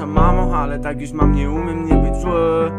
Przepraszam mamo, ale tak już mam, nie umiem nie być zły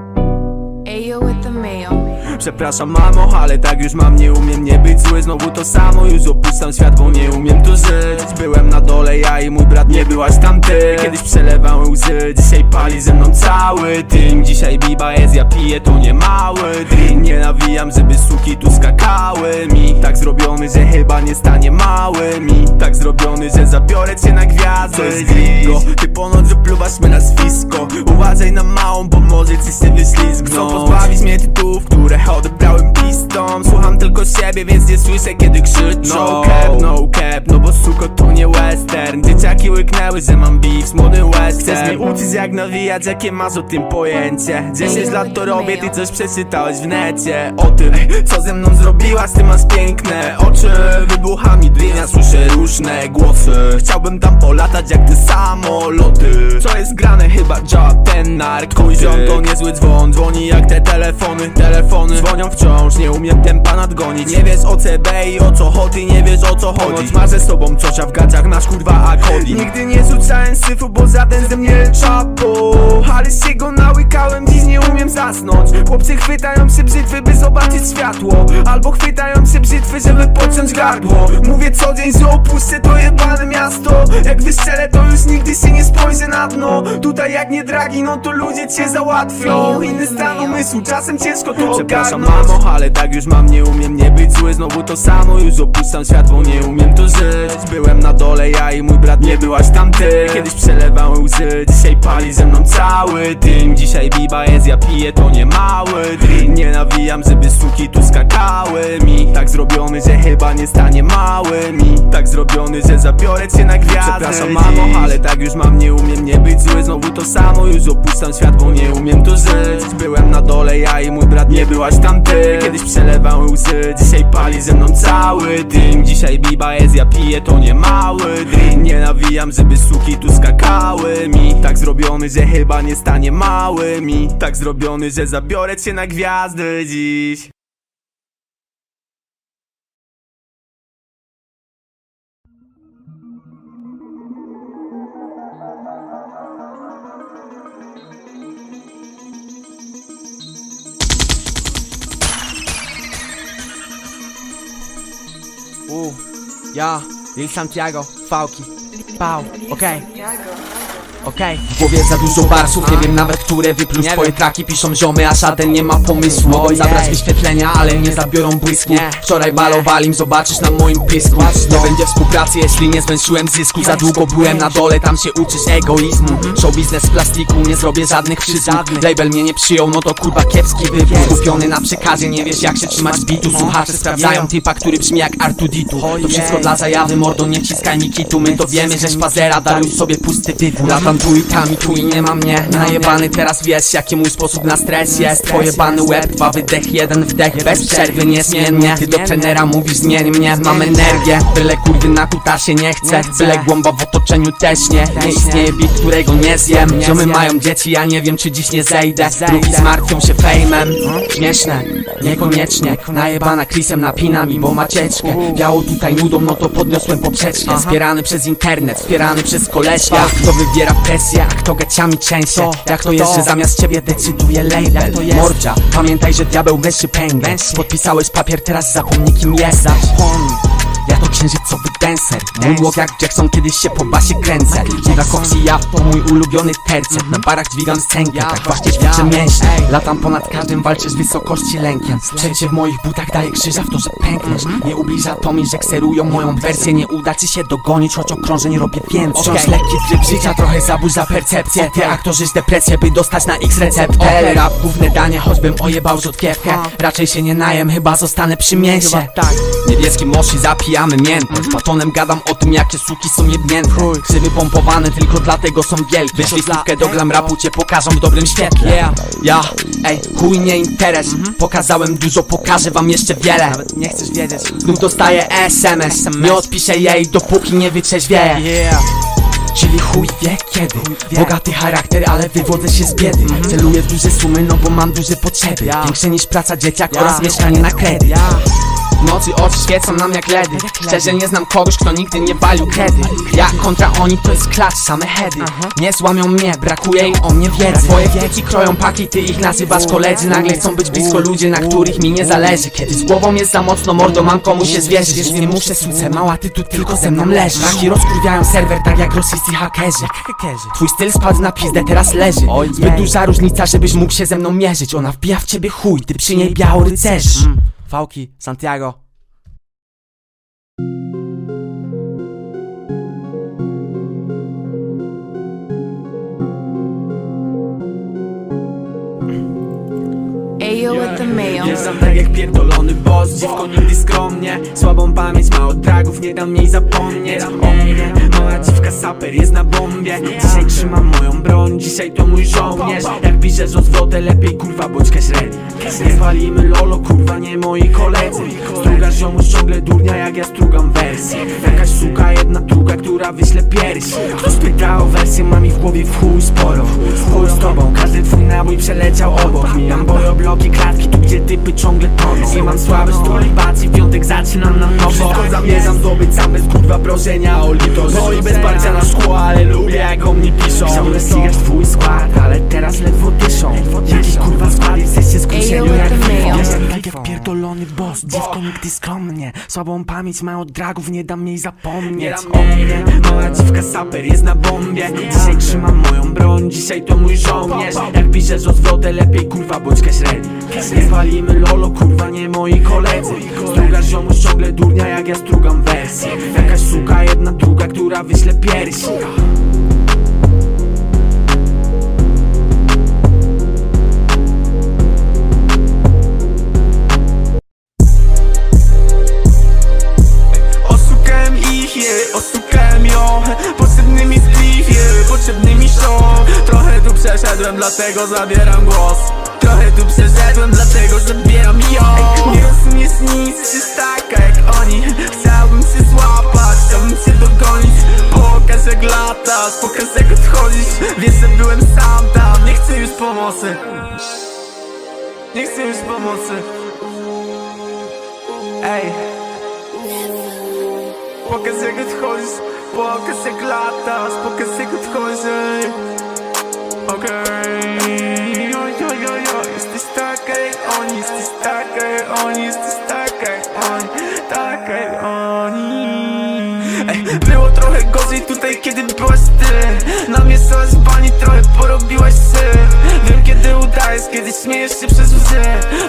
Ayo with the mail. Przepraszam mamo, ale tak już mam, nie umiem nie być zły. Znowu to samo, już opuszczam świat, bo nie umiem tu żyć. Byłem na dole, ja i mój brat, nie byłaś tam ty. Kiedyś przelewałem łzy, dzisiaj pali ze mną cały dym Dzisiaj biba jest, ja piję, to nie mały drink. Nie nawijam, żeby suki tu skakały mi. Tak zrobiony, że chyba nie stanie mały mi. Tak zrobiony, że zabiorę cię na gwiazdy. Gringo, ty ponoć wypluwasz me nazwisko. Uważaj na małą, bo może ci się wyślizgną. Chcą pozbawić mnie tytułów, które called about and pistom Słucham tylko siebie, więc nie słyszę kiedy krzyczą. No. Cap, no cap, no bo suko to nie western. Dzieciaki łyknęły, że mam beef z młodym western. Chcesz mnie uczyć jak nawijać, jakie masz o tym pojęcie? 10 lat to robię, ty coś przeczytałeś w necie. O tym, co ze mną zrobiłaś, ty masz piękne oczy. Wybucha mi drynia, słyszę różne głosy. Chciałbym tam polatać jak te samoloty. Co jest grane, chyba działa ten narkotyk to niezły dzwon, dzwoni jak te telefony Telefony. Dzwonią wciąż, nie umiem tempa nadgonić Nie wiesz o CB i o co chodzi, nie wiesz o co chodzi. Masz ze sobą coś, a w gaciach nasz kurwa akodi Nigdy nie rzucałem syfu, bo żaden ze mnie czapo Ale się go nałykałem, dziś nie umiem zasnąć. Chłopcy chwytają się brzytwy, by zobaczyć światło. Albo chwytają się brzytwy, żeby pociąć gardło. Mówię co dzień, że opuszczę to jebane miasto. Jak wystrzelę, to już nigdy się nie spojrzę na dno. Tutaj jak nie dragi, no to ludzie cię załatwią. Inny stan umysłu, czasem ciężko to Przepraszam mamo, ale tak już mam, nie umiem nie być zły. Znowu to samo, już opuszczam świat, bo nie umiem tu żyć. Byłem na dole, ja i mój brat, nie byłaś tam ty. Kiedyś przelewałem łzy, dzisiaj pali ze mną cały dym. Dzisiaj biba jest, ja piję, to nie mały drink. Nie nawijam, żeby suki tu skakały mi. Tak zrobiony, że chyba nie stanie mały mi. Tak zrobiony, że zabiorę cię na gwiazdę Przepraszam mamo, ale tak już mam, nie umiem nie być zły. Znowu to samo, już opuszczam świat, bo nie umiem tu żyć. Byłem na dole, ja i mój brat, nie byłaś tam ty. Kiedyś przelewałem łzy, dzisiaj pali ze mną cały dym. Dzisiaj biba jest, ja piję, to nie mały drink Nie nawijam, żeby suki tu skakały mi. Tak zrobiony, że chyba nie stanie mały mi. Tak zrobiony, że zabiorę cię na gwiazdy dziś U, ja, Lil Santiago, Fałki, Pał, okej. Okej W głowie za dużo barsów, nie wiem nawet które Twoje wiem. traki piszą ziomy, a żaden nie ma pomysłu. Mogą zabrać wyświetlenia, ale nie zabiorą błysku. Wczoraj balowali im, zobaczysz na moim pysku. Nie będzie współpracy, jeśli nie zwęszyłem zysku. Za długo byłem na dole, tam się uczysz egoizmu. Show biznes z plastiku, nie zrobię żadnych przysług. Label mnie nie przyjął, no to kurwa kiepski wybór. Skupiony na przekazie, nie wiesz jak się trzymać bitu. Słuchacze sprawdzają typa, który brzmi jak Artuditu To wszystko dla zajawy, mordo, nie ciskaj mi kitu. My to wiemy, że szpazera, daruj sobie pusty wywór Latam tu i tam i tu i nie ma mnie. Najebany teraz wiesz, jaki mój sposób na stres jest. Pojebany łeb, dwa wydech, jeden wdech Bez przerwy niezmiennie Ty do trenera mówisz zmień mnie. Mam energię, byle kurwy na kutasie nie chcę. Byle głąba w otoczeniu też nie. Nie istnieje bit, którego nie zjem. Ziomy mają dzieci, ja nie wiem czy dziś nie zejdę. Drugi zmartwią się fejmem. Śmieszne, niekoniecznie. Najebana Chrisem napina mi, bo macieczkę Biało tutaj nudą, no to podniosłem poprzeczkę. Wspierany przez internet, wspierany przez kolesia Kto wywiera presję, a kto geciami często Jak to jest, że zamiast ciebie decyduje label? Mordzia, pamiętaj, że diabeł węszy pęgę. Podpisałeś papier, teraz zapomnij kim jest Zapomnij. ja to księżycowy dancer. Moonwalk jak Jackson, kiedyś się po basie kręcę. Dziwa Coxy, ja to mój ulubiony tercet. Na barach dźwigam scenkę, tak właśnie ćwiczę mięśnie. Latam ponad każdym, walczę z wysokości lękiem. Przejście w moich butach daje krzyża w to, że pękniesz. Nie ubliża to mi, że kserują moją wersję. Nie uda ci się dogonić, choć okrążeń robię więcej. Wciąż lekki tryb życia, trochę zaburza percepcję. Ty aktorzy z depresję, by dostać na X receptę. Rap główne danie, choćbym ojebał rzutkiewkę. Raczej się nie najem, chyba zostanę przy mięsie. Tak. Niebieski moshi zapijamy miętę Z batonem gadam o tym jakie suki są jebnięte. Krzywy pompowane tylko dlatego są wielkie. Wyślij stówkę do glam rapu cię pokażą w dobrym świetle. Yeah. Ja, ej, chuj nie interes. Pokazałem dużo, pokażę wam jeszcze wiele. Nawet nie chcesz wiedzieć. Znów dostaję SMS Nie odpiszę jej dopóki nie wytrzeźwieję. Yeah. Czyli chuj wie kiedy. Bogaty charakter, ale wywodzę się z biedy. Celuję w duże sumy, no bo mam duże potrzeby. Ja. Większe niż praca dzieciak Ja. oraz mieszkanie na kredyt. Ja nocy oczy świecą nam jak ledy. Szczerze nie znam kogoś, kto nigdy nie walił kiedy Ja kontra oni to jest klacz, same heady Nie złamią mnie, brakuje im o mnie wiedzy. Twoje wieki kroją paki, ty ich nazywasz koledzy. Nagle chcą być blisko ludzie, na których mi nie zależy. Kiedy z głową jest za mocno mordo, mam komu się zwierzyć. Wiesz, nie muszę suce, mała ty tu tylko ze mną leżysz. Taki rozkurwiają serwer, tak jak rosyjscy hakerzy. Twój styl spadł na pizdę, teraz leży. Zbyt duża różnica, żebyś mógł się ze mną mierzyć. Ona wbija w ciebie chuj, ty przy niej biało rycerzysz Fałki, Santiago Ayo with the. Wjeżdżam tak jak pierdolony boss. Dziwko nigdy skromnie. Słabą pamięć ma od dragów Nie dam jej zapomnieć. O mnie Mała dziwka saper jest na bombie. Dzisiaj trzymam moją broń Dzisiaj to mój żołnierz. Jak piszesz o zwrotę Lepiej kurwa bądź cash ready. Nie zwalimy lolo kurwa nie moi koledzy. Strugasz ziomuś ciągle durnia jak ja strugam wersję. Jakaś suka jedna druga która wyśle piersi. Kto spyta o wersję mam ich w głowie w chuj sporo. Chuj z tobą każdy twój nabój przeleciał obok. Mijam bojobloki klatki tu gdzie typy ciągle toną Nie mam słaby stulibacji piątek zaczynam na nowo. Wszystko zamierzam zdobyć sam bez kurwa proszenia o litość. No i bez parcia na szkło ale lubię jak o mnie piszą. Chciałbym ścigać twój skład ale teraz ledwo dyszą. Jaki kurwa skład jesteście skruszeni Ayo, jak. Jestem tak jak pierdolony boss Dziwko nigdy skromnie. Słabą pamięć ma od dragów Nie dam jej zapomnieć. O mnie Mała dziwka saper jest na bombie. Dzisiaj trzymam moją broń Dzisiaj to mój żołnierz. Jak piszesz o zwrotę Lepiej kurwa bądź cash ready Nie zwalimy lolo kurwa nie moi koledzy. Strugasz ziomuś ciągle durnia jak ja strugam wersję. Jakaś suka jedna druga która wyśle piersi. Oszukałem ich, je, oszukałem ją. Potrzebny mi potrzebny mi show Trochę tu przeszedłem, dlatego zabieram głos. Trochę tu przeszedłem, dlatego zabieram ją. Nie rozumiesz nic, jest taka jak oni. Chciałbym się złapać, chciałbym cię dogonić. Pokaż jak latasz, pokaż jak odchodzisz. Wiesz, że byłem sam tam, nie chcę już pomocy. Nie chcę już pomocy. Ej. Pokaż jak odchodzisz, odchodzisz ej. Okej, oj, oj, oj, oj, jesteś taka jak oni, jesteś taka jak oni, jesteś oni, taka jak oni Ej, było trochę gorzej tutaj, kiedy byłaś ty. Namieszałaś bani, trochę porobiłaś sy Wiem kiedy udajesz, kiedy śmiejesz się przez łzy.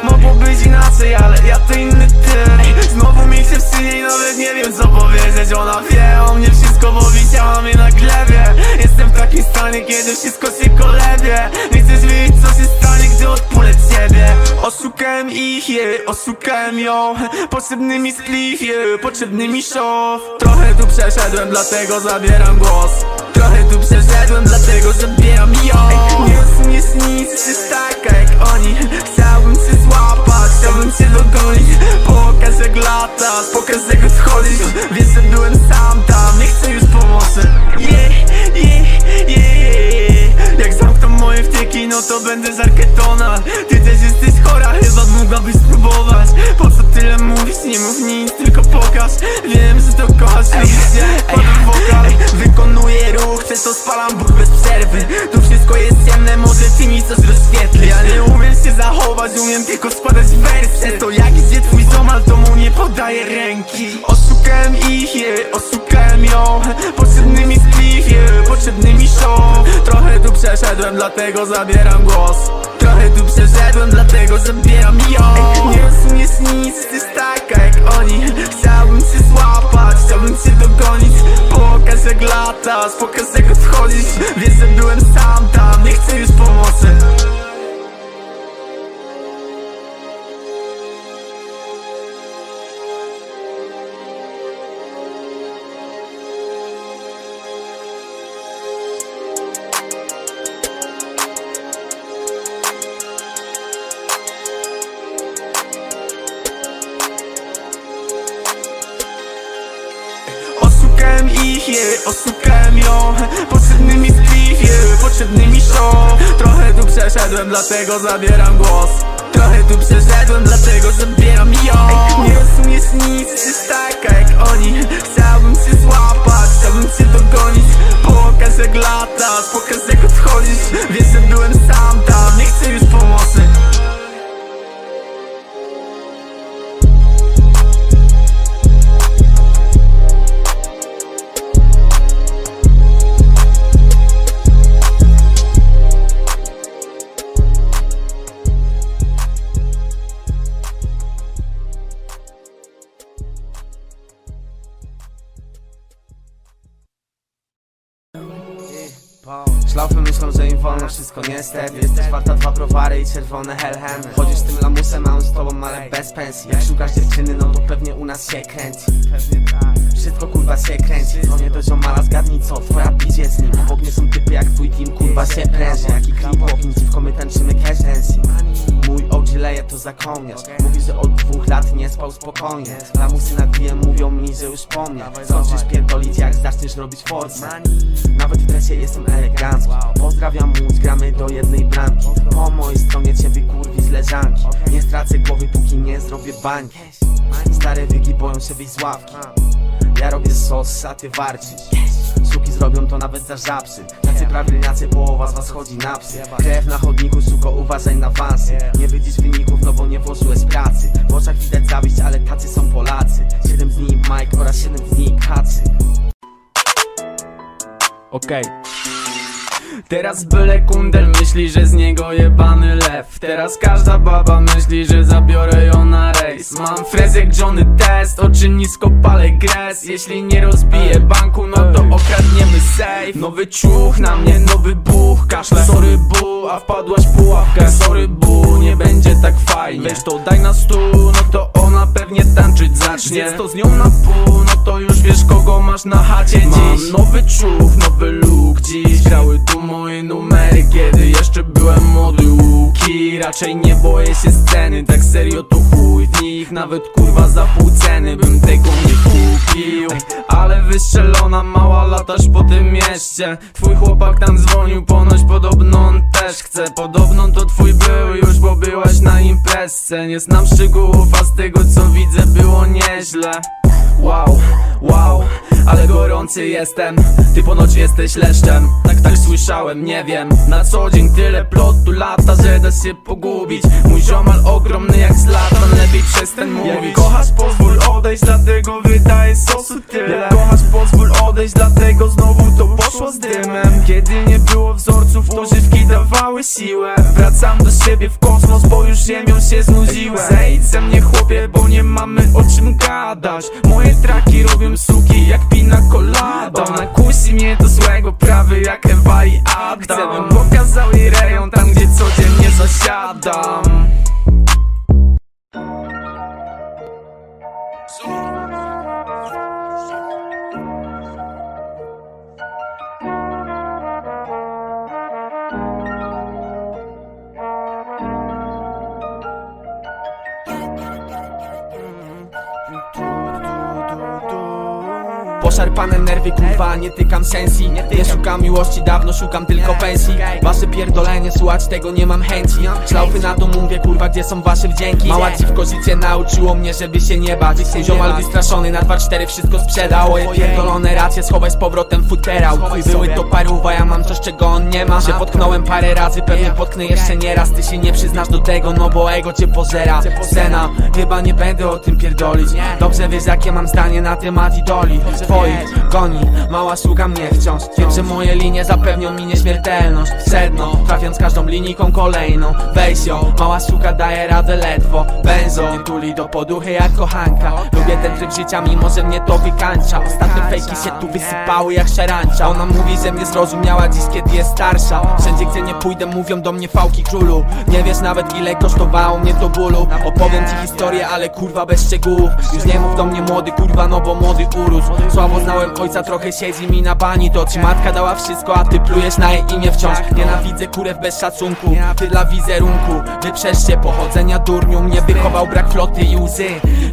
Mogło być inaczej, ale ja to inny ty Znowu mi się wsynie i nawet nie wiem co powiedzieć. Ona wie o mnie wszystko, bo widziała mnie na glebie. Jestem w takim stanie, kiedy wszystko się kolebie. Nie chcesz wiedzieć co się stanie, gdy odpulę ciebie. Oszukałem ich, je, oszukałem ją. Potrzebny mi spliff, je, potrzebny mi show. Trochę tu przeszedłem, dlatego zabieram głos. Trochę tu przeszedłem, dlatego zabieram ją. Nie rozumiesz nic, jesteś taka jak oni. Chciałbym cię złapać, chciałbym cię dogonić. Pokaż jak latasz, pokaż jak odchodzisz. Wiesz, że byłem sam tam, nie chcę już pomocy. Yeah, yeah, yeah. Jak zamkną moje wtyki, no to będę z Arketona Ty też jesteś chora, chyba mogłabyś spróbować. Po co tyle mówisz, nie mów nic, tylko pokaż. Wiem, że to kochasz, lubisz jak padam wokal umiem tylko składać wersy To jak idzie twój zomal, to mu nie podaję ręki. Oszukałem ich, je, oszukałem ją. Potrzebny mi spliff, je, potrzebny mi show Trochę tu przeszedłem, dlatego zabieram głos. Trochę tu przeszedłem, dlatego zabieram ją. Nie rozumiesz nic, jesteś taka jak oni. Chciałbym cię złapać, chciałbym cię dogonić. Pokaż jak latasz, pokaż jak odchodzisz. Wiesz, że byłem sam tam, nie chcę już pomocy przeszedłem, dlatego zabieram głos. Trochę tu przeszedłem, dlatego zabieram ją. Nie rozumiesz nic, jesteś taka jak oni. Chciałbym cię złapać, chciałbym cię dogonić. Pokaż jak latasz, pokaż jak odchodzisz. Wiesz, że byłem sam tam, nie chcę już pomocy wszystko niestety Jesteś warta dwa browary i czerwone helhemy Chodzisz tym lamusem, a on z tobą, ale bez pensji. Jak szukasz dziewczyny, no to pewnie u nas się kręci. Wszystko kurwa się kręci. Dzwonię do ziomala, zgadnij co, twoja pidzie z nim. Obok mnie są typy jak twój team, kurwa się pręży Jaki klip, ogni, dziwko, my tańczymy cash dancing Mój leje to zakoniarz Mówi, że od dwóch lat nie spał spokojnie. Lamusy na DM mówią mi, że już po mnie. Pierdolić jak zaczniesz robić force. Nawet w dresie jestem elegancki. Pozdrawiam móc, gramy do jednej bramki. Po mojej stronie cię wykurwi z leżanki. Nie stracę głowy póki nie zrobię bańki. Stare wygi boją się wyjść z ławki Ja robię sos, a ty warcisz. Suki zrobią to nawet za żabsy. Tacy prawilniacy, połowa z was chodzi na psy. Krew na chodniku, suko, uważaj na wansy. Nie widzisz wyników, no bo nie włożyłeś pracy. W oczach widać zawiść, ale tacy są Polacy. 7 dni Mike oraz 7 dni Kacy. Okej Teraz byle kundel myśli, że z niego jebany lew. Teraz każda baba myśli, że zabiorę ją na rejs. Mam frez jak Johnny Test, oczy nisko palę gres. Jeśli nie rozbiję banku, no to okradniemy safe. Nowy ciuch na mnie, nowy buch, kaszle Sorry bu, a wpadłaś w pułapkę. Sorry bu, nie będzie tak fajnie. Weź to daj na stół, no to ona pewnie tańczyć zacznie. Zjedz to z nią na pół, no to już wiesz kogo masz na chacie dziś. Mam nowy ciuch, nowy look dziś. Grały tu moje numery, kiedy jeszcze byłem młody łuki. Raczej nie boję się sceny, tak serio to chuj w nich. Nawet kurwa za pół ceny bym tego nie kupił. Ale wystrzelona mała latasz po tym mieście. Twój chłopak tam dzwonił, ponoć podobno on też chce. Podobno to twój był już, bo byłaś na imprezce. Nie znam szczegółów, a z tego co widzę było nieźle Wow, wow, ale gorący jestem. Ty ponoć jesteś leszczem. Tak, tak słyszałem, nie wiem. Na co dzień tyle plotu lata, że da się pogubić. Mój ziomal ogromny jak zlatan, lepiej przestań mówić. Jak kochasz pozwól odejść, dlatego wydaje sosu tyle. Jak kochasz pozwól odejść, dlatego znowu to poszło z dymem. Kiedy nie było wzorców, używki dawały siłę. Wracam do siebie w kosmos, bo już ziemią się znudziłem. Zejdź ze mnie chłopie, bo nie mamy o czym gadać. Moje traki robią suki jak pina colada. Ona kusi mnie do złego, prawy jak Ewa i Adam. Chcę bym pokazał jej rejon tam, gdzie codziennie zasiadam Poszarpane nerwy, kurwa, nie tykam sensji. Nie szukam miłości, dawno szukam tylko pensji. Wasze pierdolenie, słuchać tego nie mam chęci. Szlaufy na to mówię, kurwa, gdzie są wasze wdzięki? Mała dziwko, życie nauczyło mnie, żeby się nie bać. Ziomal wystraszony, na 2-4 wszystko sprzedał. Moje pierdolone racje, schowaj z powrotem futerał. Były to paruwa, ja mam coś, czego on nie ma. Się potknąłem parę razy, pewnie potknę jeszcze nie raz Ty się nie przyznasz do tego, no bo ego cię pożera Scena, chyba nie będę o tym pierdolić. Dobrze wiesz, jakie mam zdanie na temat idoli. Twoich goni, mała sługa mnie wciąż. Wiem, że moje linie zapewnią mi nieśmiertelność. Sedno, trafiąc każdą linijką kolejną. Weź ją, mała sługa daje radę ledwo. Benzo, nie tuli do poduchy jak kochanka. Lubię ten tryb życia, mimo że mnie to wykańcza. Ostatnie fejki się tu wysypały jak szarancza Ona mówi, że mnie zrozumiała dziś, kiedy jest starsza. Wszędzie, gdzie nie pójdę, mówią do mnie fałki królu. Nie wiesz nawet, ile kosztowało mnie to bólu. Opowiem ci historię, ale kurwa bez szczegółów. Już nie mów do mnie młody, kurwa, no bo młody urósł. Słabo znałem ojca, trochę siedzi mi na bani. To ci matka dała wszystko, a ty plujesz na jej imię wciąż. Nienawidzę kurew bez szacunku Ty dla wizerunku. Wyprzeszcie pochodzenia durniu Mnie wychował brak floty i łzy.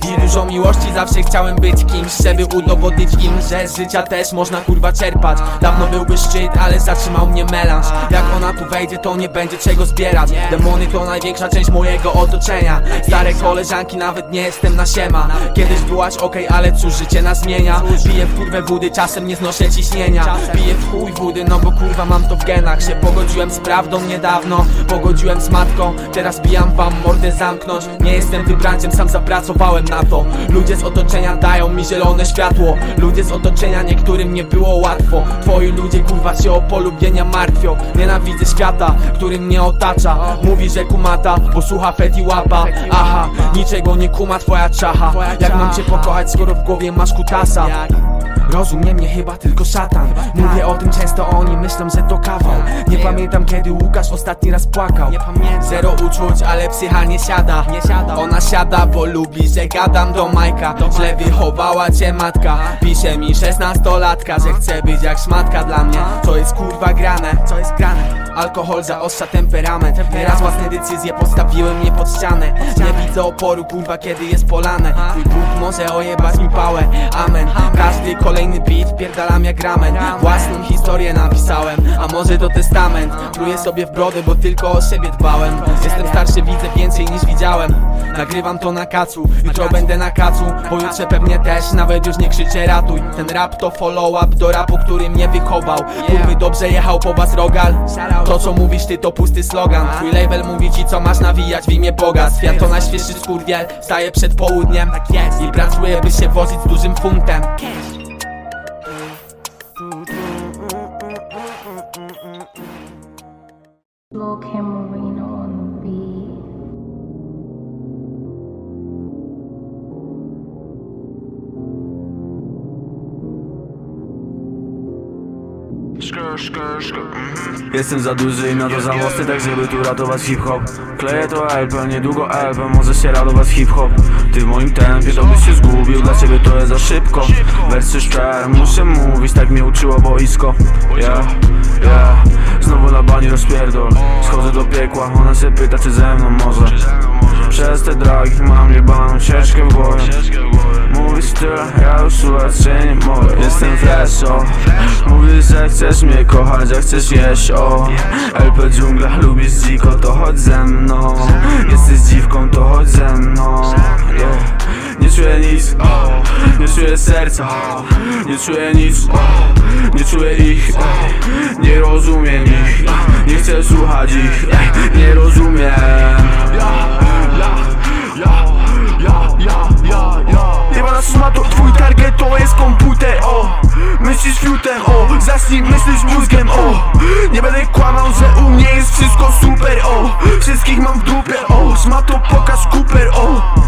I dużo miłości zawsze chciałem być kimś Żeby udowodnić im, że z życia też można kurwa czerpać. Dawno byłby szczyt, ale zatrzymał mnie melanż. Jak ona tu wejdzie, to nie będzie czego zbierać. Demony to największa część mojego otoczenia. Stare koleżanki, nawet nie jestem na siema. Kiedyś byłaś okej, ale cóż, życie nas zmienia. Piję w kurwę wody, czasem nie znoszę ciśnienia. Piję w chuj wody, no bo kurwa mam to w genach. Się pogodziłem z prawdą niedawno Pogodziłem z matką, teraz bijam wam mordę zamknąć. Nie jestem wybranciem, sam zapracowałem na to. Ludzie z otoczenia dają mi zielone światło. Ludzie z otoczenia, niektórym nie było łatwo. Twoi ludzie kurwa się o polubienia martwią. Nienawidzę świata, który mnie otacza. Mówi, że kumata, bo słucha Feti łapa. Aha, niczego nie kuma twoja czacha. Jak mam cię pokochać, skoro w głowie masz kutasa Thank you. Rozumie mnie chyba tylko szatan. Mówię o tym często, oni myślą, że to kawał. Nie pamiętam kiedy Łukasz ostatni raz płakał. Zero uczuć, ale psycha nie siada. Ona siada, bo lubi, że gadam do Majka. Źle wychowała cię matka. Pisze mi szesnastolatka, że chce być jak szmatka dla mnie. Co jest kurwa grane, co jest grane? Alkohol zaostrza temperament. Nieraz własne decyzje postawiły mnie pod ścianę. Nie widzę oporu kurwa kiedy jest polane. Twój Bóg może ojebać mi pałę. Amen. Każdy kolejny beat pierdalam jak ramen. Własną historię napisałem A może to testament. Pluję sobie w brodę, bo tylko o siebie dbałem. Jestem starszy, widzę więcej niż widziałem. Nagrywam to na kacu Jutro będę na kacu. Pojutrze pewnie też Nawet już nie krzyczę ratuj. Ten rap to follow-up do rapu, który mnie wychował. Kurwy dobrze jechał po was rogal. To co mówisz ty to pusty slogan. Twój label mówi ci co masz nawijać w imię Boga. Świat to najświeższy skurwiel Staje przed południem. I pracuję by się wozić z dużym funtem Lil Kim Marino Jestem za duży i na to za tak żeby tu ratować hip-hop. Kleję to LP, niedługo LP, może się radować hip-hop. Ty w moim tempie, to byś się zgubił, dla ciebie to jest za szybko. Wersy szczer, muszę mówić, tak mnie uczyło boisko. Yeah, yeah, znowu na bani rozpierdol. Schodzę do piekła, ona się pyta czy ze mną może Przez te dragi mam jebaną ścieżkę w głowie. Mówisz tyle, ja już słuchać się nie mogę. Jestem fresh, o Mówisz, że chcesz mnie kochać, a chcesz jeść, o. LP dżungla, lubisz dziko, to chodź ze mną. Jesteś dziwką, to chodź ze mną. Nie czuję nic, nie czuję serca. Nie czuję nic, nie czuję ich. Nie rozumiem ich, nie chcę słuchać ich Zacznij myśleć mózgiem, o! Nie będę kłamał, że u mnie jest wszystko super, o! Wszystkich mam w dupie, o! Szmato, pokaż Cooper, o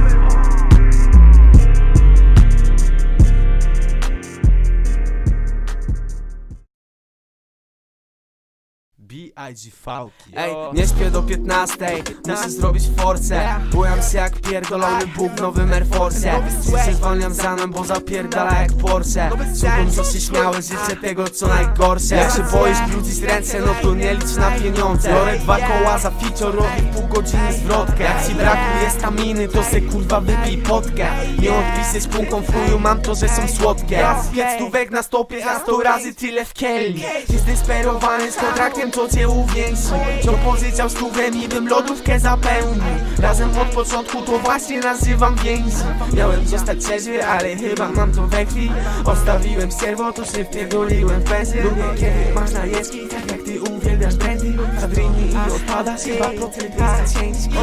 Ej, nie śpię do 15, muszę zrobić force. Bujam się jak pierdolony Bóg w nowym Air Force. Się zwalniam za mną, bo zapierdala jak Porsche. Słucham, co się śmiałeś, życzę tego co najgorsze. Jak się boisz brudzić ręce, no to nie licz na pieniądze. Biorę dwa koła za feature, robię pół godziny zwrotkę. Jak ci brakuje staminy, to se kurwa wypij potkę. Nie odpisy z punką w mam to, że są słodkie. Pięć stówek na stopie, a sto razy tyle w kieli. Jest desperowany z kontraktem, to cię uwięzi To pożyczał stówę i bym lodówkę zapełnił. Razem od początku to właśnie nazywam więzi. Miałem zostać trzeźwy, ale chyba mam to we krwi. Ostawiłem sterwo, to się wpierdoliłem w pensję Lubię kiedy masz najeździ, tak jak ty uwielbiasz brandy Kadryni i odpadasz, chyba procent. Jest ciężki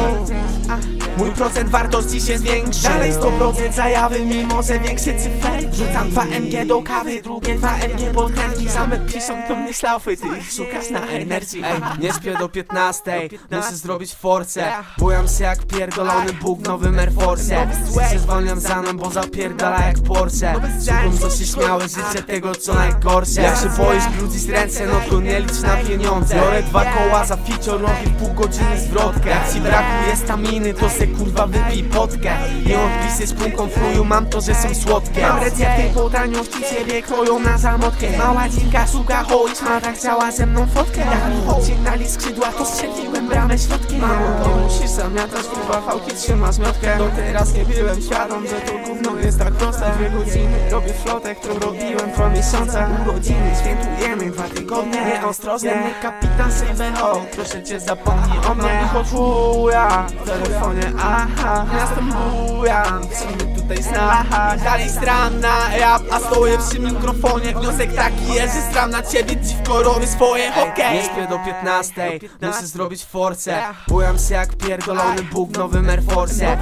Mój procent wartości się zwiększy. Dalej 100% zajawy, mimo że większy cyfer. Rzucam 2 MG do kawy, drugie 2 MG pod kręgi Zamek piszą do mnie szlafy, ty ich szukasz na śmierci Ej, nie śpię do 15 Muszę zrobić force. Bujam się jak pierdolony Bóg w nowym Air Force. Się zwalniam za mną, bo zapierdala jak Porsche. Szukam co się śmiałe, życzę tego co najgorsze. Jak się boisz brudzić ręce, no to nie licz na pieniądze. Biorę dwa koła za robię pół godziny zwrotkę. Jak ci brakuje staminy, to se kurwa wypij potkę. Nie odpisy z punką fluju, mam to, że są słodkie. Mam recepty po taniości, ciebie kroją na zamotkę. Mała dzika, suka, choć ma tak chciała ze mną fotkę. Jak odcięgnali skrzydła, to strzeliłem bramę środkiem. Mało, nie musisz zamiatać, kurwa, fałki trzyma zmiotkę Do teraz nie byłem świadom, że to gówno jest tak proste. Dwie godziny robię flotę, którą robiłem dwa miesiące. Urodziny świętujemy dwa tygodnie Nieostrożny nie kapitan Saberho Proszę cię zapomnij. O mnie I poczuja w telefonie, aha. Miastem bujam, w tutaj snacha Dalej strana, rap, a stoję przy mikrofonie. Wniosek taki jest, że stram na ciebie dziwko robię swoje, okej. Nie śpię do 15, muszę zrobić force. Bujam się jak pierdolony Bóg w nowym Air Force.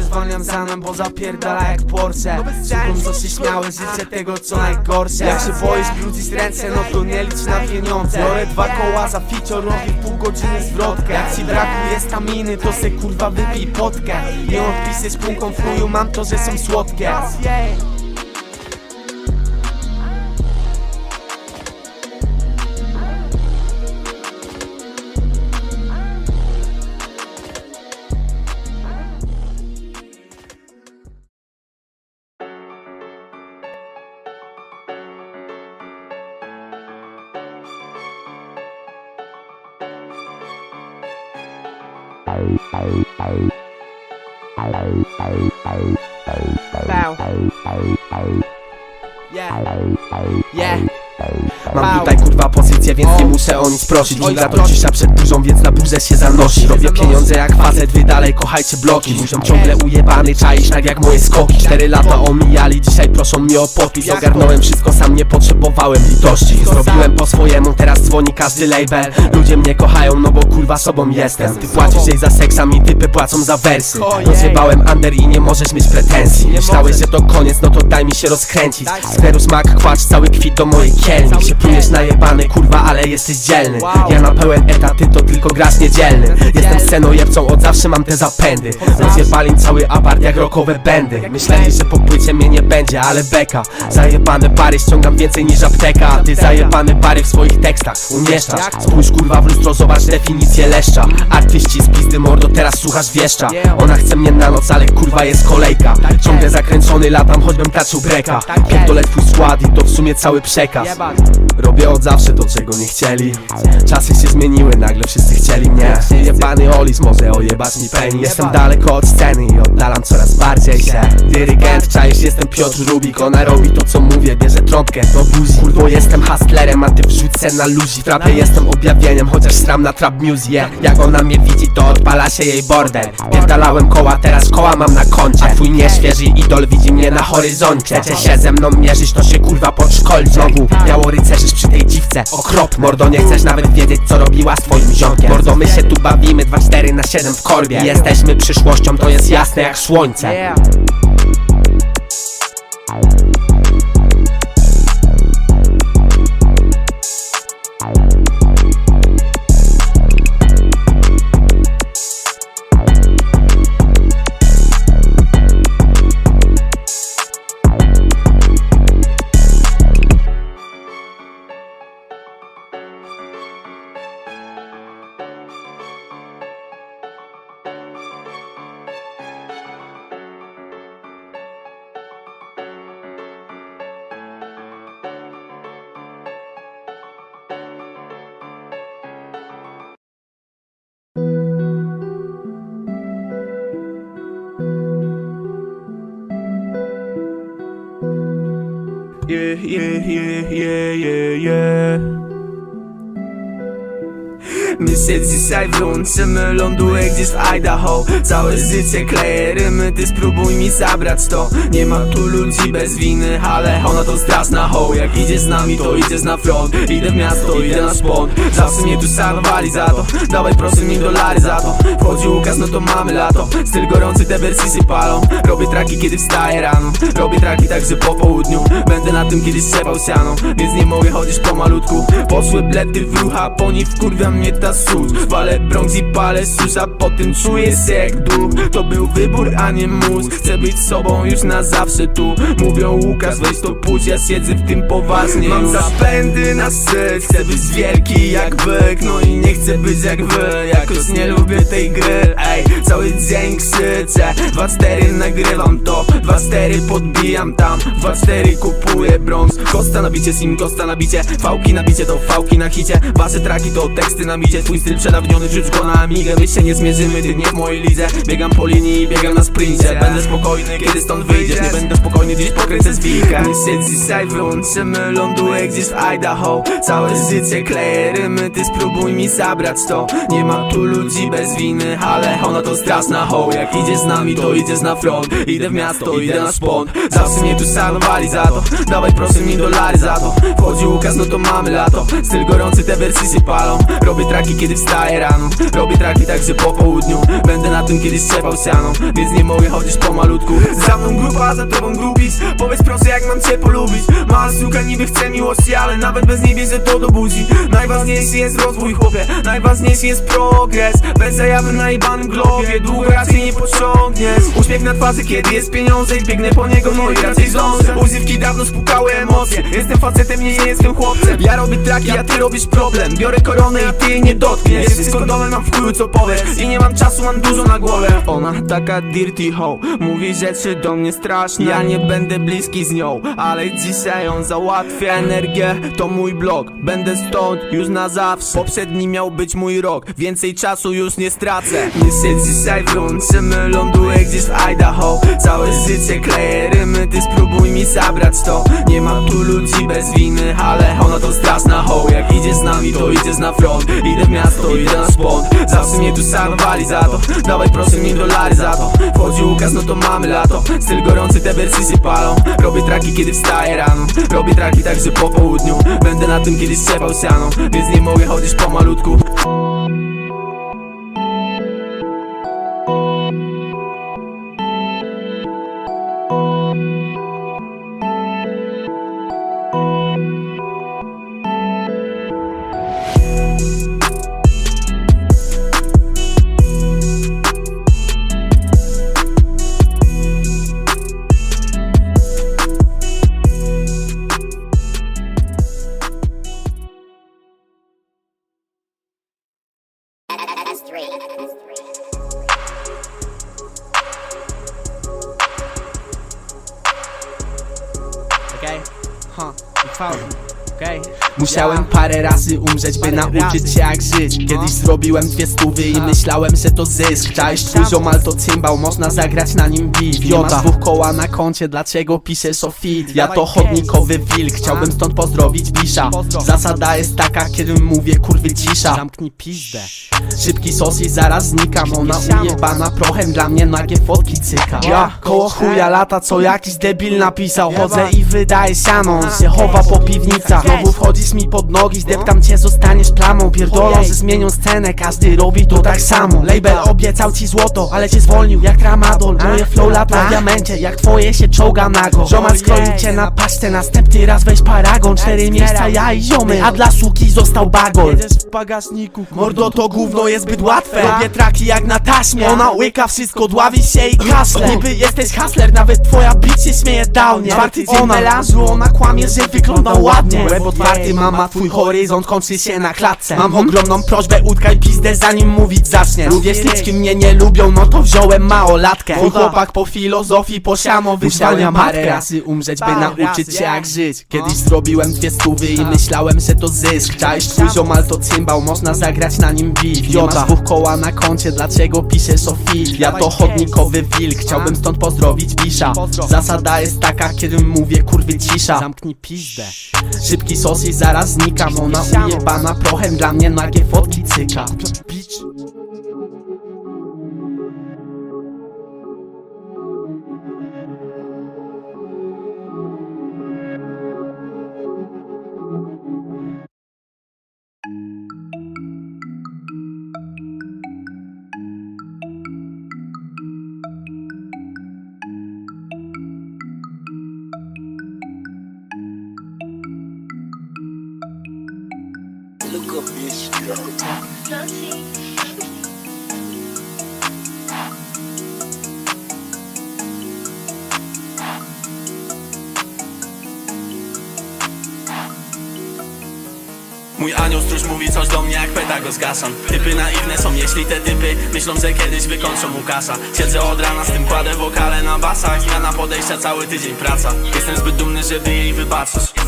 Zwalniam za mną, bo zapierdala jak Porsche. Szukam co się śmiałe, życzę tego co najgorsze. Jak się boisz brudzić ręce, no to nie licz na pieniądze. Biorę dwa koła za feature, robię pół godziny zwrotkę. Jak ci brakuje staminy, to se kurwa wypij potkę. Nie odpisy z punką fluju, mam to, że są słodkie Yeah. Mam tutaj kurwa pozycję, więc nie muszę o nic prosić. Giga to cisza przed burzą, więc na burzę się zanosi. Robię pieniądze jak facet, wy dalej kochajcie bloki. Buziom ciągle ujebany, czaisz tak jak moje skoki. Cztery lata omijali, dzisiaj proszą mnie o podpis Ogarnąłem wszystko, sam nie potrzebowałem litości. Zrobiłem po swojemu, teraz dzwoni każdy label. Ludzie mnie kochają, no bo kurwa sobą jestem. Ty płacisz jej za seks, a mi typy płacą za wersy. Rozjebałem under i nie możesz mieć pretensji. Myślałeś, że to koniec, no to daj mi się rozkręcić. Skleru smak, kłacz, cały kwit do mojej kielni Się plujesz najebany, kurwa, ale jesteś dzielny. Ja na pełen etat, ty to tylko grasz niedzielny. Jestem scenojebcą, od zawsze mam te zapędy. Rozjebali cały apart jak rokowe bendy. Myśleli, że po płycie mnie nie będzie, ale beka. Zajebane pary ściągam więcej niż apteka. A ty zajebane pary w swoich tekstach umieszczasz. Spójrz kurwa w lustro, zobacz definicję leszcza. Artyści z pizdy mordo, teraz słuchasz wieszcza. Ona chce mnie na noc, ale kurwa jest kolejka. Ciągle zakręcony latam, choćbym taczył breka. Pierdolę twój skład i to w sumie cały przekaz Robię od zawsze to czego nie chcieli. Czasy się zmieniły, nagle wszyscy chcieli mnie. Jebany Olis może ojebać mi penny Jestem daleko od sceny i oddalam coraz bardziej się. Dyrygent, czaisz, jestem Piotr Rubik. Ona robi to co mówię, bierze trąbkę do buzi. Kurwo jestem hustlerem, a ty wrzuć sen na luzi W jestem objawieniem, chociaż stram na trap music yeah. Jak ona mnie widzi, to odpala się jej bordel Pierdalałem koła, teraz koła mam na koncie. Twój nieświeży idol widzi mnie na horyzoncie. Chcecie się ze mną mierzyć, to się kurwa podszkol Znowu miało rycerzysz przy tej dziwce. Okrop, mordo nie chcesz nawet wiedzieć co robiła z twoim ziomkiem. Mordo my się tu bawimy 2-4 na 7 w korbie. Jesteśmy przyszłością, to jest jasne jak słońce się dzisiaj wyłączymy, ląduję gdzieś w Idaho. Całe życie kleję rymy, ty spróbuj mi zabrać to. Nie ma tu ludzi bez winy, ale ona to straszna ho Jak idziesz z nami, to idziesz na front. Idę w miasto, idę na szpon. Zawsze mnie tu szanowali za to. Dawaj proszę mi dolary za to. Wchodzi Łukasz, no to mamy lato. Styl gorący, te wersy się palą. Robię traki, kiedy wstaję rano. Robię traki także po południu. Będę na tym kiedyś trzepał siano. Więc nie mogę chodzić po malutku. Poszły blety w rucha, po nich wkurwia mnie ta sus Walę Bronx i palę susza Po tym czuję się jak duch. To był wybór, a nie mus Chcę być sobą już na zawsze tu. Mówią Łukasz, weź to pójdź Ja siedzę w tym poważnie Mam zapędy na syt Chcę być wielki jak byk. No i nie chcę być jak wy Jakoś nie lubię tej gry. Ej, cały dzień krzyczę 2-4 nagrywam to. 2-4 podbijam tam 2-4 kupuję brąz. Kosta na bicie, sim kosta na bicie Fałki na bicie to fałki na hicie. Wasze traki to teksty na bicie Twój styl przedawniony, rzuć go na amigę My się nie zmierzymy, ty nie w mojej lidze. Biegam po linii i biegam na sprincie. Będę spokojny, kiedy stąd wyjdziesz. Nie będę spokojny, dziś pokręcę zwilkę My się dzisiaj wyłączymy Ląduję gdzieś w Idaho. Całe życie kleję rymy Ty spróbuj mi zabrać to. Nie ma tu ludzi bez winy Ale ona to straszna ho Jak idziesz z nami, to idziesz na front. Idę w miasto, idę na szpon. Zawsze mnie tu szanowali za to. Dawaj proszę mi dolary za to. Wchodzi Łukasz, no to mamy lato. Styl gorący, te wersy się palą. Robię traki, kiedy wstaję rano. Robię traki także po południu Będę na tym kiedyś trzepał siano Więc nie mogę chodzić po malutku. Za mną grupa, za tobą grupić. Powiedz proszę jak mam cię polubić. Mała suka niby chce miłości, ale nawet bez niej wie, że to do budzi Najważniejszy jest rozwój chłopie. Najważniejszy jest progres. Bez zajawy na jebanym globie. Długo raczej nie pociągniesz Uśmiech na twarzy, kiedy jest pieniądze I biegnę po niego, no i raczej zdążę. Używki dawno spukały emocje. Jestem facetem, nie jestem chłopcem. Ja robię traki, a ty robisz problem. Biorę koronę i ty nie dotkniesz Jesteś kondomem, mam w chuju co powiesz. I nie mam czasu, mam dużo na głowie. Ona taka dirty ho Mówi rzeczy do mnie straszne. Ja nie będę bliski z nią Ale dzisiaj ją załatwię. Energię to mój blog Będę stąd już na zawsze. Poprzedni miał być mój rok. Więcej czasu już nie stracę. My się dzisiaj wyłączymy. Ląduję gdzieś w Idaho. Całe życie kleję rymy. Ty spróbuj mi zabrać to. Nie ma tu ludzi bez winy Ale ona to straszna ho Jak idziesz z nami to idziesz na front. Idę w miasto, idę na szpon Zawsze mnie tu szanowali za to. Dawaj proszę mi dolary za to. Wchodzi Łukasz, no to mamy lato. Styl gorący, te wersy się palą. Robię traki, kiedy wstaję rano. Robię traki także po południu. Będę na tym kiedyś trzepał siano. Więc nie mogę chodzić po malutku razy umrzeć, by nauczyć się jak żyć. Kiedyś zrobiłem dwie stówy i myślałem, że to zysk. Twój ziomal to cymbał, można zagrać na nim beat. Nie dwóch koła na koncie, dlaczego piszesz o fit? Ja to chodnikowy wilk, chciałbym stąd pozdrowić Bisza Zasada jest taka, kiedy mówię kurwy cisza. Zamknij pizdę Szybki sos i zaraz znikam. Ona ujebana prochem, dla mnie nagie fotki cyka. Ja koło chuja lata, co jakiś debil napisał. Chodzę i wydaje siano, on się chowa po piwnicach. Znowu wchodzisz mi pod nogi, zdeptam cię, zostaniesz plamą. Pierdolą, że zmienią scenę, każdy robi to tak samo. Label obiecał ci złoto, ale cię zwolnił jak tramadol. Moje flow lata w diamencie, jak twoje się czołga nago. Ziomal skroił cię na paczce, następny raz weź paragon. Cztery miejsca, ja i ziomy, a dla suki został bagol. W bagażniku Mordo to gówno jest zbyt łatwe. Robię traki jak na taśmie. Ona łyka wszystko, dławi się i kaszle Niby jesteś hustler, nawet twoja bitch się śmieje downie. Czwarty dzień melanżu, ona kłamie, że wygląda ładnie. Łeb otwarty, mama, twój horyzont kończy się na klatce. Mam ogromną prośbę, utkaj pizdę zanim mówić zacznie Ludzie śliczki mnie nie lubią, no to wziąłem małolatkę. Twój chłopak po filozofii, po siamo wyzwania parę razy umrzeć, by nauczyć się jak żyć. Kiedyś zrobiłem dwie stówy i myślałem, że to zysk. Chciałeś twój ziomal to cymbał, można zagrać na nim beat Nie ma dwóch koła na koncie, dlaczego fit? Ja to chodnikowy wilk, chciałbym stąd pozdrowić Bisza Zasada jest taka, kiedy mówię kurwy cisza. Zamknij pizdę. Szybki sos i zaraz znikam. Ona ujebana prochem Dla mnie nagie fotki cyka jeśli te typy Myślą, że kiedyś wykończą Łukasza Siedzę od rana z tym kładę wokale na basach. Zmiana podejścia cały tydzień praca. Jestem zbyt dumny, żeby jej wybaczyć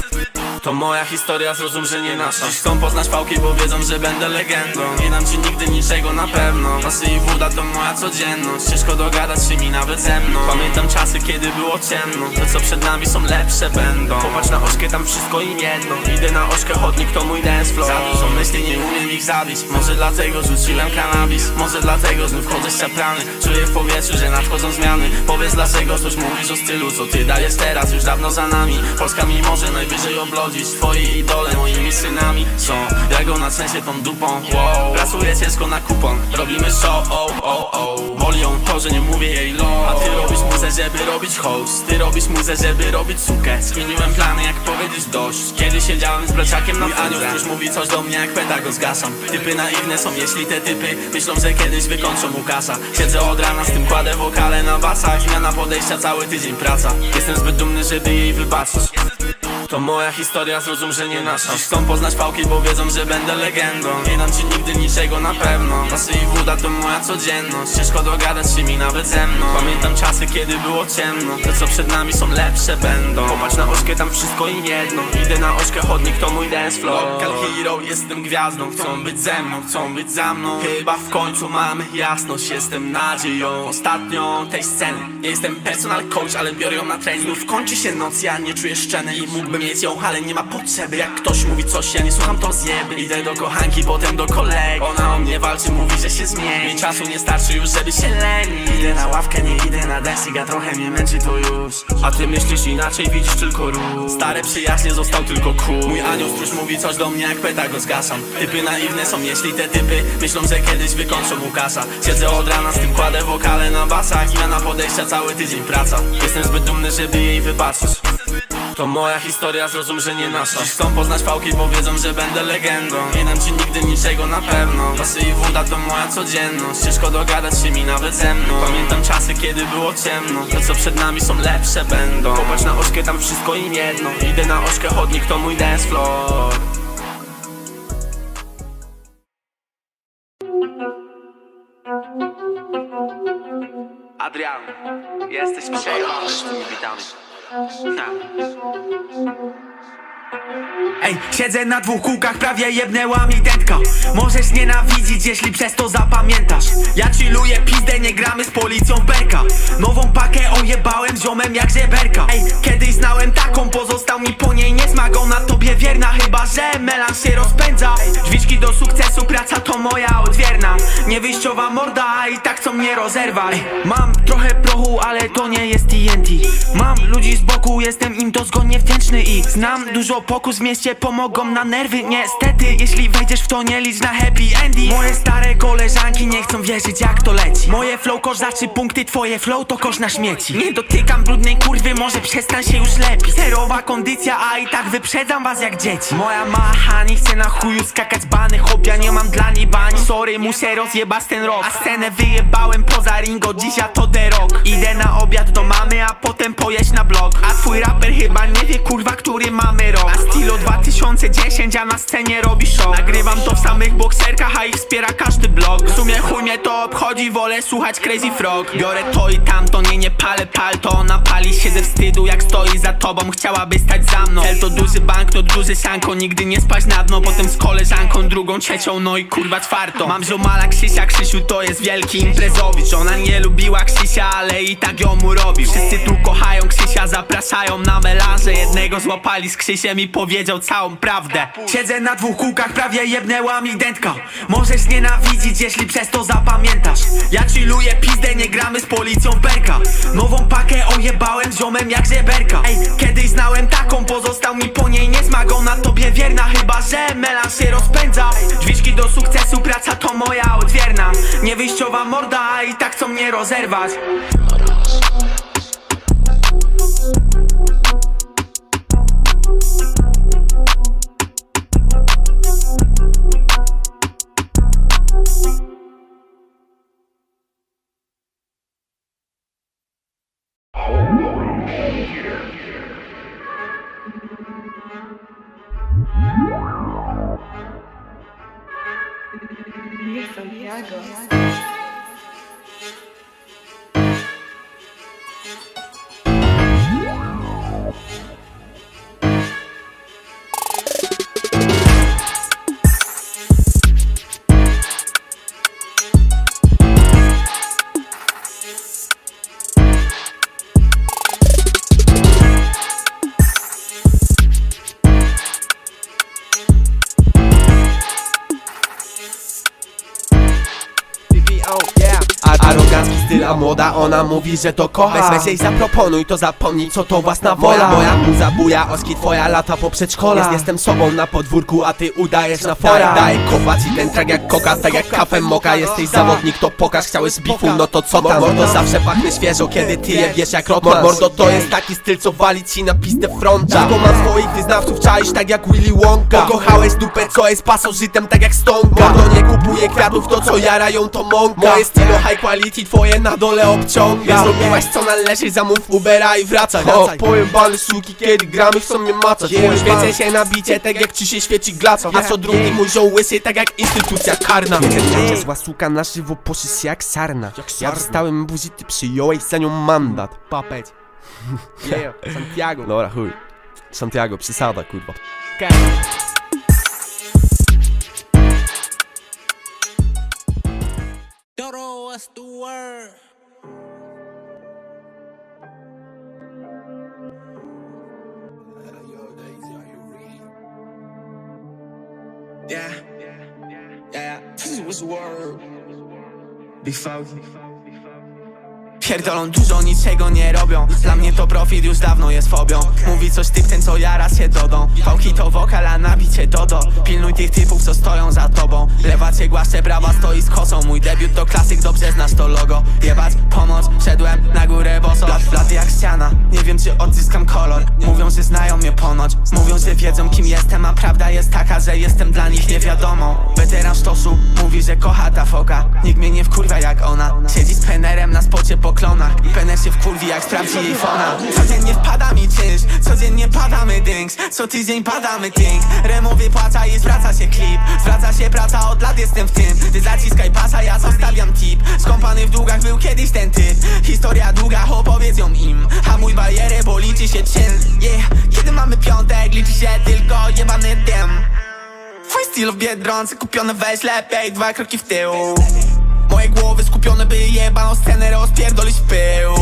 to moja historia, zrozum, że nie nasza. Dziś chcą poznać pałki, bo wiedzą, że będę legendą. Nie dam ci nigdy niczego na pewno. Pasy i woda to moja codzienność. Ciężko dogadać się mi nawet ze mną. Pamiętam czasy, kiedy było ciemno. Te co przed nami są lepsze będą. Popatrz na ośkę, tam wszystko im jedno. Idę na ośkę, chodnik to mój dance Za dużo myśli, nie umiem ich zabić. Może dlatego rzuciłem kanabis. Może dlatego znów chodzę ściaprany Czuję w powietrzu, że nadchodzą zmiany. Powiedz dlaczego coś mówisz o stylu Co ty dajesz teraz, już dawno za nami. Polska mi może najwyżej oblodzić Twoi idole moimi synami są. Ja go na sensie tą dupą. Wow. Pracuję ciężko na kupon. Robimy show, oh, oh, oh. Boli ją to, że nie mówię jej low. A ty robisz muzę, żeby robić host. Ty robisz muzę, żeby robić sukę. Zmieniłem plany, jak powiedzieć dość. Kiedy siedziałem z braciakiem na anioł już mówi coś do mnie, jak peta go zgaszam. Typy naiwne są, jeśli te typy Myślą, że kiedyś wykończą Łukasza Siedzę od rana z tym kładę wokale na basach. Zmiana podejścia, cały tydzień praca. Jestem zbyt dumny, żeby jej wybaczyć to moja historia, zrozum, że nie nasza. Dziś chcą poznać pałki, bo wiedzą, że będę legendą. Nie dam ci nigdy niczego na pewno. Pasy i woda to moja codzienność. Ciężko dogadać się mi nawet ze mną. Pamiętam czasy, kiedy było ciemno. Te co przed nami są lepsze będą. Popatrz na ośkę, tam wszystko im jedno. Idę na ośkę, chodnik to mój dance floor. Local hero, jestem gwiazdą. Chcą być ze mną, chcą być za mną. Chyba w końcu mamy jasność. Jestem nadzieją ostatnią tej sceny. Nie jestem personal coach, ale biorę ją na trening. Znów kończy się noc, ja nie czuję szczeny I mógłbym mieć ją, ale nie ma potrzeby. Jak ktoś mówi coś, ja nie słucham, to zjeby. Idę do kochanki, potem do kolegi. Ona o mnie walczy, mówi, że się zmieni. Mi czasu nie starczy już, żeby się lenić Idę na ławkę, nie idę na desiga Trochę mnie męczy to już. A ty myślisz inaczej, widzisz tylko ruch. Stare przyjaźnie, został tylko kół Mój anioł stróż mówi coś do mnie, jak peta go zgaszam. Typy naiwne są, jeśli te typy Myślą, że kiedyś wykończą Łukasza. Siedzę od rana z tym kładę wokale na basach. Zmiana podejścia, cały tydzień praca. Jestem zbyt dumny, żeby jej wybaczyć to moja historia, zrozum, że nie nasza Dziś chcą poznać pałki, bo wiedzą, że będę legendą. Nie dam ci nigdy niczego na pewno. Pasy i woda to moja codzienność. Ciężko dogadać się mi nawet ze mną. Pamiętam czasy, kiedy było ciemno. Te co przed nami są lepsze będą. Popatrz na ośkę, tam wszystko im jedno. Idę na ośkę, chodnik to mój dance floor. Adrian, jesteś przejechany z tymi bitami Stop. Ej, siedzę na dwóch kółkach, prawie jebnęła mi dętka Możesz nienawidzić, jeśli przez to zapamiętasz. Ja chilluję pizdę, nie gramy z policją berka Nową pakę ojebałem ziomem jak żeberka. Ej, kiedyś znałem taką, pozostał mi po niej niesmak. Ona tobie wierna, chyba że melan się rozpędza. Drzwiczki do sukcesu, praca to moja odwierna. Niewyjściowa morda, i tak chcą mnie rozerwać Mam trochę prochu, ale to nie jest TNT Mam ludzi z boku, jestem im dozgonnie wdzięczny i Znam dużo pokus w mieście, pomogą na nerwy. Niestety, jeśli wejdziesz w to nie licz na happy ending. Moje stare koleżanki nie chcą wierzyć jak to leci. Moje flow kosz za trzy punkty, twoje flow to kosz na śmieci. Nie dotykam brudnej kurwy, może przestań się już lepiej Zerowa kondycja, a i tak wyprzedzam was jak dzieci. Moja macha nie chce na chuju skakać bany. Hop, ja nie mam dla niej bani. Sorry, muszę rozjebać ten rok. A scenę wyjebałem poza ringo, dziś ja to the rock. Idę na obiad do mamy, a potem pojeść na blok A twój raper chyba nie wie kurwa, który mamy rok 2000 2010, a na scenie robi show. Nagrywam to w samych bokserkach, a ich wspiera każdy blog. W sumie chuj mnie to obchodzi, wolę słuchać Crazy Frog. Biorę to i tamto, nie, nie palę palto Ona pali się ze wstydu, jak stoi za tobą. Chciałaby stać za mną. Cel to duży bank, to duży sianko. Nigdy nie spać na dno, potem z koleżanką Drugą, trzecią, no i kurwa czwartą. Mam ziomala Krzysia, Krzysiu to jest wielki imprezowicz. Ona nie lubiła Krzysia, ale i tak ją mu robił Wszyscy tu kochają Krzysia, zapraszają na melanże. Jednego złapali z Krzysiem i powiedział całą prawdę. Siedzę na dwóch kółkach, prawie jebnęła mi dętka Możesz nienawidzić, jeśli przez to zapamiętasz. Ja chilluję pizdę, nie gramy z policją w berka. Nową pakę ojebałem ziomem jak żeberka. Ej, kiedyś znałem taką, pozostał mi po niej niesmak Ona tobie wierna, chyba że melanż się rozpędza. Drzwiczki do sukcesu, praca to moja odwierna. Niewyjściowa morda, i tak chcą mnie rozerwać A- ona mówi, że to kocha. Weź, weź jej zaproponuj, to zapomnij co to własna wola. Moja muza buja, oski twoja lata po przedszkola Jest, Jestem sobą na podwórku, a ty udajesz na fora. Daj. Kopać i ten track jak koka, tak jak kafem moka. Jesteś zawodnik, to pokaż, chciałeś bifu, no to co tam? Mordo zawsze pachnie świeżo, kiedy ty je wiesz jak Rotman Mordo to jest taki styl, co wali ci na pistę fronta. Tylko mam swoich wyznawców, czaisz tak jak Willy Wonka. Pokochałeś dupę, co jest pasożytem, tak jak stonka. Mordo nie kupuje kwiatów, to co jarają to mąka. Moje stylo high quality, twoje na dole obciąga Zrobiłaś co należy, zamów Ubera i wracaj. O, pojebane suki, kiedy gramy chcą mnie macać Mój świecę się na bicie, tak jak ci się świeci glaca A co drugi mój ziom łysy, tak jak instytucja karna. Wiecie, zła suka na żywo poszys jak sarna. Ja wstałem buzi, ty przyjąłeś za nią mandat. Papeć. Yeah, Santiago. Dobra, chuj. Santiago, przesada, kurwa. Doro, what's the word? Yeah, yeah, this was word. Big Foggy. Pierdolą dużo, niczego nie robią. Dla mnie to profit już dawno jest fobią. Mówi coś typ ten co jara się dodą Pałki to wokal, a nabicie dodo. Pilnuj tych typów co stoją za tobą. Lewa cię głaszcze, prawa stoi z kosą. Mój debiut to klasyk, dobrze znasz to logo. Jebać pomoc, szedłem na górę boso Lat, lat jak ściana, nie wiem czy odzyskam kolor. Mówią, że znają mnie ponoć. Mówią, że wiedzą kim jestem A prawda jest taka, że jestem dla nich niewiadomą Weteran sztosu mówi, że kocha ta foka. Nikt mnie nie wkurwia jak ona. Siedzi z penerem na spocie po klonach. Pener się wkurwi jak sprawdzi jej fona. Codziennie wpada mi czynsz Codziennie padamy dings Co tydzień padamy ting Remo wypłaca i zwraca się klip. Zwraca się praca, od lat jestem w tym. Ty zaciskaj pasa, ja zostawiam tip. Skąpany w długach był kiedyś ten typ. Historia długa, opowiedz ją im. Hamuj barierę, bo liczy się czyn Yeah, kiedy mamy piątek Liczy się tylko jebany dym. Twój styl w Biedronce kupione weź lepiej Dwa kroki w tył Moje głowy skupione by jebaną scenę rozpierdolić w pył.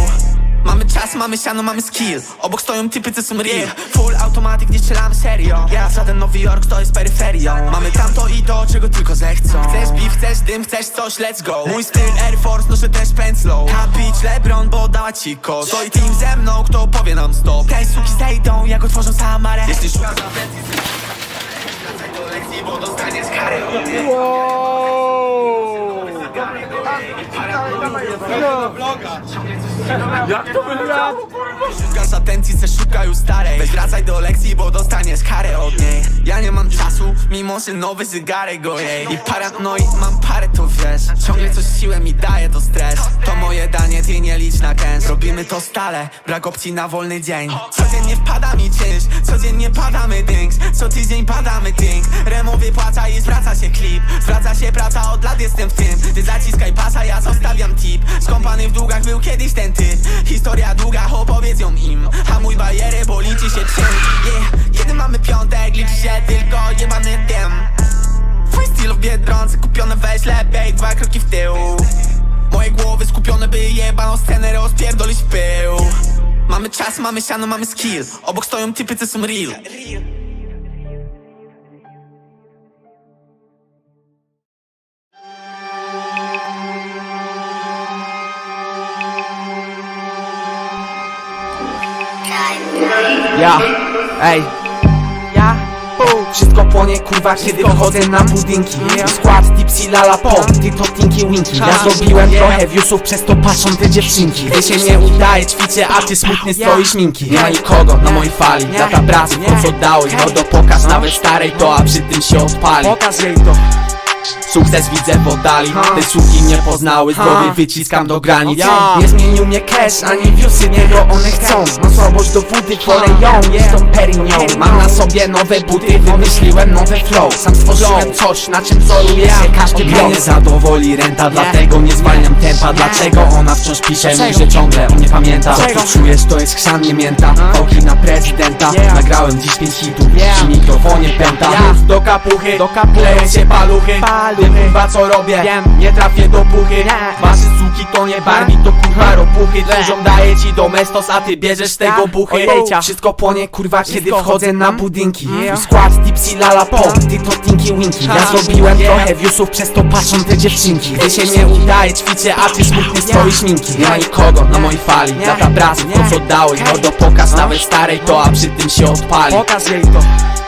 Mamy czas, mamy siano, mamy skill. Obok stoją typy, co są real. Full automatic, nie strzelamy serio. Ja, żaden Nowy Jork, to jest peryferią Mamy tamto i to, czego tylko zechcą. Chcesz beef, chcesz dym, chcesz coś, let's go. Mój styl Air Force, noszę też pędzlą bitch LeBron, bo dała ci kod Stoi team ze mną, kto powie non stop. Te suki zejdą, jak otworzą Samarę. Jeśli szukasz atencji, wracaj do lekcji, bo dostaniesz karę 不要。Szukasz atencji, se szukaj już starej. Weź wracaj do lekcji, bo dostaniesz karę od niej. Ja nie mam czasu, mimo że nowy zegarek go jej. I paranoid mam parę, to wiesz. Ciągle coś siłę mi daje to stres. To moje danie, ty nie licz na kęs. Robimy to stale, brak opcji na wolny dzień. Codziennie wpada mi czynsz, codziennie padamy dings. Co tydzień dzień padamy tynk Remo wypłaca i zwraca się klip. Zwraca się praca, od lat jestem w tym. Ty zaciskaj pasa, ja zostawiam tip. Skąpany w długach był kiedyś ten Historia długa, opowiedz ją im. Hamuj bariery, bo liczy się czym yeah. Kiedy mamy piątek, liczy się tylko jebany dym Twój styl w Biedronce, kupione weź lepiej Dwa kroki w tył. Moje głowy skupione, by jebaną scenę rozpierdolić w pył. Mamy czas, mamy siano, mamy skill. Obok stoją typy, co są real Ja, ej. Ja, wszystko płonie kurwa kiedy wychodzę na budynki. Skład Tipsy Lala Pop, ty to Tinky Winky. Ja zrobiłem trochę viewsów, przez to patrzą te dziewczynki. Gdy się nie udaje ćwiczę, a ty smutny stroisz minki. Nie ma nikogo na mojej fali, lata pracy, to co dałeś? Mordo pokaż nawet starej to, a przy tym się odpali. Pokaż jej to Sukces widzę w oddali Te suki mnie poznały, zdrowie wyciskam do granic. Nie zmienił mnie cash, ani viewsy, niego one chcą. Mam słabość do wody, wolę ją, jestem Perignon Mam na sobie nowe buty, wymyśliłem nowe flow. Sam stworzyłem coś, na czym wzoruje się każdy blog Mnie zadowoli renta, dlatego nie zwalniam tempa. Dlaczego ona wciąż pisze mi, że ciągle o mnie pamięta? Co tu czujesz, to jest chrzan, nie mięta Oki na prezydenta. Nagrałem dziś pięć hitów, przy mikrofonie pęta do kapuchy, do kapuchy się paluchy Wiem kurwa co robię, nie trafię do puchy. Wasze suki to nie barmi, to kurwa ropuchy. Dużą daję ci domestos, a ty bierzesz z tego buchy. Wszystko płonie kurwa kiedy wchodzę na budynki. Skład Tipsy Lala Pop, ty to Tinky Winky Ja zrobiłem trochę viewsów, przez to patrzą te dziewczynki. Gdy się nie udaje ćwiczę, a ty smutny stroisz minki Nie ma nikogo na mojej fali, lata pracy, to co dałeś? Mordo pokaż nawet starej to, a przy tym się odpali. Pokaż jej to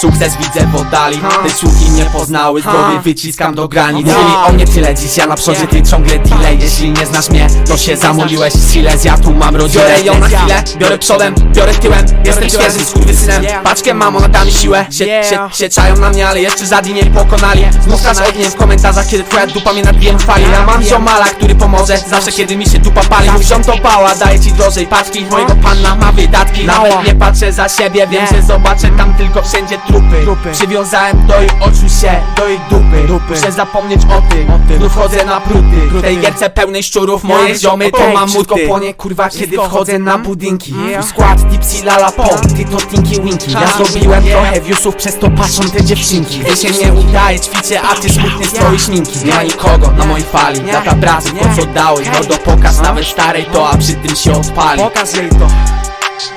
Sukces widzę w oddali Te słuki nie poznały, zdrowie wyciskam do granic Czyli o mnie tyle dziś, ja na przodzie, ty ciągle delay Jeśli nie znasz mnie, to się zamoliłeś. Siles, ja tu mam rodzinę. Biorę ją na chwilę, biorę przodem, biorę tyłem. Jestem świeżym skurwysynem, paczkę mam, ona da mi siłę. Się, się, się czają na mnie, ale jeszcze żadni nie pokonali. Znów każ ogniem w komentarzach, kiedy twoja dupa mnie nad diem chwali. Ja mam ziomala, który pomoże, zawsze kiedy mi się dupa pali. Mój ziom to pała, daje ci drożej. Paczki Mojego panna ma wydatki, nawet nie patrzę za siebie Wiem, że zobaczę tam tylko wszędzie trupy Przywiązałem do jej oczu się, do jej dupy, Muszę zapomnieć o tym, znów wchodzę na pruty. W tej gierce pełnej szczurów, moje ziomy to mam Wszystko płonie kurwa kiedy wchodzę na budynki. Skład Tipsy Lala Pop, ty to Tinky Winky. Ja zrobiłem trochę viewsów, przez to patrzą te dziewczynki. Gdy się nie udaje ćwiczę, a ty smutny stroisz minki Nie ma nikogo na mojej fali, lata pracy, to co dałeś? Mordo pokaż nawet starej to, a przy tym się odpali. Pokaż jej to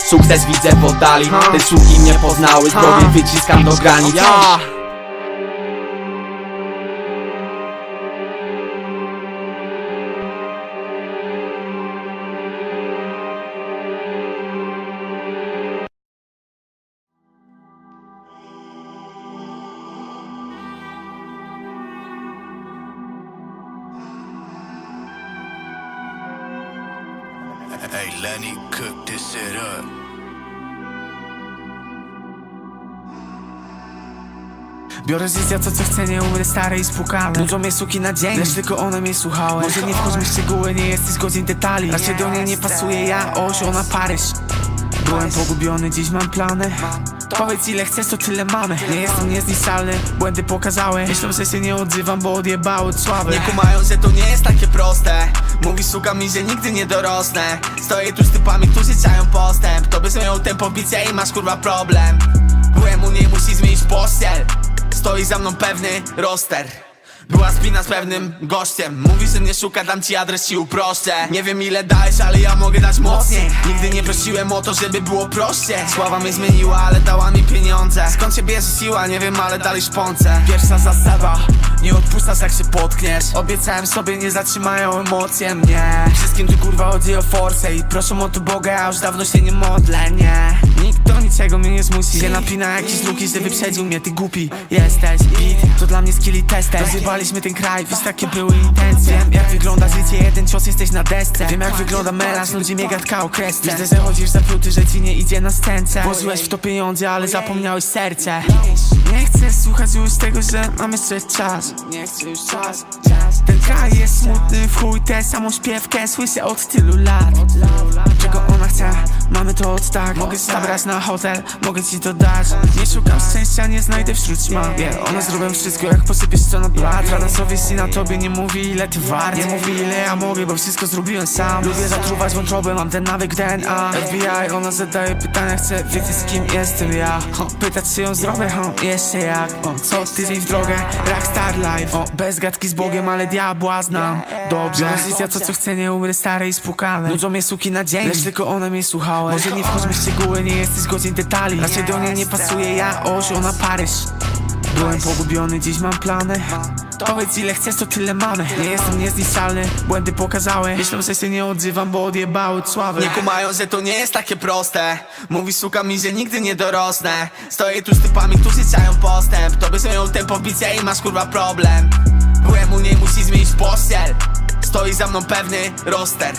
Sukces widzę w oddali Te suki mnie poznały, zdrowie wyciskam do granic Biorę życia, co co chcę, nie umrę stary i spłukany. Nudzą mnie suki na dzień, lecz tylko one mnie słuchały. Może nie wchodźmy w szczegóły, nie jesteś godzin detali. Raczej do niej nie pasuje ja, oś, ona Paryż. Byłem pogubiony, dziś mam plany. Powiedz ile chcesz, to tyle mamy. Nie jestem niezniszczalny, błędy pokazały. Myślą, że się nie odzywam, bo odjebały słabe Nie kumają, że to nie jest takie proste. Mówi suka mi, że nigdy nie dorosnę. Stoję tu z typami, którzy czają postęp. To by zmienił tempo bicia i masz kurwa problem. Byłem u niej, musi zmienić pościel Stoi za mną pewny roster była spina z pewnym gościem. Mówi, że mnie szuka, dam ci adres, ci uproszczę. Nie wiem ile dajesz, ale ja mogę dać mocniej. Nigdy nie prosiłem o to, żeby było prościej. Sława mnie zmieniła, ale dała mi pieniądze. Skąd się bierze siła, nie wiem, ale dalej szpącę. Pierwsza zasada, nie odpuszczasz jak się potkniesz. Obiecałem sobie, nie zatrzymają emocje mnie. Wszystkim tu kurwa chodzi o forsę I proszę o to Boga, ja już dawno się nie modlę, nie. Nikt do niczego mnie nie zmusi. Się napina jakiś luki, że wyprzedził mnie, ty głupi Jesteś, beat, to dla mnie skilli tester Rozjebaliśmy ten kraj, wiesz takie były intencje. Wiem jak wygląda życie, jeden cios jesteś na desce. Wiem jak wygląda melanż, ludzi mnie gadka o kresce. Widzę, że chodzisz za pluty, że ci nie idzie na scence. Włożyłeś w to pieniądze, ale zapomniałeś serce. Nie chcę słuchać już tego, że mam jeszcze czas. Nie chcę już czas Ten kraj jest smutny w chuj, tę samą śpiewkę słyszę od tylu lat. Czego ona chce? Mamy to od tak. Mogę zabrać na hotel, mogę ci to dać. Nie szukam szczęścia, nie znajdę wśród ćma yeah, One zrobią wszystko jak posypiesz co na blat Rada sobie na tobie nie mówi ile ty wart. Nie mówi ile ja mogę, bo wszystko zrobiłem sam. Lubię zatruwać wątrobę, mam ten nawyk DNA FBI, ona zadaje pytania, chce wiedzieć z kim jestem ja. Pytać czy ją zrobię, o, jeszcze jak. O, Co tydzień w drogę, rockstar life. O, Bez gadki z Bogiem, ale diabła znam. Dobrze, ja to co chcę, nie umrę stary i spłukany. Nudzą mnie suki na dzień, lecz tylko one mnie słuchały. Może nie wchodźmy w szczegóły, nie jesteś godzin detali. Raczej do niej nie pasuje, ja oś, ona Paryż Byłem pogubiony, dziś mam plany. Powiedz ile chcesz, to tyle mamy. Nie jestem niezniszczalny, błędy pokazały Myślą, że się nie odzywam, bo odjebały sławy. Nie kumają, że to nie jest takie proste. Mówi suka mi, że nigdy nie dorosnę. Stoję tu z typami, którzy czają postęp. To by swoją tempo bicie i masz kurwa problem. Byłem u niej, musi zmienić pościel. Stoi za mną pewny roster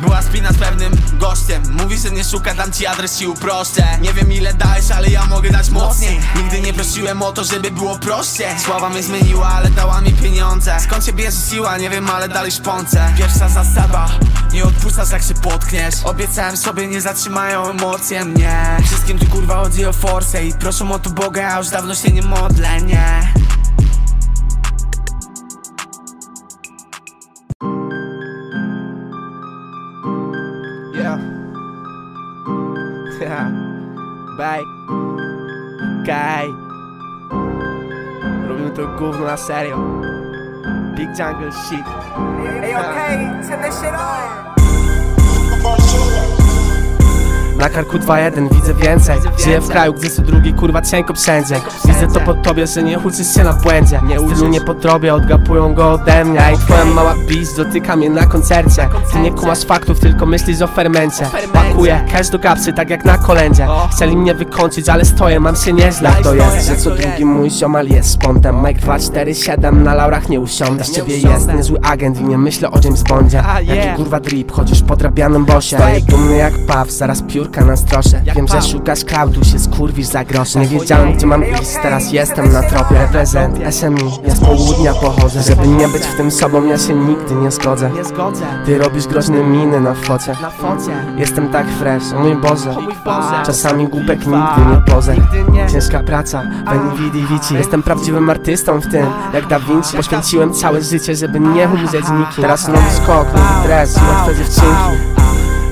była spina z pewnym gościem. Mówi, że nie szuka, dam ci adres ci uproszczę. Nie wiem ile dajesz, ale ja mogę dać mocniej. Nigdy nie prosiłem o to, żeby było prościej. Sława mnie zmieniła, ale dała mi pieniądze. Skąd się bierze siła, nie wiem, ale dalej szponce Pierwsza zasada, nie odpuszczasz jak się potkniesz. Obiecałem sobie, nie zatrzymają emocje mnie. Wszystkim tu kurwa chodzi o forsę I proszę o to Boga, ja już dawno się nie modlę, nie Bye. Kaj. Robimy to gówno na serio. Big jungle shit. Na karku 2-1 widzę więcej. Żyję w kraju, gdzie co drugi kurwa cienko wszędzie. Widzę to po tobie, że nie uczysz się na błędzie. Stylu nie podrobię, odgapują go ode mnie. I twoja mała bis dotyka mnie na koncercie. Ty nie kumasz faktów, tylko myślisz o fermencie. Pakuję cash do kapsy, tak jak na kolędzie. Chcieli mnie wykończyć, ale stoję, mam się nieźle. To jest, że co drugi mój ziomal jest spontem. Mike 247 na laurach nie usiądę. Z ciebie jest niezły agent i nie myślę o James Bondzie. Jaki kurwa drip, chodzisz po drabianym bosie. Stoję dumny jak paw, zaraz na strosze. Wiem, że szukasz klaudu, się skurwisz za grosze. Nie wiedziałem gdzie mam iść, teraz jestem na tropie. Reprezent SMI, ja z południa pochodzę. Żeby nie być w tym sobą, ja się nigdy nie zgodzę. Ty robisz groźne miny na focie. Jestem tak fresh, o mój Boże. Czasami głupek nigdy nie pozę. Ciężka praca, Vidi Vici Jestem prawdziwym artystą w tym, jak Da Vinci. Poświęciłem całe życie, żeby nie umrzeć nikim Teraz nowy skok, nowy dres, łatwe dziewczynki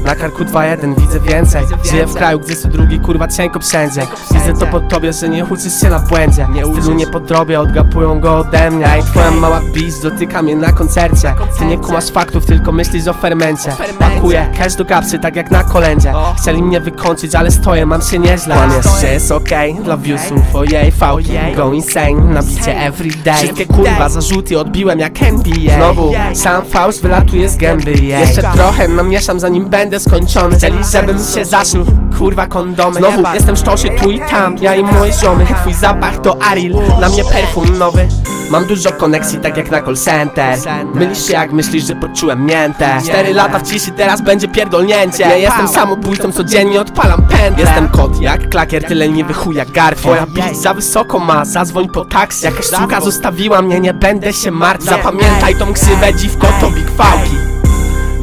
na karku 2-1 widzę więcej. Żyję w kraju, gdzie co drugi kurwa cienko wszędzie. Widzę to po tobie, że nie uczysz się na błędzie. Stylu nie podrobię, odgapują go ode mnie. I twoja mała bis dotyka mnie na koncercie. Ty nie kumasz faktów, tylko myślisz o fermencie. Pakuję cash do kapsy, tak jak na kolędzie. Chcieli mnie wykończyć, ale stoję, mam się nieźle. Kłamiesz, że jest okej, dla viewsów o jej fałki Go insane, na bicie everyday Wszystkie kurwa zarzuty odbiłem jak NBA Znowu, sam fałsz wylatuje z gęby Jeszcze trochę namieszam zanim będę skończony. Chcieli, żebym się zaszył, kurwa kondomy. Znowu jestem szczoszy tu i tam, ja i mój ziomy Twój zapach to Aril, na mnie perfum nowy. Mam dużo koneksji, tak jak na call center. Mylisz się jak myślisz, że poczułem miętę. Cztery lata w ciszy, teraz będzie pierdolnięcie. Ja jestem samobójcą, codziennie odpalam pętlę. Jestem kot jak klakier, tyle nie wychuj jak garfiel Twoja beat za wysoko ma, zadzwoń po taksi. Jakaś suka zostawiła mnie, nie będę się martwił Zapamiętaj tą ksywę dziwko, to big fałki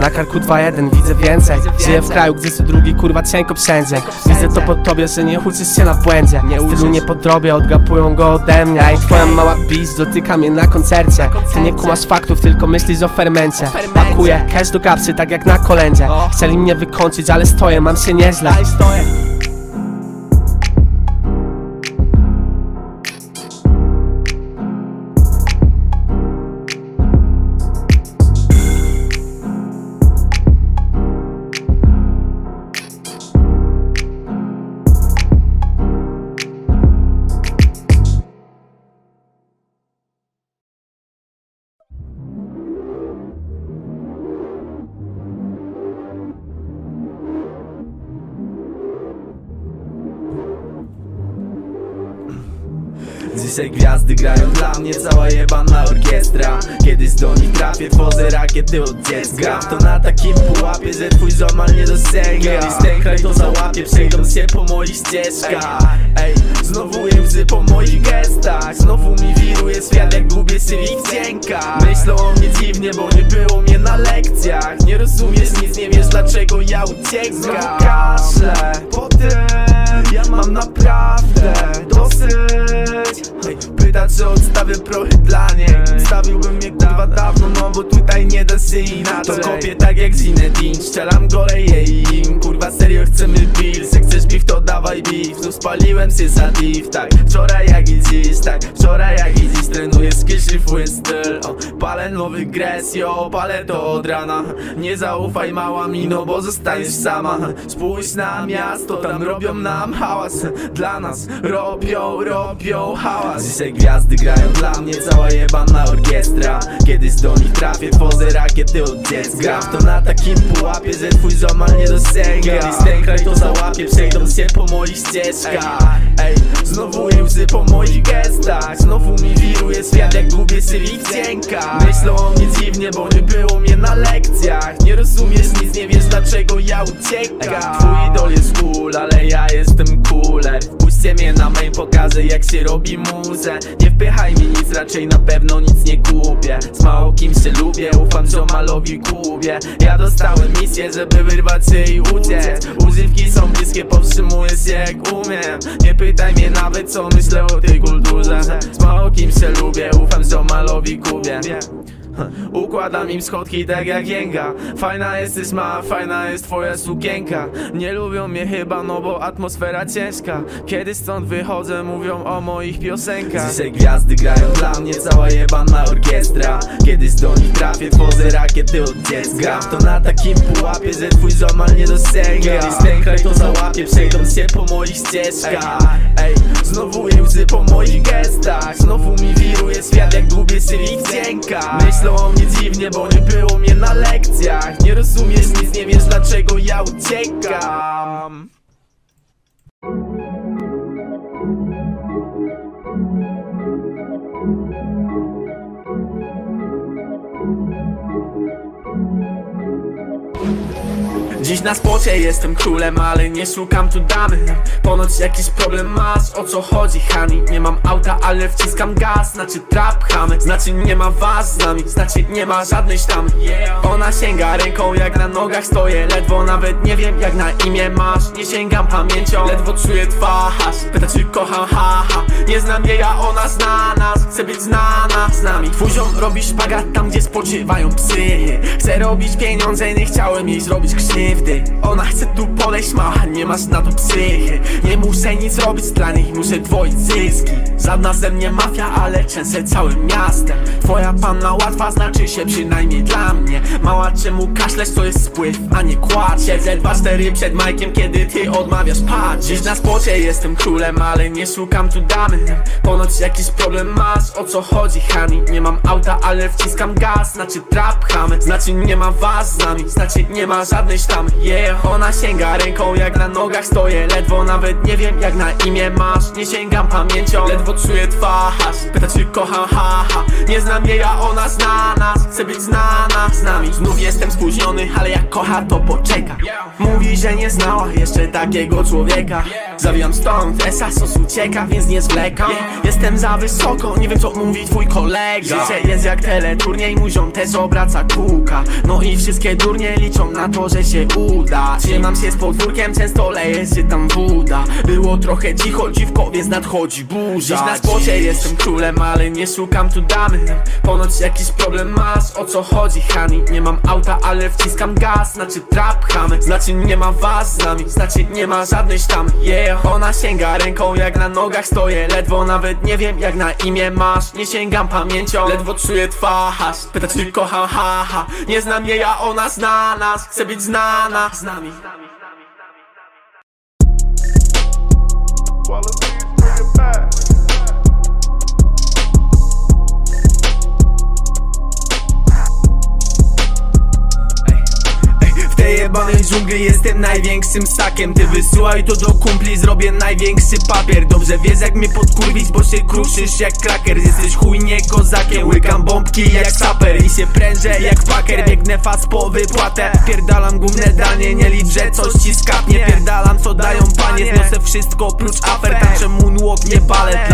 na karku 2-1 widzę więcej. Żyję w kraju, gdzie co drugi kurwa cienko wszędzie. Widzę to po tobie, że nie uczysz się na błędzie. Stylu nie podrobię, odgapują go ode mnie. I twoja mała bis dotyka mnie na koncercie. Ty nie kumasz faktów, tylko myślisz o fermencie. Pakuję cash do kapsy, tak jak na kolędzie. Chcieli mnie wykończyć, ale stoję, mam się nieźle mnie, cała jebana orkiestra. Kiedyś do nich trafię, tworzę rakiety od dziecka. To na takim pułapie, że twój ziomal nie dosięga Kiedyś ten kraj to załapie, przejdą się po moich ścieżkach. Ej, znowu łzy po moich gestach. Znowu mi wiruje świat, jak gubię się w ich wdziękach Myślą o mnie dziwnie, bo nie było mnie na lekcjach. Nie rozumiesz nic, nie wiesz dlaczego ja uciekam. Znowu kaszle, potem ja mam naprawdę dosyć Pyta czy odstawię prochy dla niej. Stawiłbym je kurwa dawno, no bo tutaj nie da się inaczej. To kopię tak jak Zinedine, strzelam gole jej im. Kurwa serio chcemy bills, jak chcesz beef to dawaj beef. Znów spaliłem się za div, tak. Wczoraj jak i dziś, tak. Wczoraj jak i dziś trenuję skill, szlifuję styl o, Palę nowy gres, yo, palę to od rana. Nie zaufaj mała mi, no bo zostaniesz sama. Spójrz na miasto, tam robią nam hałas. Dla nas robią, robią hałas. Dzisiaj gwiazdy grają dla mnie, cała jebana orkiestra. Kiedyś do nich trafię, tworzę rakiety od dziecka. To na takim pułapie, że twój ziomal nie dosięga Kiedyś ten kraj to załapie, przejdą się po moich ścieżkach. Ej, znowu łzy po moich gestach. Znowu mi wiruje świat, jak gubię się w ich wdziękach Myślą o mnie dziwnie, bo nie było mnie na lekcjach. Nie rozumiesz nic, nie wiesz dlaczego ja uciekam. Twój idol jest cool, ale ja jestem cooler Puśćcie mnie na main, pokażę jak się robi muzę. Nie wpychaj mi nic, raczej na pewno nic nie kupię. Z mało kim się lubię, ufam ziomalowi Kubie. Ja dostałem misję, żeby wyrwać się i uciec. Używki są bliskie, powstrzymuję się jak umiem. Nie pytaj mnie nawet co myślę o tej kulturze. Z mało kim się lubię, ufam ziomalowi Kubie Układam im schodki tak jak jęga. Fajna jesteś ma, fajna jest twoja sukienka. Nie lubią mnie chyba, no bo atmosfera ciężka. Kiedy stąd wychodzę, mówią o moich piosenkach. Dzisiaj gwiazdy grają dla mnie, cała jebana orkiestra. Kiedyś do nich trafię, tworzę rakiety od dziecka. To na takim pułapie, że twój ziomal nie dosięga. Kiedyś kraj to załapie, przejdą się po moich ścieżkach. Ej, znowu łzy po moich gestach. Znowu mi wiruje świat, jak gubię się w ich wdziękach Myślą o mnie dziwnie, bo nie było mnie na lekcjach. Nie rozumiesz nic, nie wiesz dlaczego ja uciekam Dziś na spocie jestem królem, ale nie szukam tu damy. Ponoć jakiś problem masz, o co chodzi Hani? Nie mam auta, ale wciskam gaz, znaczy trap chamy Znaczy nie ma was z nami, znaczy nie ma żadnej sztamy. Ona sięga ręką jak na nogach stoję. Ledwo nawet nie wiem jak na imię masz. Nie sięgam pamięcią, ledwo czuję twarz. Pyta czy kocham, haha Nie znam jej, a ona zna nas. Chce być znana z nami. Twój ziom robi szpagat tam, gdzie spoczywają psy. Chcę robić pieniądze, nie chciałem jej zrobić krzywdy Ona chce tu podejść, mała, nie masz na to psychy. Nie muszę nic robić dla niej, muszę dwoić zyski Żadna ze mnie mafia, ale trzęsę całym miastem. Twoja panna łatwa znaczy się przynajmniej dla mnie. Mała, czemu kaszlesz, to jest spływ, a nie kład. Siedzę dwa cztery przed majkiem, kiedy ty odmawiasz patrz Dziś na spocie jestem królem, ale nie szukam tu damy Ponoć jakiś problem masz, o co chodzi, Hani? Nie mam auta, ale wciskam gaz, znaczy trap chamy. Znaczy nie ma was z nami, znaczy nie ma żadnej sztamy Yeah, ona sięga ręką jak na nogach stoję. Ledwo nawet nie wiem jak na imię masz. Nie sięgam pamięcią, ledwo czuję twarz. Pyta czy kocham, haha Nie znam jej, a ona zna nas. Chce być znana z nami. Znów jestem spóźniony, ale jak kocha to poczeka. Mówi, że nie znała jeszcze takiego człowieka. Zawijam stąd, esa sos ucieka, więc nie zwlekam Jestem za wysoko, nie wiem co mówi twój kolega. Życie jest jak teleturniej, mój ziom też obraca kółka. No i wszystkie durnie liczą na to, że się uda Trzymam się z podwórkiem, często leje się tam woda Było trochę cicho, dziwko, więc nadchodzi burza. Dziś na spocie jestem królem, ale nie szukam tu damy. Ponoć jakiś problem masz, o co chodzi, Hani? Nie mam auta, ale wciskam gaz, znaczy trap chamy. Znaczy nie ma was z nami, znaczy nie ma żadnej sztamy Yeah, ona sięga ręką jak na nogach stoję. Ledwo nawet nie wiem jak na imię masz. Nie sięgam pamięcią, ledwo czuję twarz. Pyta czy kocham, haha Nie znam jej, a ona zna nas. Chce być znana z nami W tej jebanej dżungli jestem największym sakiem Ty wysyłaj to do kumpli, zrobię największy papier. Dobrze wiesz jak mnie podkurwić, bo się kruszysz jak kraker. Jesteś chuj nie kozakiem, łykam bombki jak saper. I się prężę jak paker, biegnę fast po wypłatę. Pierdalam główne danie, nie liczę coś ci skapnie. Pierdalam co dają panie, zniosę wszystko oprócz afer. Tańczę moonwalk, nie balet,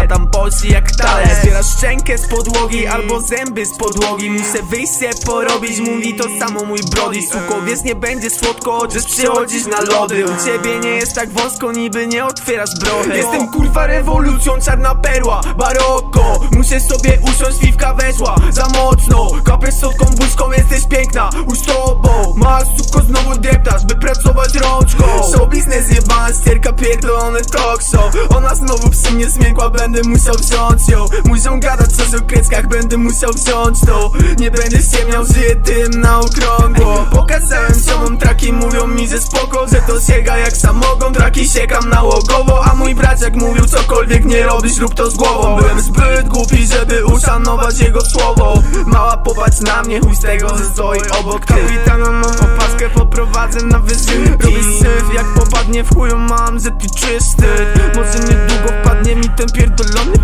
polsi jak talerz szczękę z podłogi albo zęby z podłogi. Muszę wyjść się porobić, mówi to samo mój brody. Suko, wiesz nie będzie słodko, chociaż przychodzisz na lody. U ciebie nie jest tak wąsko, niby nie otwierasz brochę Jestem kurwa rewolucją, czarna perła, baroko. Muszę sobie usiąść, piwka weszła za mocno. Kapesz słodką błyszką, jesteś piękna, już tobą Masz suko znowu deptasz, by pracować rączką. Show biznes jebana, ścierka pierdolony talk show. Ona znowu przy mnie zmiękła, będę musiał wziąć ją Muszą gadać coś o kreckach, będę musiał wziąć to. Nie będę się miał, żyję tym na okrągło. Pokazałem ziomom traki, mówią mi, że spoko Że to sięga jak samogon, traki siekam nałogowo A mój braciak mówił, cokolwiek nie robisz, rób to z głową. Byłem zbyt głupi, żeby uszanować jego słowo. Mała popatrz na mnie, chuj z tego, że stoi obok Kapitana mam opaskę, poprowadzę na wyżynki Robię syf, jak popadnie w chuju mam, że ty czysty. Może niedługo wpadnie mi ten pierdolony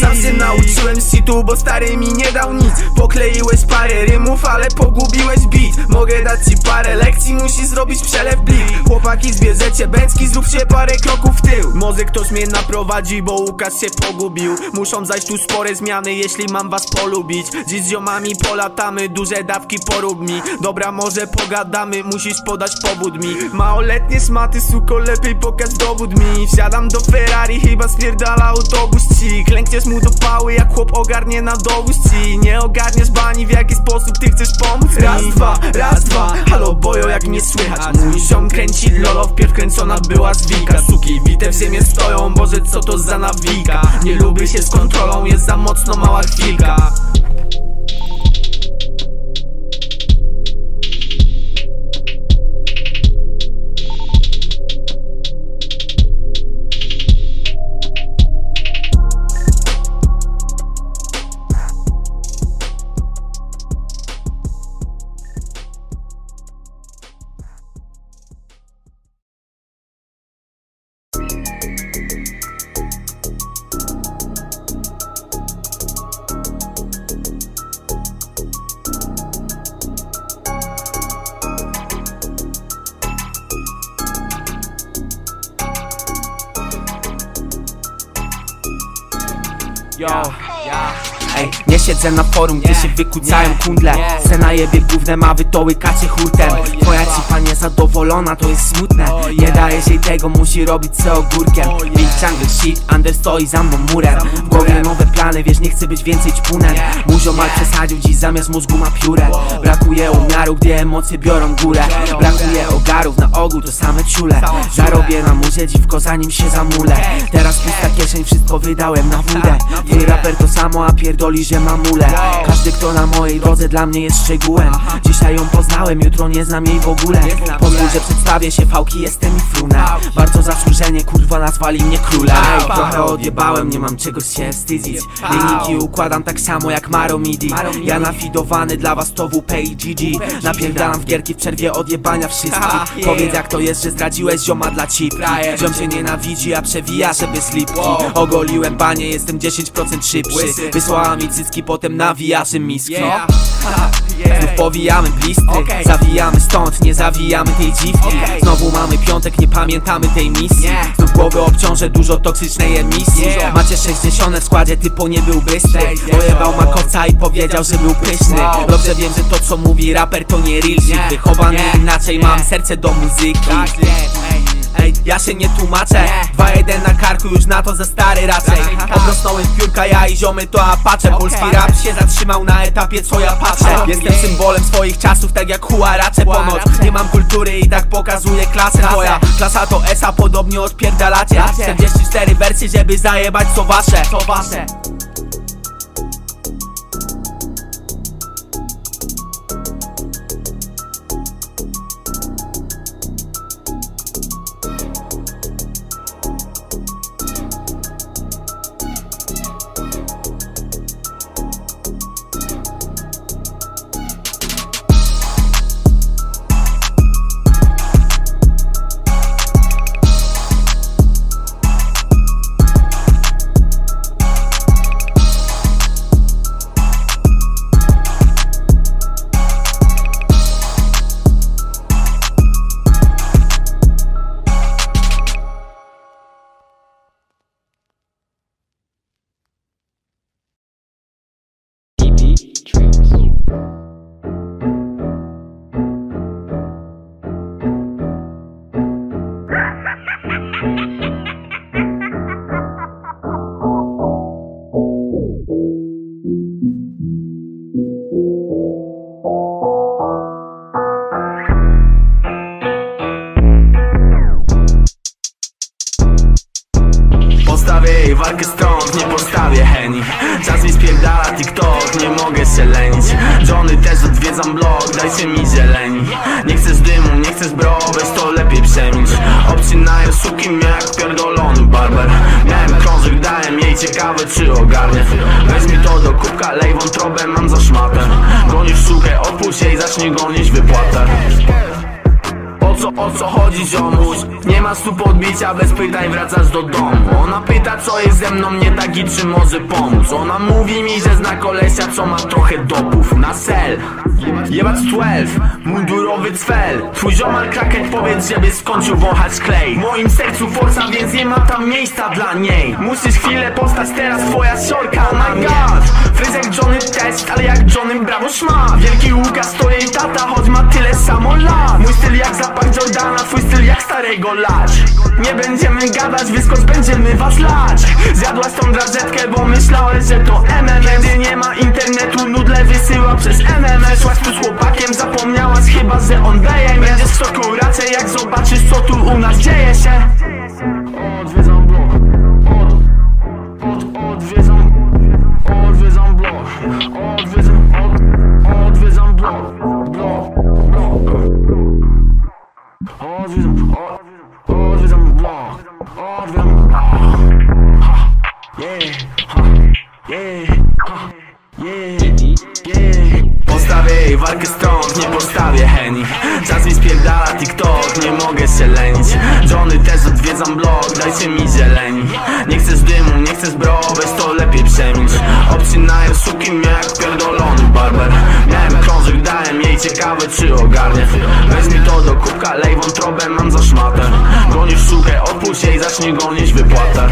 Sam się nauczyłem situ, bo stary mi nie dał nic. Pokleiłeś parę rymów, ale pogubiłeś beat. Mogę dać ci parę lekcji, musisz zrobić przelew blik Chłopaki zbierzecie bęcki, zróbcie parę kroków w tył. Może ktoś mnie naprowadzi, bo Łukasz się pogubił. Muszą zajść tu spore zmiany, jeśli mam was polubić. Dziś z ziomami polatamy, duże dawki porób mi. Dobra, może pogadamy, musisz podać pobud mi. Małoletnie szmaty, suko, lepiej pokaż dowód mi. Wsiadam do Ferrari, chyba spierdala autobus ci Klękniesz mu do pały, jak chłop ogarnie na dowóz ci. Nie ogarniesz bani, w jaki sposób ty chcesz pomóc Raz, dwa, raz, dwa, halo bojo, jak mnie słychać? Mój ziom kręci lolo, wpierw kręcona była z wilka Suki bite w ziemię stoją, boże co to za nawika? Nie lubię się z kontrolą, jest za mocno mała chwilka siedzę na forum, gdzie się wykucają kundle. Se najebie gównem, a wy to łykacie hurtem Twoja cipa niezadowolona, to jest smutne. Nie dajesz jej tego, musi robić co ogórkiem. Big jungle shit, under stoi za mną murem. W głowie nowe plany, wiesz, nie chcę być więcej ćpunem Muzio mal przesadził, dziś zamiast mózgu ma piórę. Brakuje umiaru, gdy emocje biorą górę. Brakuje ogarów, na ogół to same ciule Zarobię na muzie dziwko, zanim się zamulę. Teraz pusta kieszeń, wszystko wydałem na wódę. Twój raper to samo, a pierdoli, że Każdy kto na mojej drodze dla mnie jest szczegółem. Dzisiaj ją poznałem, jutro nie znam jej w ogóle. Pozwól, że przedstawię się, fałki jestem i frunę. Bardzo zasłużenie, kurwa nazwali mnie królem. Ej, trochę odjebałem, nie mam czego się wstydzić. Linijki układam tak samo jak Maro Midi. Ja nafidowany dla was to WP i GG Napierdalam w gierki w przerwie odjebania wszystkich. Powiedz jak to jest, że zdradziłeś zioma dla cipki Ziom się nienawidzi, a przewija, żeby slipki Ogoliłem banie, jestem 10% szybszy. Wysłała mi cycki, potem nawijaszy miski Znów powijamy blistry Zawijamy stąd, nie zawijamy tej dziwki. Znowu mamy piątek, nie pamiętamy tej misji. Znów głowy obciążę dużo toksycznej emisji. Macie 60 w składzie, typo nie był bystry Pojebał makowca i powiedział, że był pyszny. Dobrze wiem, że to co mówi raper to nie real. Shit Wychowany inaczej, mam serce do muzyki Ej, ja się nie tłumaczę. 2-1 na karku, już na to za stary raczej. Obrosnąłem piórka, ja i ziomy to apacze. Polski rap się zatrzymał na etapie, co ja patrzę Jestem symbolem swoich czasów, tak jak huaracze. Ponoć Nie mam kultury i tak pokazuję klasę. Twoja klasa to esa, podobnie odpierdalacie. 44 wersje, żeby zajebać co wasze. Co wasze bez pytań wracasz do domu. Ona pyta co jest ze mną nie tak i czy może pomóc. Ona mówi mi, że zna kolesia, co ma trochę dopów Na sel. Jebać 12, mundurowy cwel. Twój ziomal kraket powiedz, żeby skończył wąchać klej. W moim sercu forsa, więc nie ma tam miejsca dla niej. Musisz chwilę postać teraz twoja siorka, oh my god Fryz jak Johnny Test, ale jak Johnny Bravo szma Wielki Łukasz to jej tata, choć ma tyle samo lat. Mój styl jak zapach Jordana, twój styl jak starego lać. Nie będziemy gadać, wyskocz, będziemy was lać. Zjadłaś tą drażetkę, bo myślałeś, że to MMS Kiedy nie ma internetu, nudle wysyła przez MMS Szłaś tu z chłopakiem, zapomniałaś chyba, że on daje. Będziesz w szoku raczej, jak zobaczysz, co tu u nas dzieje się Odwiedzam, od, odwiedzam blok, odwiedzam ha, Yeah, ha, yeah, ha, yeah, yeah Postawię jej walkę stąd, nie postawię Heni Czas mi spierdala TikTok, nie mogę się lenić. Johnny też odwiedzam blog, dajcie mi zieleni. Nie chcę z dymu, nie chcę z bro, weź to lepiej przemilcz Obcinają suki mnie jak pierdolony barber. Miałem krążek, dałem jej ciekawe czy ogarnie. Weź mi to do kubka, lej wątrobę, mam za szmatę. Gonisz sukę, odpuść jej, zacznij gonić wypłatę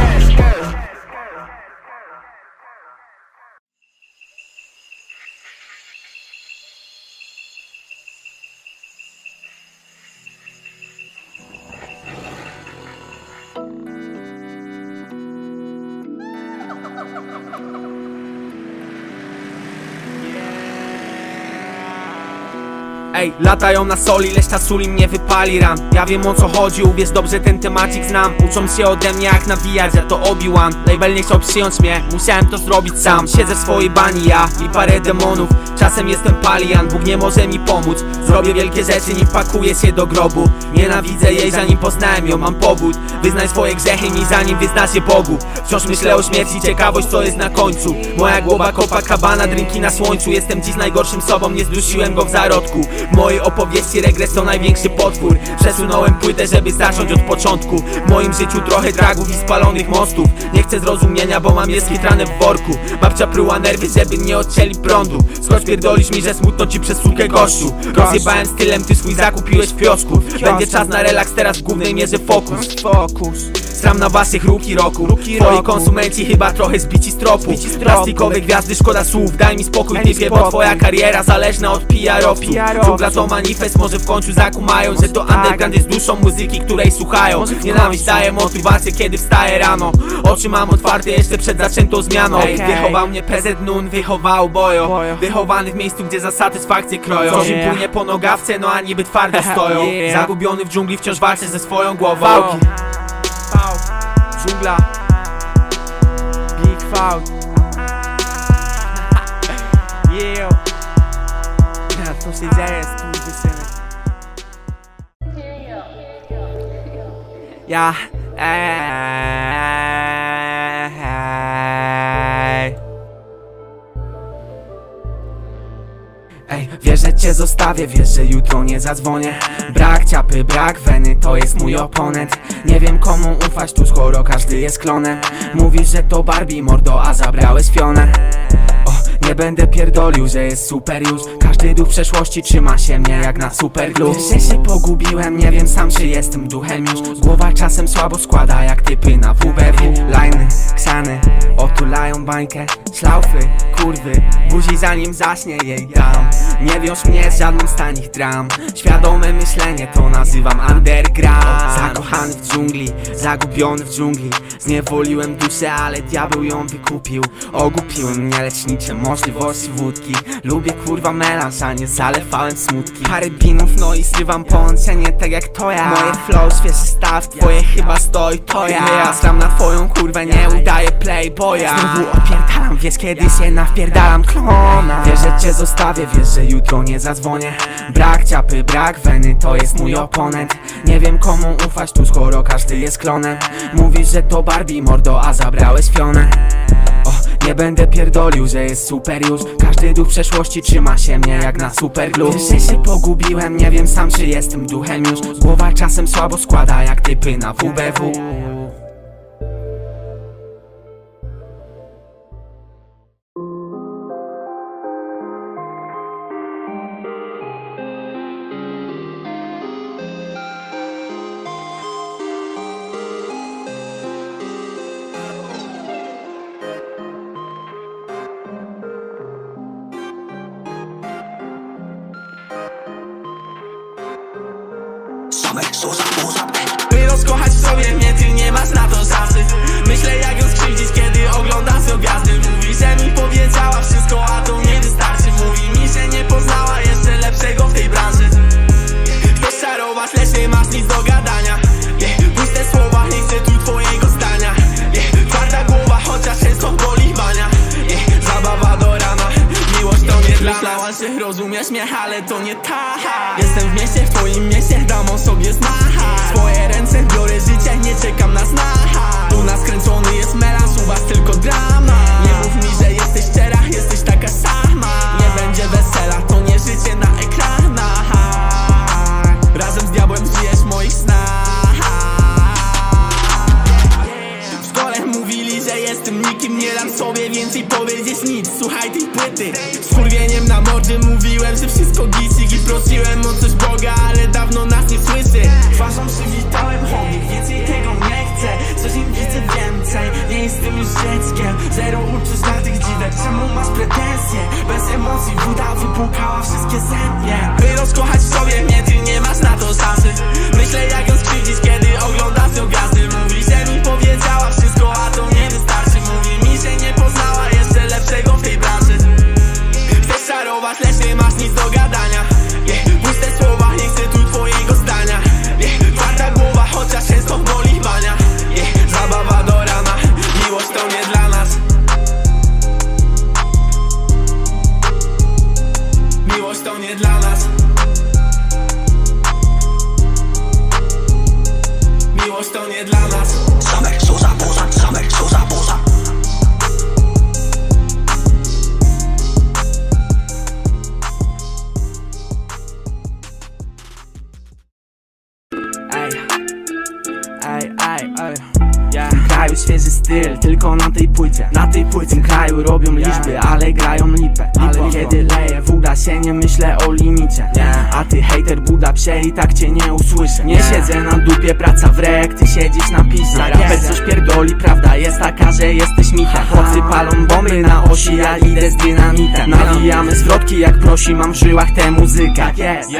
Ej, latają na soli, lecz ta suli mnie wypali ran Ja wiem o co chodzi, uwierz dobrze ten temacik znam. Uczą się ode mnie jak nawijać, ja to Obi-Wan Label nie chciał przyjąć mnie, musiałem to zrobić sam. Siedzę w swojej bani ja i parę demonów. Czasem jestem palian, Bóg nie może mi pomóc. Zrobię wielkie rzeczy, nim pakuję się do grobu. Nienawidzę jej, zanim poznałem ją, mam powód. Wyznaj swoje grzechy mi, zanim wyznasz je Bogu. Wciąż myślę o śmierci, ciekawość co jest na końcu. Moja głowa kopa kabana, drinki na słońcu. Jestem dziś najgorszym sobą, nie zdusiłem go w zarodku w mojej opowieści regres to największy potwór. Przesunąłem płytę, żeby zacząć od początku. W moim życiu trochę dragów i spalonych mostów. Nie chcę zrozumienia, bo mam jest skitrane w worku. Babcia pruła nerwy, żeby nie odcięli prądu. Skąd pierdolisz mi, że smutno ci przez sukę gościu. Rozjebałem stylem, ty swój zakupiłeś w kiosku Będzie czas na relaks, teraz w głównej mierze fokus. Fokus. Sram na waszych ruki roku Twoi konsumenci chyba trochę zbici z tropu. Plastikowe gwiazdy, szkoda słów. Daj mi spokój typie, bo twoja kariera zależna od PR-owców Dżungla to manifest, może w końcu zakumają Że to underground jest duszą muzyki, której słuchają. Nienawiść daje motywację, kiedy wstaję rano. Oczy mam otwarte jeszcze przed zaczętą zmianą. Wychował mnie PZ Nun, wychował Bojo. Wychowany w miejscu, gdzie za satysfakcję kroją. Coś im płynie po nogawce, no a niby twardo stoją. Zagubiony w dżungli, wciąż walczę ze swoją głową. Dżungla. Big Fault Yeah Co się dzieje, skurwysyny Ja Ej Ej, wiesz, że cię zostawię, wiesz, że jutro nie zadzwonię. Brak ciapy, brak weny, to jest mój oponent. Nie wiem komu ufać tu, skoro każdy jest klonem. Mówisz, że to Barbie, mordo, a zabrałeś Fionę nie będę pierdolił, że jest super już. Każdy duch przeszłości trzyma się mnie jak na super glue. Wiesz, że się pogubiłem, nie wiem sam czy jestem duchem już. Głowa czasem słabo składa jak typy na WBW Lajny, ksany, otulają bańkę. Szlaufy, kurwy, buzi zanim zaśnie jej dam. Nie wiąż mnie z żadnym z tanich dram. Świadome myślenie to nazywam underground. Zakochany w dżungli, zagubiony w dżungli. Zniewoliłem duszę, ale diabeł ją wykupił. Ogłupiły mnie lecznicze możliwości wódki. Lubię kurwa melanż, a nie zalewałem smutki. Parę binów, no i zrywam połączenie tak jak to ja. Moje flow, świeży staw, twoje chyba stoi to ja. Ja. Sram na twoją kurwę, nie udaję playboya. Znowu opierdalam, wiesz kiedy się nawpierdalam klona. Wiesz, że cię zostawię, wiesz, że jutro nie zadzwonię. Brak ciapy, brak weny, to jest mój oponent. Nie wiem komu ufać tu, skoro każdy jest klonem. Mówisz, że to Barbie, mordo, a zabrałeś fionę o, nie będę pierdolił, że jest super już. Każdy duch przeszłości trzyma się mnie jak na super glue. Wiesz, że się pogubiłem, nie wiem sam czy jestem duchem już. Głowa czasem słabo składa jak typy na WBW Miłość to nie dla nas. Zamek, co za poza, zamek, co za poza Ej, ej, ej, ej. W kraju świeży styl, tylko na tej płycie. Na tej płycie W tym kraju robią liczby, ale grają lipę. Ale kiedy leje woda się nie myślę o limicie A ty hater buda psie i tak cię nie usłyszę. Nie siedzę na dupie, praca w rek, ty siedzisz na pisie Rapec coś pierdoli, prawda jest taka, że jesteś mitem Chłopcy palą bomby na osi, ja idę z dynamitem. Nawijamy zwrotki jak prosi, mam w żyłach tę muzykę. Tak jest,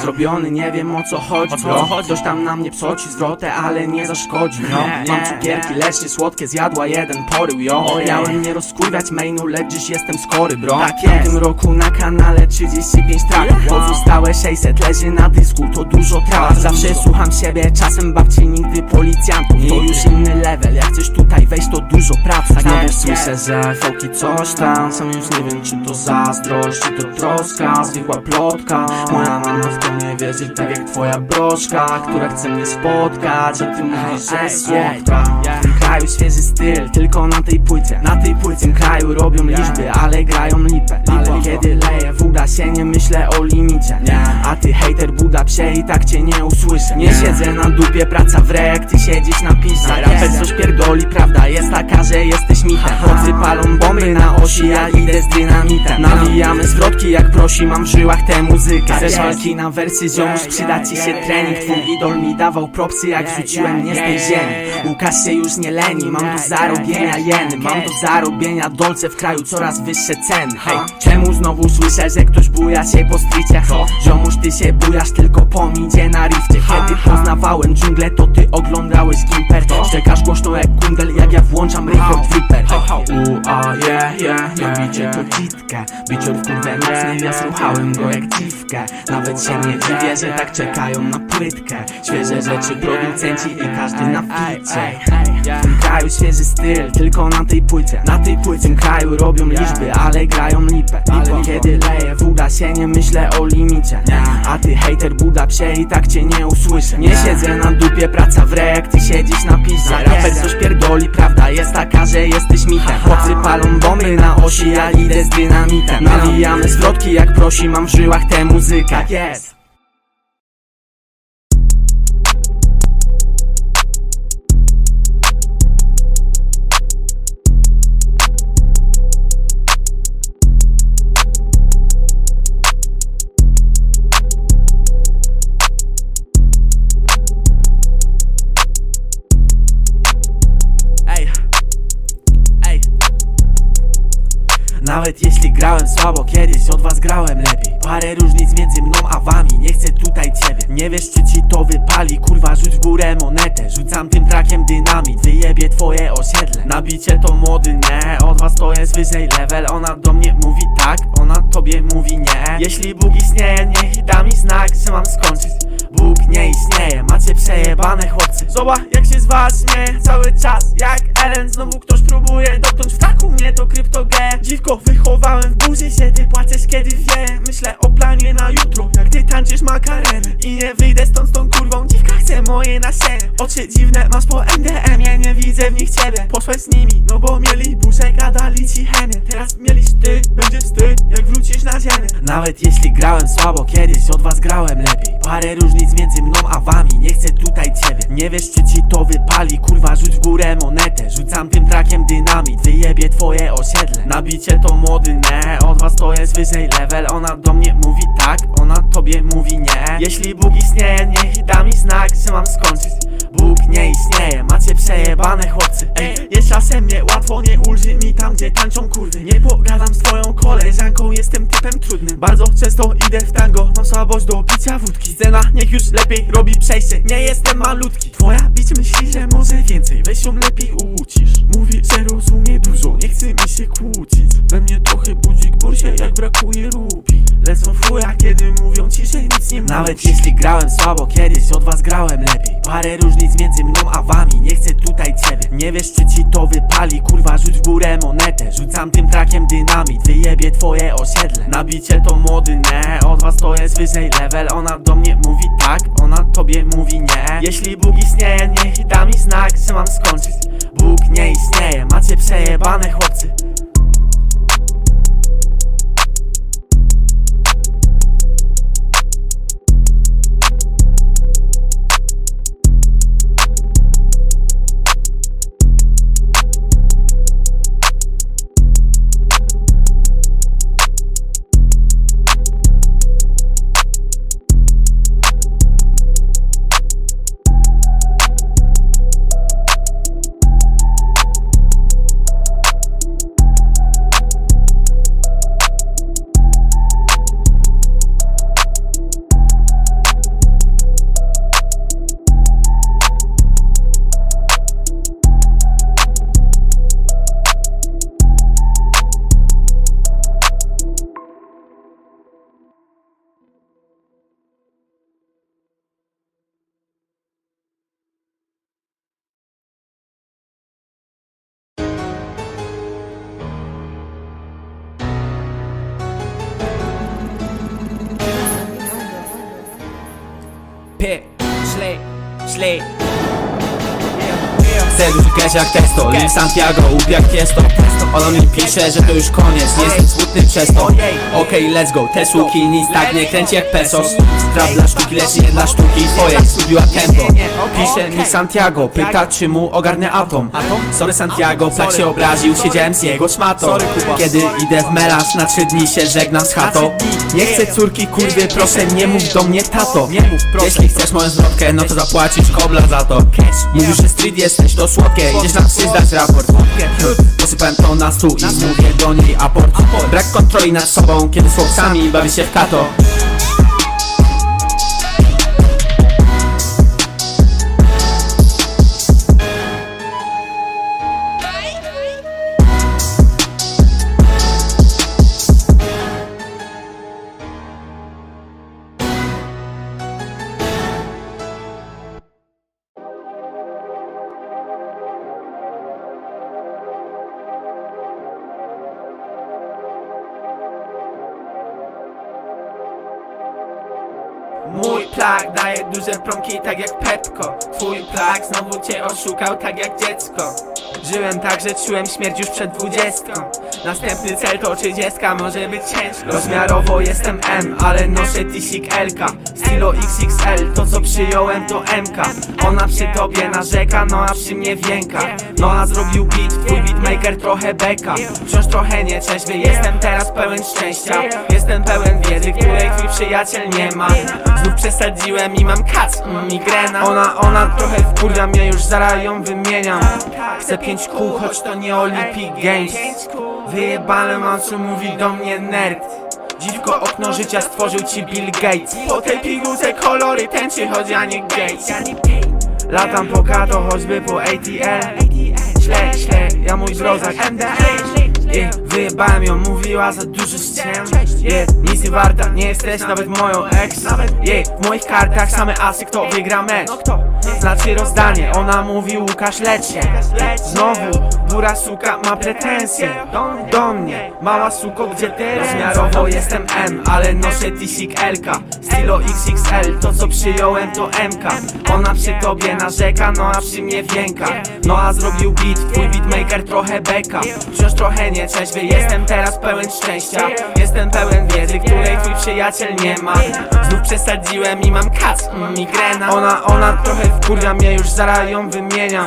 zrobiony, nie wiem o co chodzi, bro. Ktoś tam na mnie psoci zwrotę, ale nie zaszkodzi, no. Mam cukierki, lecz nie słodkie, zjadła jeden porył, yo Miałem nie rozkurwiać mainu, lecz dziś jestem skory, bro. W tym roku na kanale 35 traków Pozostałe 600 leży na dysku, to dużo traw Zawsze słucham siebie, czasem babci, nigdy policjantów. To już inny level, jak chcesz tutaj wejść, to dużo pracy. Znowu słyszę, że foki coś tam Sam już nie wiem, czy to zazdrość, czy to troska. Zwykła plotka. Moja mama w to nie wierzy, tak jak twoja broszka Która chce mnie spotkać, a ty mówisz, że jest słodka. W tym kraju świeży styl, tylko na tej płycie. Na tej płycie w tym kraju robią liczby, ale grają lipę. Kiedy leje woda się nie myślę o limicie A ty hater buda psie i tak cię nie usłyszę. Nie siedzę na dupie, praca w rek, ty siedzisz na pisze Rapec coś pierdoli, prawda jest taka, że jesteś mitem. Chłopcy palą bomby na osi, ja idę z dynamitem. Nawijamy zwrotki jak prosi, mam w żyłach tę muzykę. Chcesz walki na wersy, ziomuś, przyda ci się trening. Twój idol mi dawał propsy, jak rzuciłem mnie z tej ziemi. Łukasz się już nie leni, mam zaraz zarobienia jeny Mam do zarobienia dolce w kraju coraz wyższe ceny. Hej, czemu znowu słyszę, że ktoś buja się po stricie? Ziomuż ty się bujasz tylko po midzie na rifcie. Kiedy poznawałem dżunglę to ty oglądałeś Gimper. Szczekasz głośno jak kundel jak ja włączam Richard Flipper. U, a, yeah, yeah, na bicie to kitkę Bicior w kurwę nocnej, ja słuchałem go jak dziwkę. Nawet się nie dziwię, że tak czekają na płytkę. Świeże rzeczy producenci i każdy na ficie. W tym kraju świeży styl, tylko na tej płycie. Na tej płycie w tym kraju robią liczby, ale grają lipę. I kiedy leje woda się nie myślę o limicie A ty hater buda psie i tak cię nie usłyszę. Nie siedzę na dupie, praca w re, jak ty siedzisz na piździe Raper coś pierdoli, prawda jest taka, że jesteś mitem. Chłopcy palą bomby na osi, ja idę z dynamitem. Nawijamy zwrotki jak prosi, mam w żyłach tę muzykę. Tak jest Nawet jeśli grałem słabo kiedyś, od was grałem lepiej. Parę różnic między mną a wami, nie chcę tutaj ciebie. Nie wiesz czy ci to wypali, kurwa rzuć w górę monetę. Rzucam tym trakiem dynamit, wyjebie twoje osiedle. Nabicie to młody nie, od was to jest wyżej level. Ona do mnie mówi tak, ona tobie mówi nie. Jeśli Bóg istnieje, niech da mi znak, że mam skończyć. Bóg nie istnieje, macie przejebane chłopcy. Zobacz jak się z was śmieje cały czas Jak Ellen, znowu ktoś próbuje dotknąć. W taku mnie to kryptoge Dziwko wychowałem w burzy się, ty płaczesz kiedy wie Myślę o planie na jutro, jak ty tańczysz makarenę I nie wyjdę stąd z tą kurwą, dziwka chce moje nasienie Oczy dziwne masz po MDM, ja nie widzę w nich ciebie. Poszłeś z nimi, no bo mieli burzę, gadali ci chemię Teraz mieliś ty, będzie wstyd, jak wrócisz na ziemię. Nawet jeśli grałem słabo kiedyś, od was grałem lepiej. Parę różnic między mną a wami, nie chcę tutaj ciebie. Nie wiesz czy ci to wypali, kurwa rzuć w górę monetę. Rzucam tym trakiem dynamit, wyjebie twoje osiedle. Nabicie to młody nie, od was to jest wyżej level. Ona do mnie mówi tak, ona tobie mówi nie. Jeśli Bóg istnieje, niech da mi znak, że mam skończyć. Bóg nie istnieje, macie przejebane chłopcy Ej, jest czasem nie łatwo, nie ulży mi tam gdzie tańczą kurwy. Nie pogadam z twoją koleżanką, jestem typem trudnym. Bardzo często idę w tango, mam słabość do picia wódki. Scena niech już lepiej robi przejście, nie jestem malutki. Twoja bić myśli, że może więcej, weź ją lepiej ucisz Mówi, że rozumie dużo, nie chce mi się kłócić Mnie trochę budzik bursie, jak brakuje rubi Lecą w chuja, kiedy mówią ci, że nic nie Nawet jeśli grałem słabo kiedyś, od was grałem lepiej. Parę różnic między mną a wami, nie chcę tutaj ciebie. Nie wiesz czy ci to wypali, kurwa rzuć w górę monetę. Rzucam tym trakiem dynamit, wyjebie twoje osiedle. Nabicie to młody nie, od was to jest wyżej level. Ona do mnie mówi tak, ona tobie mówi nie. Jeśli Bóg istnieje, niech da mi znak, że mam skończyć. Bóg nie istnieje, macie przejebane chłopcy W jak testo, Lil Santiago, łup jak tiesto. Ona mi pisze, że to już koniec Nie jestem smutny przez to. Okej, let's go, te sztuki nic tak nie kręci jak pesos Trap dla sztuki, lecz nie dla sztuki. Twoje studiła tempo. Pisze mi Santiago, pyta czy mu ogarnę atom. Sorry Santiago, plak się obraził, siedziałem z jego szmatą. Kiedy idę w melanż, na trzy dni się żegnam z chatą. Nie chcę córki, kurwie, proszę nie mów do mnie tato. Jeśli chcesz moją zwrotkę, no to zapłacisz kobla za to. Mówisz, że street jesteś, to słodkie, idziesz na psy zdać raport. Posypałem to na stół i mówię do niej aport Brak kontroli nad sobą, kiedy z chłopcami bawi się w kato duże promki tak jak Petko Twój plak znowu cię oszukał tak jak dziecko Żyłem tak, że czułem śmierć już przed dwudziestką. Następny cel to trzydziestka, może być ciężko. Rozmiarowo jestem M, ale noszę tisik LK Stilo XXL, to co przyjąłem to MK Ona przy tobie narzeka, no a przy mnie wienka No a zrobił beat, twój beatmaker trochę beka. Wciąż trochę nieczeźwy, jestem teraz pełen szczęścia. Jestem pełen wiedzy, której twój przyjaciel nie ma. Znów przesadziłem i mam kac, migrena. Ona, ona trochę wkurwia mnie, już zaraz ją wymieniam. Chcę pięć kół, choć to nie Olympic Games. Wyjebane mam co mówi do mnie nerd. Dziwko okno życia stworzył ci Bill Gates. Po tej pigułce kolory tęczy, choć ja nie Gates. Latam po kato, choćby po ATL Śle, śle, ja mój drozak MDL Yeah, wyjebałem ją, mówiła za dużo ściem. Yeah, nic nie warta, nie jesteś nawet moją ex. Yeah, w moich kartach same asy, kto wygra mecz Znaczy rozdanie, ona mówi Łukasz leć się. Znowu, bura suka ma pretensje. Do mnie, mała suko gdzie ty? Rozmiarowo jestem M, ale noszę tisik LK Stilo XXL, to co przyjąłem to MK Ona przy tobie narzeka, no a przy mnie wienka No a zrobił beat, twój beatmaker trochę beka. Wciąż trochę nieczeźwy, jestem teraz pełen szczęścia. Jestem pełen wiedzy, której twój przyjaciel nie ma. Znów przesadziłem i mam kac, mm, migrena. Ona, ona trochę wkurwia mnie, już zaraz ją wymieniam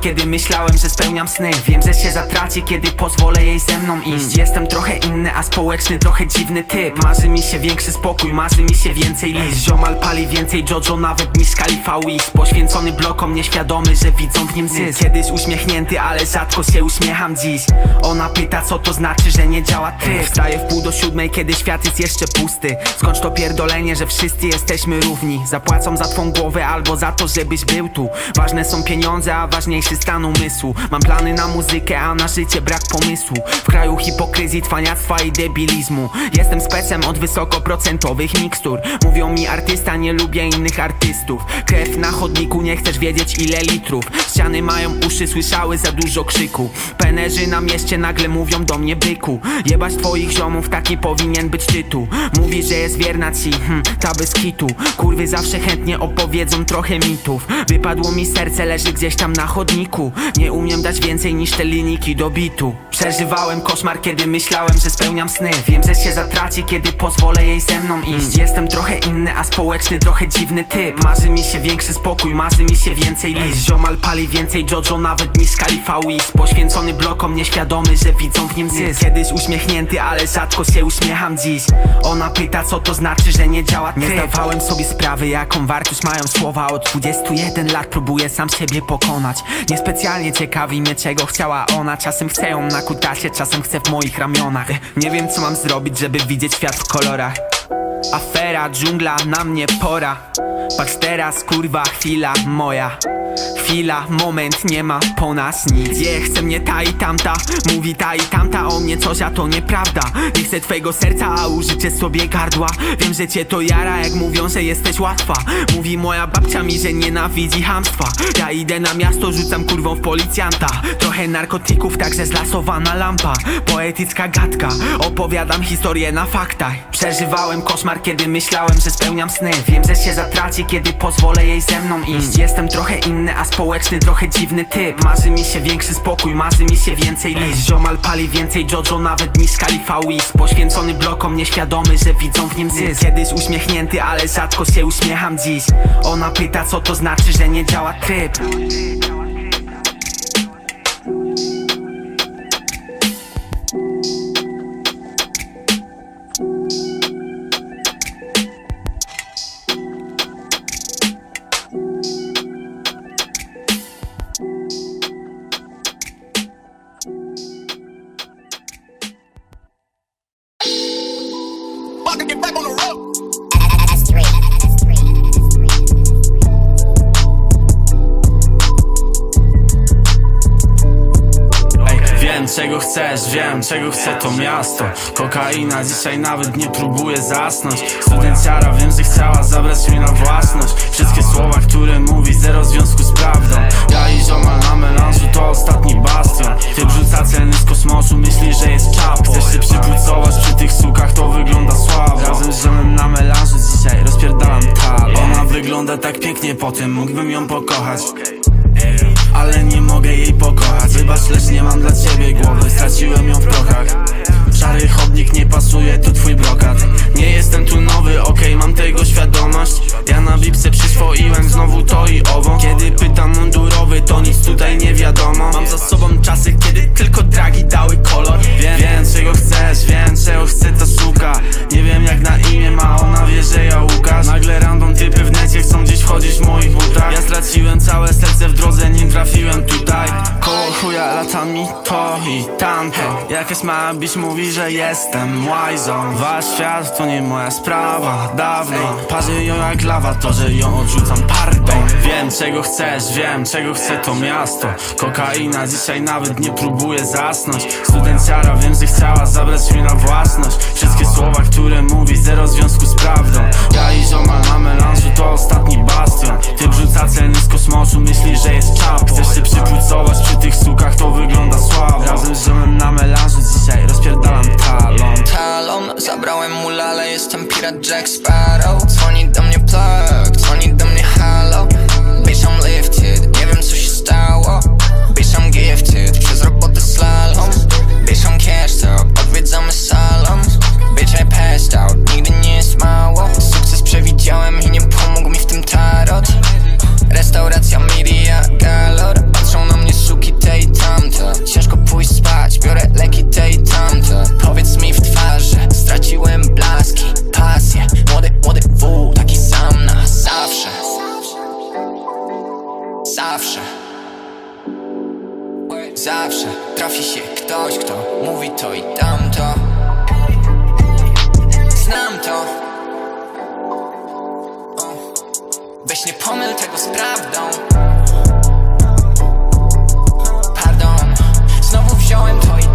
kiedy myślałem, że spełniam sny. Wiem, że się zatraci, kiedy pozwolę jej ze mną iść. Jestem trochę inny, a społeczny, trochę dziwny typ. Marzy mi się większy spokój, marzy mi się więcej list. Ziomal pali więcej Jojo nawet niż Kalifa Wiz. Poświęcony blokom, nieświadomy, że widzą w nim zysk. Kiedyś uśmiechnięty, ale rzadko się uśmiecham dziś. Ona pyta, co to znaczy, że nie działa tryb. Wstaję w pół do siódmej, kiedy świat jest jeszcze pusty. Skądś to pierdolenie, że wszyscy jesteśmy równi. Zapłacą za twą głowę albo za to, żebyś był tu. Ważne są pieniądze, a ważniejszy stan umysłu. Mam plany na muzykę, a na życie brak pomysłu. W kraju hipokryzji, twaniactwa i debilizmu. Jestem specem od wysokoprocentowych mikstur. Mówią mi artysta, nie lubię innych artystów. Krew na chodniku, nie chcesz wiedzieć ile litrów. Ściany mają uszy, słyszały za dużo krzyku. Penerzy na mieście nagle mówią do mnie byku. Jebać twoich ziomów, taki powinien być tytuł. Mówi, że jest wierna ci, hm, ta bez kitu. Kurwy zawsze chętnie opowiedzą trochę mitów. Wypadło mi serce, leży gdzieś tam na chodniku Nie umiem dać więcej niż te linijki do bitu. Przeżywałem koszmar, kiedy myślałem, że spełniam sny. Wiem, że się zatraci, kiedy pozwolę jej ze mną iść. Jestem trochę inny, a społeczny, trochę dziwny typ. Marzy mi się większy spokój, marzy mi się więcej list. Ziomal pali więcej Jojo nawet niż Kalifa Wiz Poświęcony blokom, nieświadomy, że widzą w nim zysk. Kiedyś uśmiechnięty, ale rzadko się uśmiecham dziś. Ona pyta, co to znaczy, że nie działa tryb. Nie zdawałem sobie sprawy, jaką wartość mają słowa. Od 21 lat próbuję sam siebie pokonać Niespecjalnie ciekawi mnie, czego chciała ona. Czasem chcę ją na kutasie, czasem chcę w moich ramionach. Nie wiem, co mam zrobić, żeby widzieć świat w kolorach Afera, dżungla, na mnie pora. Patrz teraz, kurwa, chwila moja. Chwila, moment, nie ma po nas nic. Je chce mnie ta i tamta, mówi ta i tamta o mnie coś, a to nieprawda. Nie chcę twojego serca, a użyczę sobie gardła. Wiem, że cię to jara, jak mówią, że jesteś łatwa. Mówi moja babcia mi, że nienawidzi hamstwa Ja idę na miasto, rzucam kurwą w policjanta. Trochę narkotyków, także zlasowana lampa. Poetycka gadka, opowiadam historię na faktach. Przeżywałem koszmar, kiedy myślałem, że spełniam sny. Wiem, że się zatraci, kiedy pozwolę jej ze mną iść. Jestem trochę inny, a społeczny, trochę dziwny typ. Marzy mi się większy spokój, marzy mi się więcej list. Ziomal pali więcej Jojo nawet niż Khalifa Wiz Poświęcony blokom, nieświadomy, że widzą w nim zysk. Kiedyś uśmiechnięty, ale rzadko się uśmiecham dziś. Ona pyta, co to znaczy, że nie działa tryb czego chcesz, wiem czego chce to miasto. Kokaina dzisiaj nawet nie próbuje zasnąć. Studenciara wiem, że chciała zabrać mi na własność. Wszystkie słowa, które mówi, zero związku z prawdą Ja i ziomal na melanżu to ostatni bastion. Ty rzuca ceny z kosmosu, myśli, że jest czapo Chcesz się przypłucować przy tych sukach, to wygląda słabo. Razem z ziomem na melanżu dzisiaj rozpierdalam tal Ona wygląda tak pięknie po tym, mógłbym ją pokochać. Ale nie mogę jej pokochać. Wybacz, lecz nie mam dla ciebie głowy Straciłem ją w prochach. Szary chodnik nie pasuje, to twój brokat. Nie jestem tu nowy, okej, mam tego świadomość. Ja na bipce przyswoiłem znowu to i owo. Kiedy pytam mundurowy, to nic tutaj nie wiadomo. Mam za sobą czasy, kiedy tylko dragi dały kolor. Wiem, wiem czego chcesz, wiem czego chce ta suka. Nie wiem jak na imię ma, ona wie, że ja Łukasz. Nagle random typy w necie chcą gdzieś wchodzić w moich butach Ja straciłem całe serce w drodze, nim trafiłem tutaj. Koło chuja lata mi to i tamto Jakaś mała bić mówi, że jestem łajzą. Wasz świat to nie moja sprawa, dawno. Parzy ją jak lawa, to że ją odrzucam pardą Wiem czego chcesz, wiem czego chce to miasto. Kokaina dzisiaj nawet nie próbuje zasnąć. Studenciara wiem, że chciała zabrać mi na własność. Wszystkie słowa, które mówi, zero związku z prawdą. Ja i ziomal na melanżu to ostatni bastion. Ty wrzuca ceny z kosmosu, myśli, że jest czap Chcesz się przypłucować przy tych sukach, to wygląda słabo. Razem z ziomem na melanżu dzisiaj rozpierdalam talon. Talon Zabrałem mu lalę, jestem pirat Jack Sparrow. Dzwoni do mnie plug, dzwoni do mnie halo. Bitch I'm lifted, nie wiem co się stało. Bitch I'm gifted, przez robotę slalom. Bitch I'm cashed out, odwiedzamy salon. Bitch I passed out, nigdy nie jest mało Restauracja Media Galor Patrzą na mnie suki te i tamte. Ciężko pójść spać, biorę leki te i tamte. Powiedz mi w twarzy, straciłem blaski Pasję, młody, młody W, taki sam na zawsze. Zawsze. Zawsze trafi się ktoś, kto mówi to i tamto. Znam to Weź nie pomyl tego z prawdą. Pardon. Znowu wziąłem to i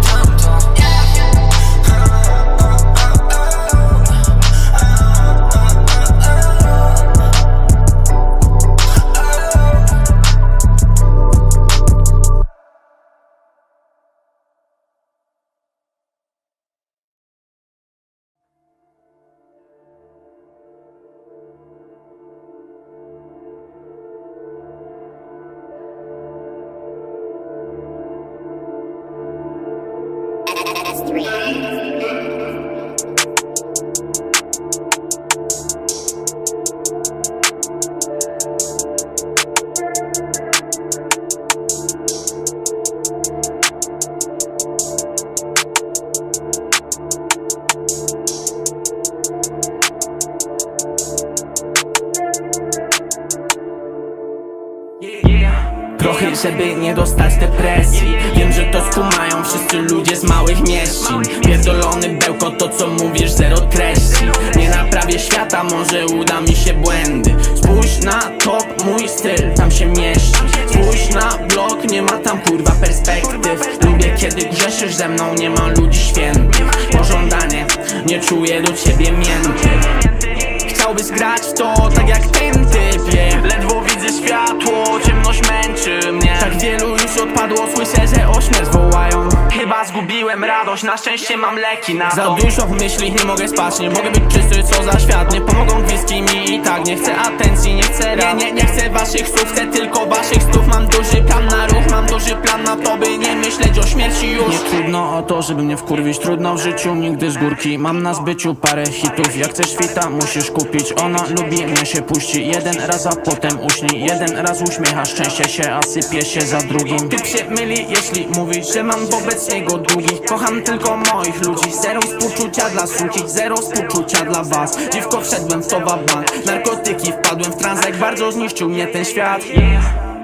leki na to Za dużo w myśli, nie mogę spać, nie mogę być czysty, co za świat. Nie pomogą gwizdki mi i tak, nie chcę atencji, nie chcę rad. Nie, nie, nie chcę waszych słów, chcę tylko waszych stów. Mam duży plan na ruch, mam duży plan na to, by nie myśleć o śmierci już. Nie trudno o to, żeby mnie wkurwić, trudno w życiu, nigdy z górki Mam na zbyciu parę hitów, jak chcesz świta, musisz kupić Ona lubi mnie się puści, jeden raz, a potem uśni Jeden raz uśmiecha, szczęście się, a sypie się za drugim. Typ się myli, jeśli mówisz, że mam wobec niego długich Kocham tylko moich ludzi, zero współczucia dla suki Zero współczucia dla was, dziwko wszedłem w to bank Narkotyki, wpadłem w trans, jak bardzo zniszczył mnie ten świat.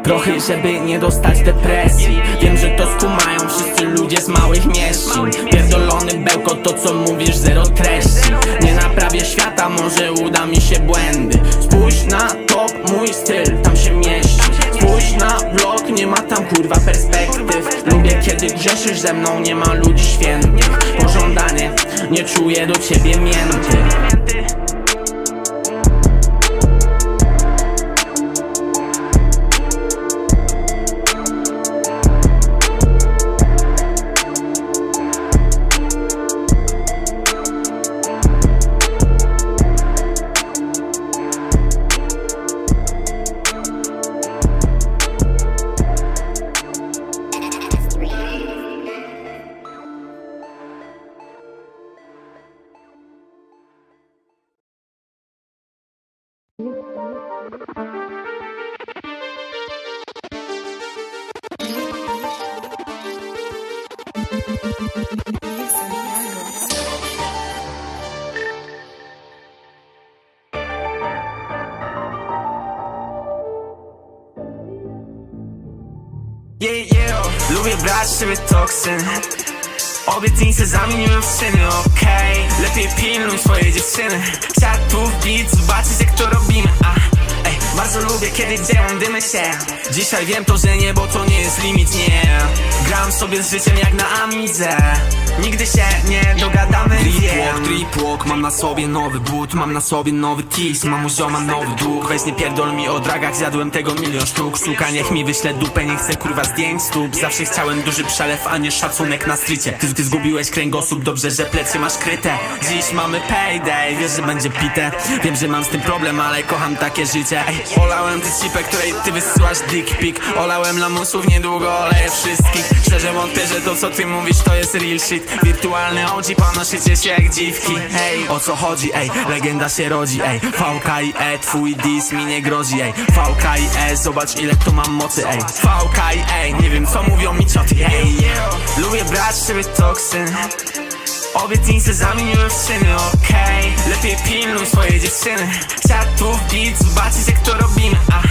Prochy, żeby nie dostać depresji. Wiem, że to skumają wszyscy ludzie z małych mieścin Pierdolony bełkot, to co mówisz, zero treści. Nie naprawię świata, może uda mi się błędy. Spójrz na top, mój styl, tam się mieści. Spójrz na blok, nie ma tam kurwa perspektyw. Lubię kiedy grzeszysz ze mną, nie ma ludzi świętych. Pożądanie, nie czuję do ciebie mięty bardzo lubię kiedy się. Dzisiaj wiem to, że niebo to nie jest limit, nie. Gram sobie z życiem jak na Amidze. Nigdy się nie dogadamy, Trip wiem. walk, trip walk, mam na sobie nowy but Mam na sobie nowy tease, mam u zioma nowy dług. Weź nie pierdol mi o dragach, zjadłem tego milion sztuk. Suka niech mi wyśle dupę, nie chcę kurwa zdjęć stóp. Zawsze chciałem duży przelew, a nie szacunek na stricie Ty, ty zgubiłeś kręgosłup, dobrze, że plecy masz kryte. Dziś mamy payday, wiesz, że będzie pite. Wiem, że mam z tym problem, ale kocham takie życie. Ej, Olałem tę cipę, której ty wysyłasz dick pic? Olałem lamusów, niedługo oleję wszystkich. Szczerze wątpię, że to co ty mówisz to jest real shit. Wirtualny OG, panoszycie się jak dziwki. Ej, o co chodzi, ej, legenda się rodzi, ej VKIE, twój dis mi nie grozi, ej VKIE, zobacz ile tu mam mocy, ej VKIE, nie wiem co mówią mi cioty, ej Lubię brać z siebie toksyn Obietnice zamieniłem w czyny, okej. Lepiej pilnuj swojej dziewczyny. Czatów, beat, zobaczyć jak to robimy, a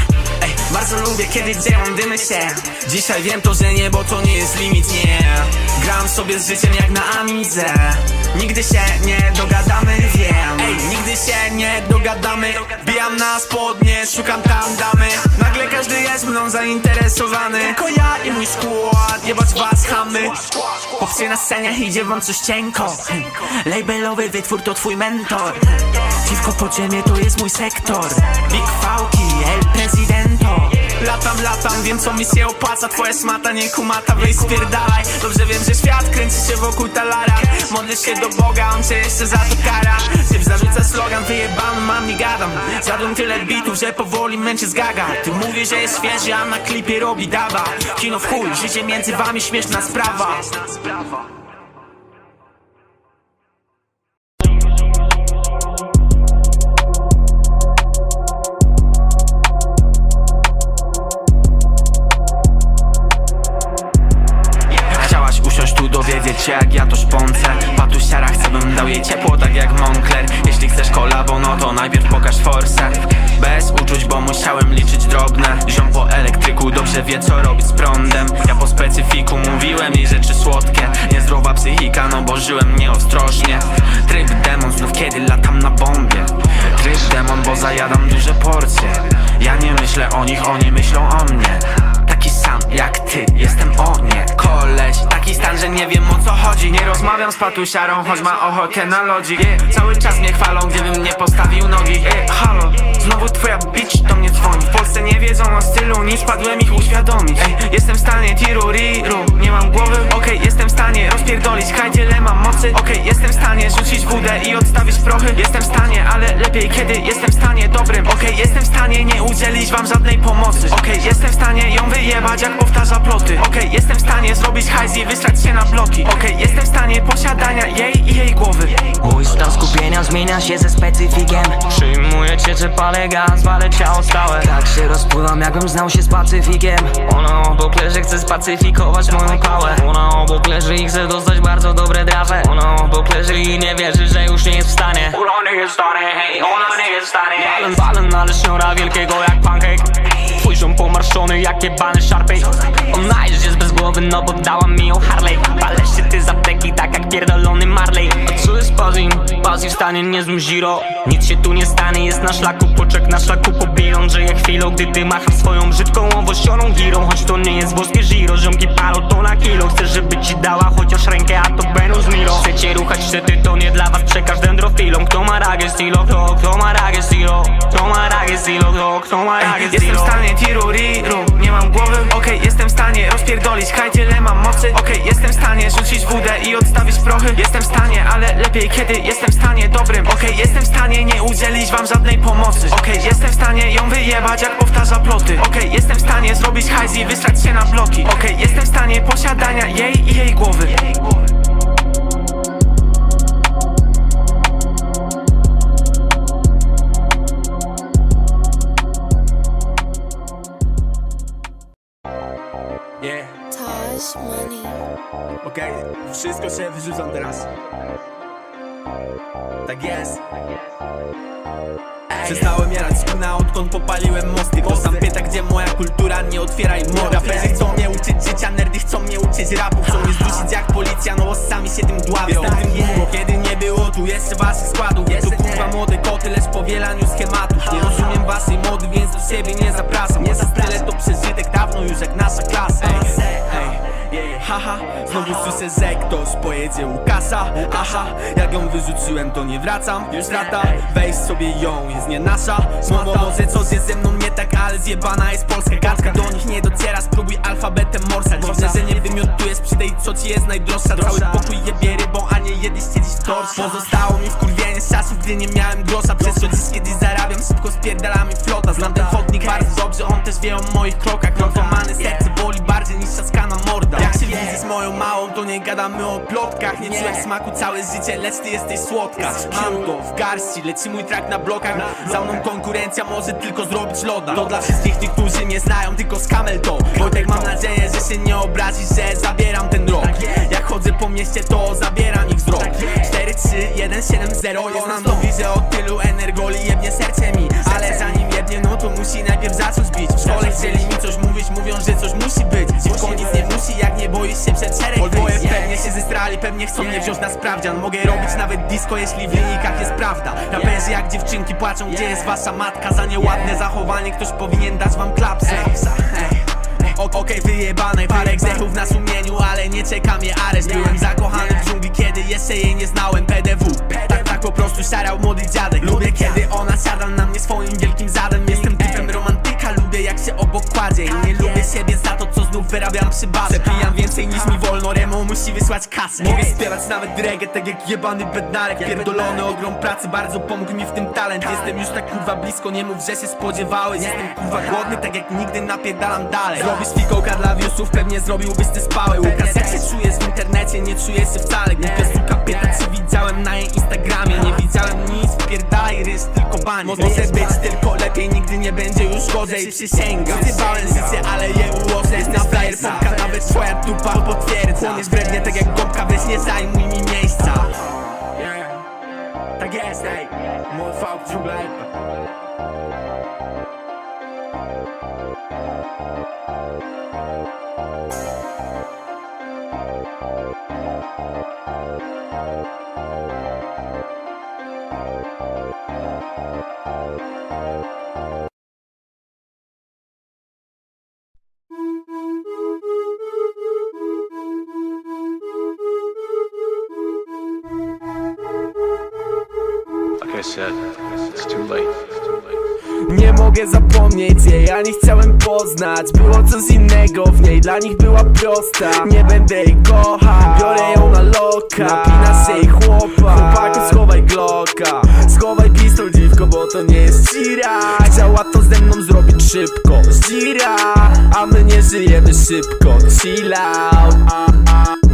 Ej, bardzo lubię kiedy dzieją dymy się. Dzisiaj wiem to, że niebo to nie jest limit, nie. Gram sobie z życiem jak na Amidze. Nigdy się nie dogadamy, wiem. Ej, nigdy się nie dogadamy. Bijam na spodnie, szukam tam damy. Nagle każdy jest mną zainteresowany. Tylko ja i mój skład, jebać was chamy. Na scenie idzie wam coś cienko Labelowy wytwór to twój mentor. Dziwko podziemie to jest mój sektor. Big Fałki, El Presidento. Latam, latam, wiem co mi się opłaca. Twoja smata nie kumata, weź spierdalaj. Dobrze wiem, że świat kręci się wokół talara. Modlisz się do Boga, on cię jeszcze za to kara. Typ zarzuca slogan, wyjebany mam, nie gadam. Zjadłem tyle bitów, że powoli męczy zgaga Ty mówisz, że jest świeży, a na klipie robi dawa. Kino w chuj, życie między wami śmieszna sprawa się jak ja to szpącę. Patusiara chcę bym dał jej ciepło tak jak Moncler. Jeśli chcesz kolabo no to najpierw pokaż forsę Bez uczuć bo musiałem liczyć drobne. Ziom po elektryku dobrze wie co robić z prądem. Ja po specyfiku mówiłem jej rzeczy słodkie. Niezdrowa psychika no bo żyłem nieostrożnie. Tryb demon znów kiedy latam na bombie. Tryb demon bo zajadam duże porcje. Ja nie myślę o nich, oni myślą o mnie sam jak ty, jestem o nie Koleś, taki stan, że nie wiem o co chodzi. Nie rozmawiam z patusiarą, choć ma ochotę na lodzi. Yeah. Cały czas mnie chwalą, gdybym nie postawił nogi. Yeah. Halo, znowu twoja bitch do mnie dzwoni. W Polsce nie wiedzą o stylu, nie spadłem ich uświadomić. Ej, jestem w stanie tiru riru, nie mam głowy? Okej, okay, jestem w stanie rozpierdolić, hajdziele mam mocy? Okej, okay, jestem w stanie rzucić wódę i odstawić prochy? Jestem w stanie, ale lepiej kiedy jestem w stanie dobrym. Okej, okay, jestem w stanie nie udzielić wam żadnej pomocy. Okej, jestem w stanie ją wyjebać jak powtarza ploty. Okej, jestem w stanie zrobić hajs i wysrać się na bloki. Okej, jestem w stanie posiadania jej i jej głowy. Mój stan skupienia zmienia się ze specyfikiem. Przyjmuję cię, czy palę gaz, walę ciało stałe. Tak się rozpływam, jakbym znał się z pacyfikiem. Ona obok leży, chce spacyfikować moją pałę. Ona obok leży i chce dostać bardzo dobre draże. Ona obok leży i nie wierzy, że już nie jest w stanie. Ona nie jest w stanie, hej, ona nie jest w stanie. Walen, walen, ale szniora wielkiego jak pancake Twój ziom pomarszczony jak jebany Sharpay Ona jest bez głowy, no bo dała mi ją Harley. Palę się ty z apteki, tak jak pierdolony Marley. A co jest Pazin? Pazin stanie niezłym Giro Nic się tu nie stanie, jest na szlaku Poczek na szlaku po bilon Żyje chwilą, gdy ty machasz swoją brzydką owosioną girą. Choć to nie jest włoskie Giro Ziomki palą to na kilo. Chcesz, żeby ci dała chociaż rękę, a to Benus Milo. Chcecie ruchać szczyty, to nie dla was przekaż dendrofilom. Kto ma ragę stilo, kto, kto ma ragę stilo Kto ma ragę stilo, kto, kto ma ragę Jestem w stilo stanie nie mam głowy? Okej, jestem w stanie rozpierdolić. Haj, tyle mam mocy. Okej, jestem w stanie rzucić wódę i odstawić prochy. Jestem w stanie, ale lepiej kiedy jestem w stanie dobrym. Okej, jestem w stanie nie udzielić wam żadnej pomocy. Okej, jestem w stanie ją wyjebać jak powtarza ploty. Okej, jestem w stanie zrobić hajs i wysrać się na bloki. Okej, jestem w stanie posiadania jej i jej głowy Okej, wszystko się wyrzucam teraz. Tak jest. Przestałem jarać skuna odkąd popaliłem mosty. Kto sam pyta gdzie moja kultura, nie otwieraj mordy Raperzy chcą mnie uczyć życia, nerdy chcą mnie uczyć rapu. Chcą mnie zdusić jak policja, no bo sami się tym dławią. Jestem tym długo, kiedy nie było tu jeszcze waszych składów. To kurwa młode koty, lecz po wielaniu schematów Nie rozumiem waszej mody, więc do siebie nie zapraszam. Nie za tyle to przeżytek dawno już jak nasza klasa. Ej, yeah, haha, znowu słyszę, że ktoś pojedzie u kasa. Aha, jak ją wyrzuciłem to nie wracam. Już strata, weź sobie ją, jest nie nasza. Słowo może coś jest ze mną nie tak, ale zjebana jest polska. Gadka Do nich nie dociera, spróbuj alfabetem morsa. Dziwne, że nie wymiotujesz przy tej, co ci jest najdroższa. Cały pokój jebie rybą, a nie jedyś siedzisz w torsie Pozostało mi wkurwienie z czasów, gdy nie miałem grosza. Przez co dziś, kiedy zarabiam, szybko spierdala mi flota. Znam ten chodnik bardzo dobrze, on też wie o moich krokach. Rozłamane serce boli bardziej niż trzaskana morda Jak się widzę z moją małą, to nie gadamy o plotkach. Nie czułem smaku całe życie, lecz ty jesteś słodka. Mam to w garści, leci mój track na blokach. Za mną konkurencja może tylko zrobić loda. To dla wszystkich tych, którzy mnie znają, tylko z kamel to Wojtek mam nadzieję, że się nie obrazi, że zabieram ten rok Jak chodzę po mieście, to zabieram ich wzrok. 4, 3, 1, 7, 0 Jest nam dobrze, od tylu energoli jebnie serce mi. Ale zanim jebnie, no to musi najpierw zacząć bić. W szkole chcieli mi coś mówić, mówią, że coś musi być. Dziwko nic nie musi, jak nie boisz się przed szereg Olboje pewnie się zestrali, pewnie chcą mnie wziąć na sprawdzian. Mogę robić nawet disco, jeśli w linikach jest prawda. Raperzy jak dziewczynki płaczą, gdzie jest wasza matka? Za nieładne zachowanie ktoś powinien dać wam klapsę Okej, wyjebane, parę grzechów na sumieniu, ale nie czeka mnie areszt. Byłem zakochany w dżungli, kiedy jeszcze jej nie znałem. PDW Tak, tak po prostu szarał młody dziadek. Lubię, kiedy ona siada na mnie swoim wielkim zadem. Jestem typem romantyka, lubię jak się obok kładzie. I nie lubię siebie za to, co znów wyrabiam przy barze Przepijam więcej niż mi wolno, Remo musi wysłać kasę. Mogę śpiewać nawet reggae, tak jak jebany bednarek. Pierdolony ogrom pracy, bardzo pomógł mi w tym talent. Jestem już tak kurwa blisko, nie mów, że się spodziewałeś. Jestem kurwa głodny, tak jak nigdy napierdalam dalej. Zrobisz fikołka dla viewsów, pewnie zrobiłbyś ty spałe Łukasz, jak się czujesz w internecie, nie czujesz się wcale. Głupia suka pyta, czy widziałem na jej Instagramie. Nie widziałem nic, wpierdalaj rys, tylko bani Może być tylko lepiej, nigdy nie będzie już gorzej przysięgam Zjebałem życie, ale je ułożę Jest na flyer, popka, nawet twoja dupa to potwierdza Chłoniesz wrednie tak jak gąbka, weź nie zajmuj mi miejsca. Tak jest, ej, mój fałk Nie mogę zapomnieć jej, ja nie chciałem poznać. Było coś innego w niej, dla nich była prosta. Nie będę jej kochał, biorę ją na loka. Napina się jej chłopa, chłopaku schowaj glocka. Schowaj pistol dziwko, bo to nie jest cira Chciała to ze mną zrobić szybko, zdzira A my nie żyjemy szybko, chill out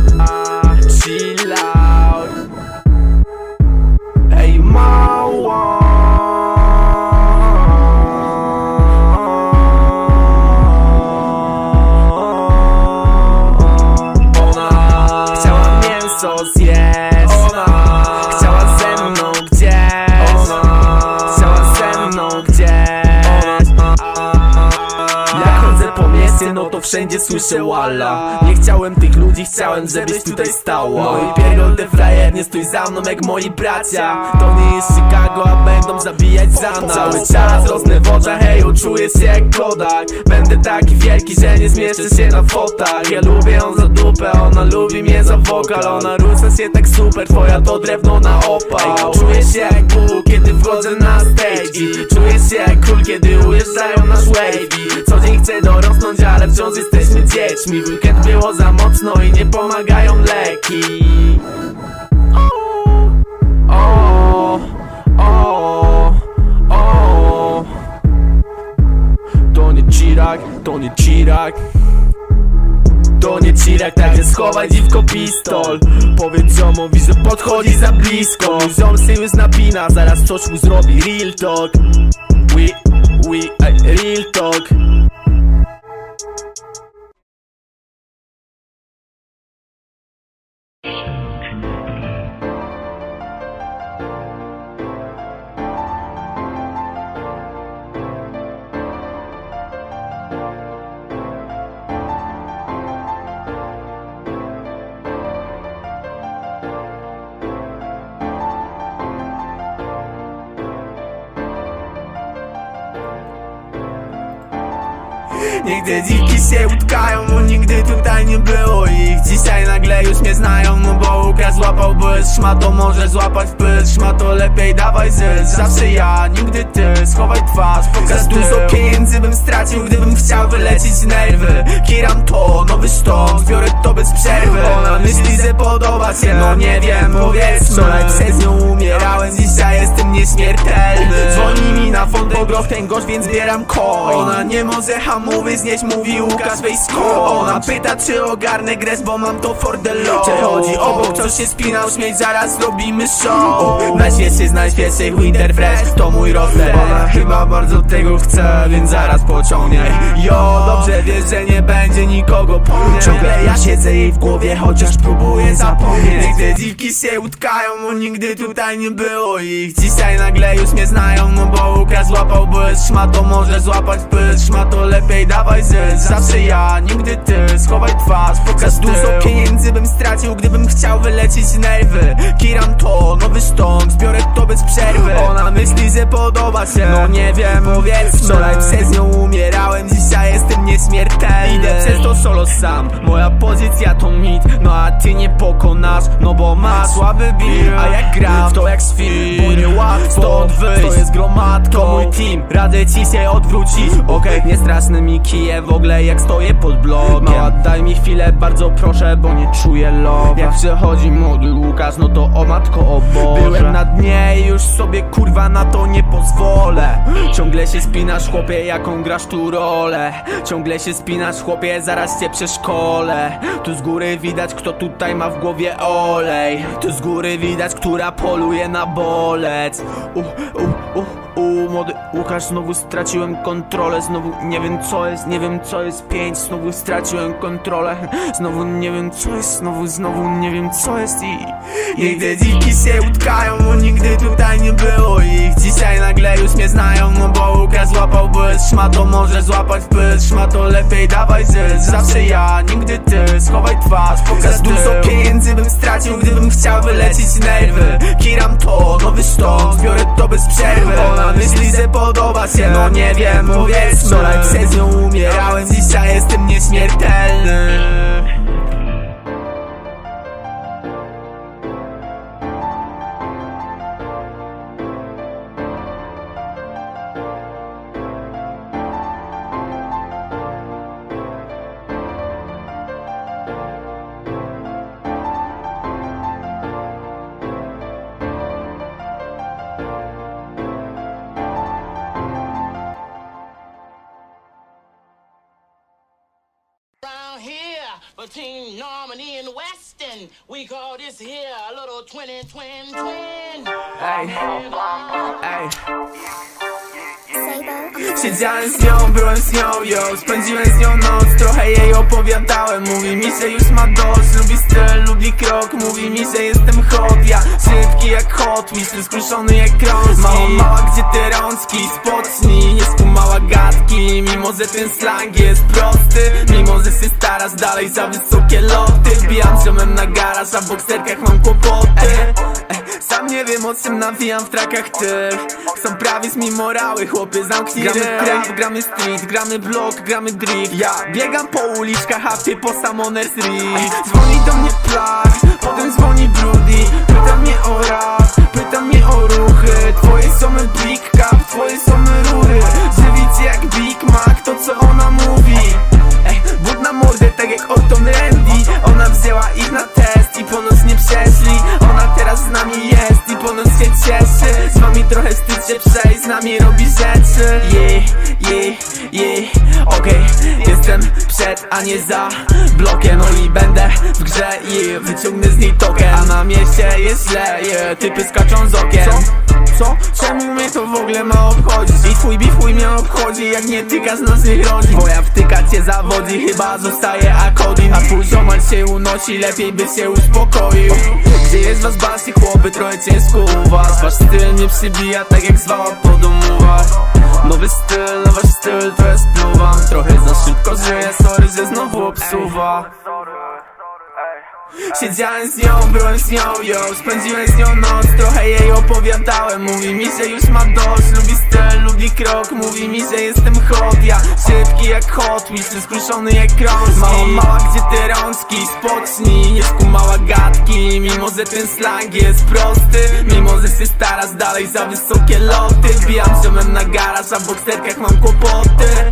wszędzie słyszę walla. Nie chciałem tych ludzi, chciałem, żebyś tutaj stała. No i pierdol te frajer, nie stój za mną jak moi bracia. To nie jest Chicago, a będą zabijać za nas. Cały czas rosnę w oczach, heju, czuję się jak Kodak. Będę taki wielki, że nie zmieszczę się na fotach. Ja lubię ją za dupę, ona lubi mnie za wokal. Ona rusza się tak super, twoja to drewno na opał Czuję się jak Bóg, kiedy wchodzę na stage. I Czuję się jak król, kiedy ujeżdżają nasz wavy. Co dzień chcę dorosnąć, ale wciąż jesteśmy dziećmi. W weekend było za mocno i nie pomagają leki. O, o, o. To nie Chirac, to nie Chirac to nie Chirac, także schowaj dziwko pistol. Powiedz ziomowi, że podchodzi za blisko. Ziom się już napina, zaraz coś mu zrobi Real talk. We, we, real talk Nigdy dziwki się utkają, bo nigdy tutaj nie było ich. Dzisiaj nagle już mnie znają, no bo Łukasz złapał błysk Szmato może złapać pysk, szmato lepiej dawaj zysk. Zawsze ja, nigdy ty, schowaj twarz, pokaż Dużo pieniędzy bym stracił, gdybym chciał wylecieć nerwy. Kiram to, nowy sztok, zbiorę to bez przerwy. Ona myśli, że podoba się, no nie wiem, powiedzmy. Wczoraj przez nią umierałem, dzisiaj jestem nieśmiertelny. Dzwoni mi na fond groch ten gość, więc zbieram coin Ona nie może znieść, mówi Łukasz weź skąd Ona pyta, czy ogarnę gres, bo mam to for the law. Przechodzi obok, ktoś się spinał, śmieć, zaraz zrobimy show. Najświeższy z najświeższych Winter Fresh, to mój rozlew Ona chyba bardzo tego chce, więc zaraz pociągnie. Jo, dobrze wiesz, że nie będzie nikogo po Ciągle ja siedzę jej w głowie, chociaż próbuję zapomnieć. Nigdy dziwki się utkają, bo nigdy tutaj nie było ich. Dzisiaj nagle już mnie znają, no bo Łukasz złapał błysk Szmato może złapać pysk, szmato lepiej dawaj zysk Zawsze ja, nigdy ty, schowaj twarz, pokaż Dużo pieniędzy bym stracił, gdybym chciał wylecieć nerwy. Kiram to, nowy sztok, zbiorę to bez przerwy. Ona myśli, że podoba się, no nie wiem, powiedzmy Wczoraj przez nią umierałem, dzisiaj jestem nieśmiertelny. Idę przez to solo sam, moja pozycja to mit. No a ty nie pokonasz, no bo masz słaby beat. A jak gram, to jak z film, bo nie łatwo stąd wyjść. To jest gromadką, to mój team, radzę ci się odwrócić. Okej, nie straszny mi kije w ogóle jak stoję pod blokiem. Mała daj mi chwilę, bardzo proszę, bo nie czuję love Jak przechodzi młody Łukasz, no to o matko o Boże. Byłem na dnie i już sobie kurwa na to nie pozwolę. Ciągle się spinasz chłopie, jaką grasz tu rolę. Ciągle się spinasz chłopie, zaraz cię przeszkolę. Tu z góry widać kto tutaj ma w głowie olej. Tu z góry widać, która poluje na bolec. Uh, uh, uh, uh, młody Łukasz, znowu straciłem kontrolę Znowu nie wiem co jest, nie wiem co jest pięć Znowu straciłem kontrolę Znowu nie wiem co jest, znowu, znowu nie wiem co jest i Nigdy dziwki się utkają, bo nigdy tutaj nie było ich. Dzisiaj nagle już mnie znają, no bo Łukasz złapał błysk Szmato może złapać pysk, szmato lepiej dawaj zysk Zawsze ja, nigdy ty, schowaj twarz, pokaż Dużo pieniędzy bym stracił, gdybym chciał wylecieć nerwy. Kiram to, nowy sztok, zbiorę to bez przerwy. Ona myśli, że podoba się, no nie wiem, powiedzmy. Wczoraj przez nią umierałem, dzisiaj jestem nieśmiertelny Siedziałem z nią, byłem z nią, yo Spędziłem z nią noc, trochę jej opowiadałem. Mówi mi, że już ma dość. Lubi styl, lubi krok. Mówi mi, że jestem hot. Ja szybki jak hot wheels, skruszony jak krążki. Mała, mała, gdzie te rączki? Spocznij, nie skumała gadki. Mimo, że ten slang jest prosty. Mimo, że się starasz dalej za wysokie loty. Wbijam ziomem na garaż, a w bokserkach mam kłopoty. Sam nie wiem o czym nawijam w trakach tych. Są prawie z mi morały, chłopy zamknij gramy street, gramy block, gramy drift. Ja biegam po uliczkach, a ty po Samoners Reef Dzwoni do mnie plak, potem dzwoni Brudy Pyta mnie o rap, pyta mnie o ruchy. Twoje są big cup, twoje są rury. Żywić jak Big Mac, to co ona mówi? Ej, but na mordę tak jak Orton Randy. Ona wzięła ich na test i ponoć nie przeszli teraz z nami jest i ponoć się cieszy Z wami trochę wstyd się przejść, z nami robi rzeczy Yeah, yeah, yeah, okej okay. Jestem przed, a nie za blokiem No i będę w grze i wyciągnę z niej token A na mieście jest źle, yeah. typy skaczą z okien co? Czemu mnie to w ogóle ma obchodzić? I twój bifuj mnie obchodzi, jak nie tykasz naszych rodzin Moja wtyka cię zawodzi, chyba zostaje akodin A twój ziomal się unosi, lepiej by się uspokoił Gdzie jest was basy, chłopy, trochę ciężko u was Wasz styl mnie przybija, tak jak zwała po domówach Nowy styl, nowy styl, to jest pluwam Trochę za szybko żyję, sorry, że znowu obsuwa Siedziałem z nią, byłem z nią, yo. Spędziłem z nią noc, trochę jej opowiadałem. Mówi mi, że już ma dość, lubi styl, lubi krok. Mówi mi, że jestem hot, ja szybki jak hot Wheels, skruszony jak krążki Mała, mała, gdzie te rączki, spocznij. Nie skumała gadki, mimo że ten slang jest prosty Mimo, że się starasz dalej za wysokie loty. Wbijam ziomem na garaż, a w bokserkach mam kłopoty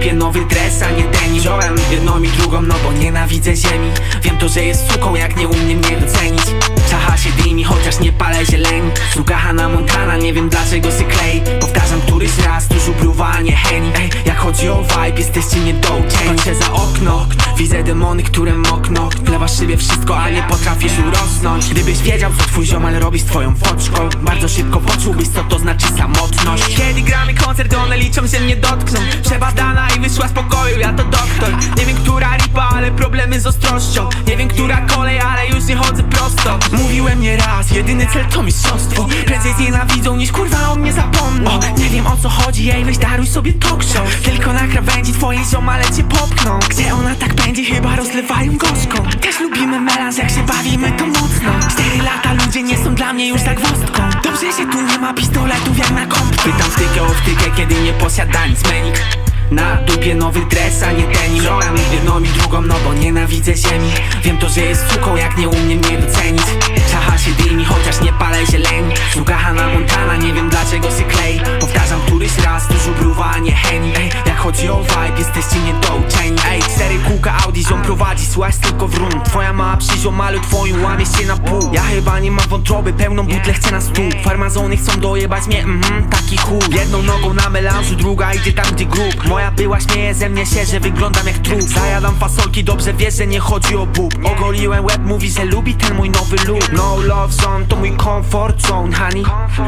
dupie nowy dres, a nie denim. Wziąłem jedną i drugą, no bo nienawidzę ziemi. Wiem to, że jest suką, jak nie umie mnie docenić Czacha się dymi, chociaż nie palę zieleni Suka Hannah Montana, nie wiem dlaczego sy klei Powtarzam któryś raz, tu żubruwa, a nie heni Ej, jak chodzi o vibe, jesteście niedouczeni Patrzę za okno, widzę demony, które mokną. Wlewasz szybie wszystko, a nie potrafisz urosnąć. Gdybyś wiedział, co twój ziomal robi z twoją foczką Bardzo szybko poczułbyś, co to znaczy samotność. Kiedy gramy koncert, one liczą, że mnie dotkną. Przebadana i wyszła z pokoju, ja to doktor. Nie wiem, która ripa, ale problemy z ostrością. Nie wiem, która kolej, ale już nie chodzę prosto Mówiłem nie raz, jedyny cel to mistrzostwo. Prędzej znienawidzą niż kurwa o mnie zapomną. Nie wiem o co chodzi, ej weź daruj sobie talk show. Tylko na krawędzi twoje ziomale cię popchną. Gdzie ona tak będzie, chyba rozlewają gorzką Też lubimy melanż, jak się bawimy to mocno. Cztery lata ludzie nie są dla mnie już tak wostką Dobrze, że tu nie ma pistoletów jak na kąpkę Pytam wtykę o wtykę, kiedy nie posiada nic. Menik na dupie nowy dres, a nie denim Wziąłem jedną i drugą, no bo nienawidzę ziemi. Wiem to, że jest suką, jak nie umie mnie docenić Czacha się dymi, chociaż nie palę zieleni Suka Hannah Montana, nie wiem dlaczego się klei Powtarzam któryś raz, dużo bruwa, a nie heni Ej, jak chodzi o vibe, jesteście niedouczeni Ej, cztery kółka Audi, ziom prowadzi, słuchaj tylko w rum Twoja mała przy ziomalu, twoim łamie się na pół. Ja chyba nie mam wątroby, pełną butlę chcę na stół. Farmazony chcą dojebać mnie, mhm, taki chuj. Jedną nogą na melanżu, druga idzie tam gdzie grób. Moja była śmieje ze mnie się, że wyglądam jak trup. Zajadam fasolki, dobrze wiesz, że nie chodzi o bób. Ogoliłem łeb, mówi, że lubi ten mój nowy look No love zone, to mój comfort zone, honey.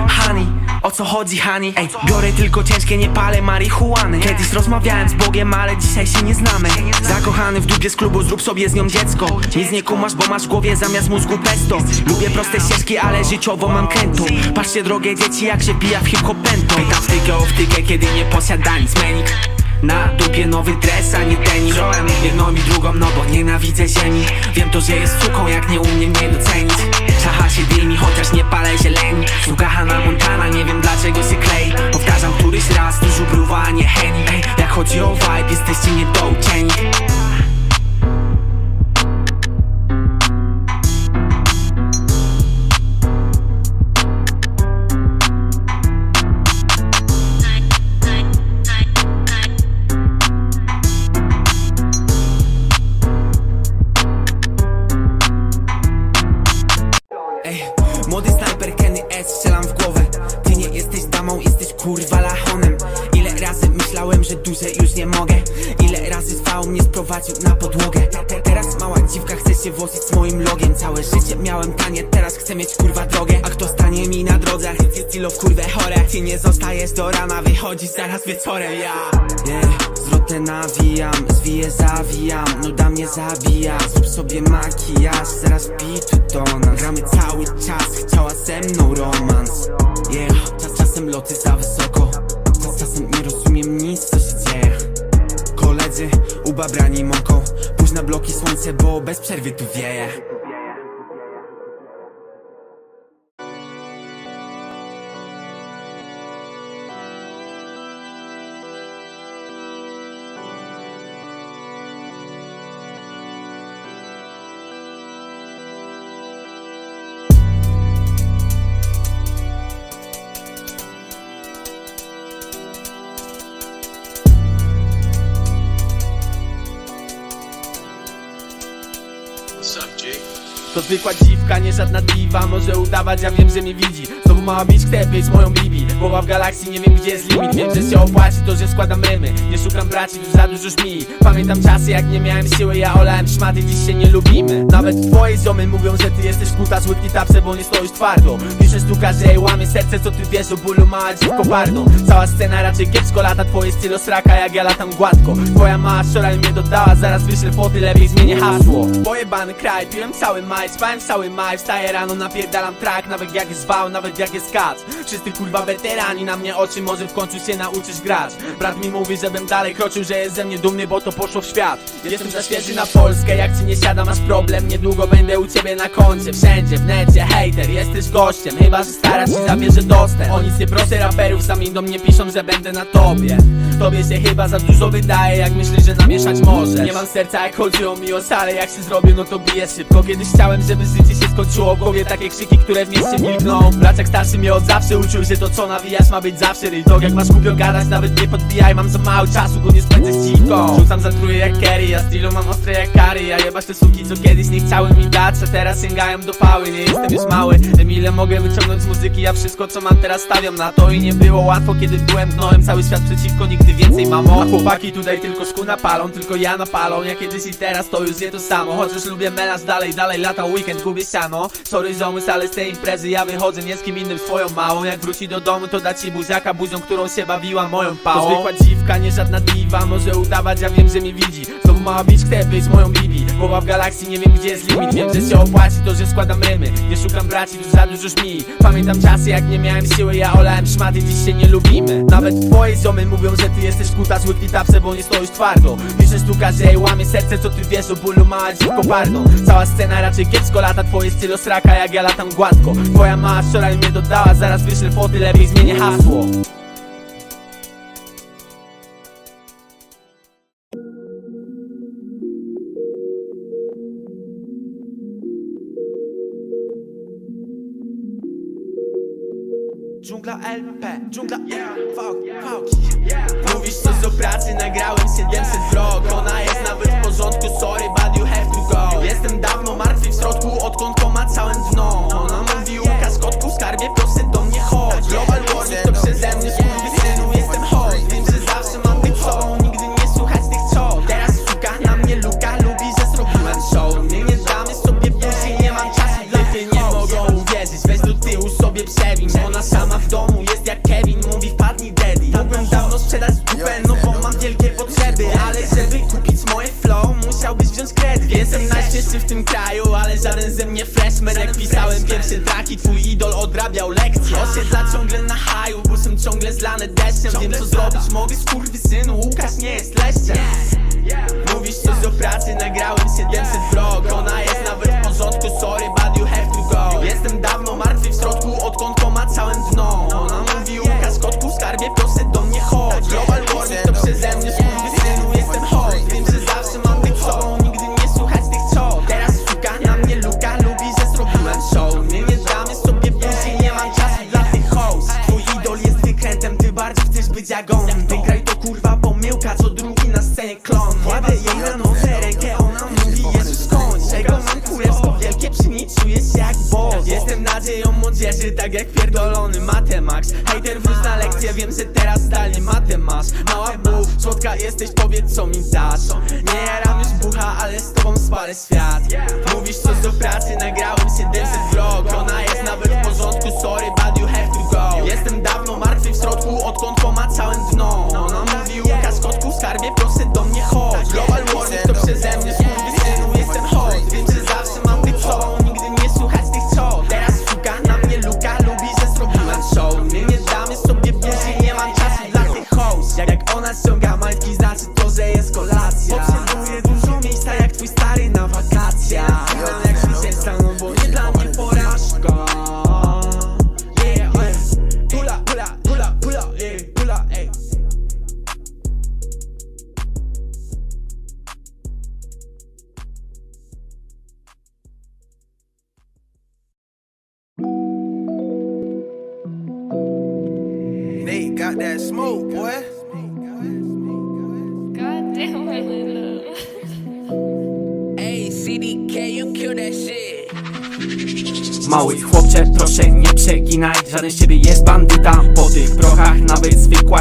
Honey, o co chodzi, honey? Ej, biorę tylko ciężkie, nie palę marihuany. Kiedyś rozmawiałem z Bogiem, ale dzisiaj się nie znamy. Zakochany w dupie z klubu, zrób sobie z nią dziecko. Nic nie kumasz, bo masz w głowie zamiast mózgu pesto. Lubię proste ścieżki, ale życiowo mam krętą Patrzcie drogie dzieci, jak się bija w hip-hop bento Pytam wtykę o wtykę, kiedy nie posiada nic na dupie nowy dres, a nie denim Wziąłem jedną i drugą, no bo nienawidzę ziemi. Wiem to, że jest suką, jak nie umie mnie docenić. Czacha się dymi, chociaż nie palę zieleni. Suka Hannah Montana, nie wiem dlaczego się klei. Powtarzam któryś raz, dużo bruwa, a nie heni Ej, jak chodzi o vibe, jesteście niedouczeni Myślałem, zostajesz do rana, wychodzisz zaraz wieczorem Ja, yeah, zwrotę nawijam, zwiję zawijam Nuda mnie zabija, zrób sobie makijaż Zaraz bitu do nas. Gramy cały czas, chciała ze mną romans. Yeah, czas czasem loty za wysoko. Czas czasem nie rozumiem nic co się dzieje. Koledzy ubabrani mąką Pójdź na bloki słońce, bo bez przerwy tu wieje zwykła dziwka, nie żadna diwa. Może udawać, ja wiem, że mnie widzi. Znowu mała bitch, chce być moją Bibi Głowa w galakcji, nie wiem gdzie jest limit. Wiem, że się opłaci to, że składam rymy. Nie szukam braci, tu za dużo żmi. Pamiętam czasy, jak nie miałem siły Ja olałem szmaty, dziś się nie lubimy. Nawet twoje ziomy mówią, że ty jesteś kutas Łyknij tapsę, bo nie stoisz twardo. Piszę sztuka, że jej łamie serce Co ty wiesz o bólu, mała dziwko pardą Cała scena raczej kiepsko lata Twoje stylo sraka, jak ja latam gładko. Twoja mała wczoraj mnie dodała Zaraz wyślę foty, lepiej zmienię hasło. Pojebany kraj, piłem cały maj Spałem cały maj, wstaję rano, napierdalam track Nawet jak jest wał, nawet jak jest kat Wszyscy kurwa weterani na mnie oczy Może w końcu się nauczysz grać. Brat mi mówi, żebym dalej kroczył Że jest ze mnie dumny, bo to poszło w świat. Jestem za świeży na Polskę Jak ci nie siada, masz problem. Niedługo będę u ciebie na koncie Wszędzie, w necie, hejter, jesteś gościem Chyba, że stara ci zabierze dostęp. O nic nie proszę raperów, sami do mnie piszą, że będę na tobie. Tobie się chyba za dużo wydaje Jak myślisz, że namieszać możesz. Nie mam serca jak chodzi o miłość Ale jak się zrobię, no to biję szybko. Kiedyś chciałem, żeby życie się skończyło W głowie takie krzyki, które w mieście milkną. Braciak starszy mnie od zawsze uczył, że to co nawijasz ma być zawsze Rydok jak masz głupio gadać, nawet nie podbijaj. Mam za mało czasu, go nie spędzę z dziką Rzucam zatruję jak Kerry, ja stylu mam ostre jak Kary. Ja jebać te suki, co kiedyś nie chciały mi dać. A teraz sięgają do pały, nie jestem już mały. Wiem ile mogę wyciągnąć z muzyki, ja wszystko co mam teraz stawiam na to. I nie było łatwo, kiedy byłem dnoem Cały świat przeciwko, nigdy więcej mamo. A chłopaki tutaj tylko szkół napalą, tylko ja napalą. Ja kiedyś i teraz to już nie to samo. Chociaż lubię melanż dalej, dalej lata. Weekend gubię siano. Sorry ziomy, ale z tej imprezy ja wychodzę nie z kim innym swoją małą. Jak wróci do domu to da ci buziaka buzią, którą się bawiła moją pałą. To zwykła dziwka, nie żadna diwa Może udawać, ja wiem, że mnie widzi. Znowu mała bitch, chce być moją Bibi Głowa w galakcji, nie wiem gdzie jest limit. Wiem, że się opłaci to, że składam rymy. Nie szukam braci, tu za dużo żmi Pamiętam czasy, jak nie miałem siły Ja olałem szmaty, dziś się nie lubimy. Nawet twoje ziomy mówią, że ty jesteś kutas Łyknij tapsę, bo nie stoisz twardo. Piszę sztuka, że jej łamie serce Co ty wiesz o bólu, mała dziwko pardą Cała scena raczej kiepsko lata Twoje stylo sraka, jak ja latam gładko. Twoja mała wczoraj mnie dodała Zaraz wyślę foty, lepiej zmienię hasło Dżungla LP, dżungla yeah, fuck, fuck yeah. Mówisz coś o pracy, nagrałem 700 vlog Ona jest nawet w porządku, sorry but you have to go. Jestem dawno martwy w środku, odkąd pomacałem dno Jestem najświeższy w tym kraju, ale żaden ze mnie freshman Jak pisałem pierwsze traki, twój idol odrabiał lekcje. Osiedla ciągle na haju, busem ciągle zlane deszczem Wiem co zrobić mogę, synu, Łukasz nie jest leszczem. Mówisz coś o pracy, nagrałem 700 vlog. Ona jest nawet w porządku, sorry jej na nodze rękę, ona mówi Jezus koń Czego mam królewsko wielkie przy niej czuję się jak boss. Jestem nadzieją młodzieży, tak jak pierdolony matemax Hejter wróć na lekcję, wiem, że teraz zdalnie matę Mała jesteś, powiedz co mi dasz. Nie jaram już bucha, ale z tobą spalę świat. Mówisz coś do pracy, nagrałem 700 vlog. Ona jest nawet w porządku, sorry, but you have to go. Jestem dawno martwy w środku, odkąd pomacałem dno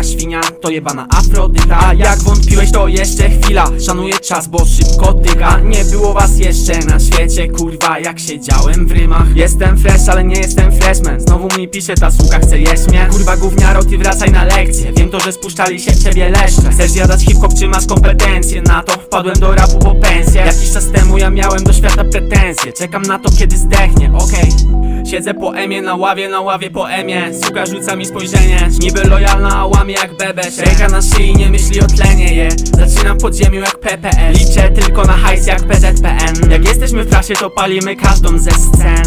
świnia To jebana Afrodyta. Jak wątpiłeś to jeszcze chwila. Szanuję czas, bo szybko tyka Nie było was jeszcze na świecie Kurwa, jak siedziałem w rymach. Jestem fresh, ale nie jestem freshman. Znowu mi pisze ta słucha, chce jeść mnie. Kurwa gówniaro, ty wracaj na lekcję Wiem to, że spuszczali się ciebie leszcze. Chcesz jadać hip-hop, czy masz kompetencje? Na to? Wpadłem do rapu po pensję Jakiś czas temu ja miałem do świata pretensje. Czekam na to, kiedy zdechnie, okej. Siedzę po emie, na ławie, na ławie po emie. Suka rzuca mi spojrzenie. Niby lojalna, a łamie jak bebesz Ręka na szyi, nie myśli o tlenie je. Zaczynam pod ziemią jak PPL Liczę tylko na hajs jak PZPN Jak jesteśmy w trasie, to palimy każdą ze scen.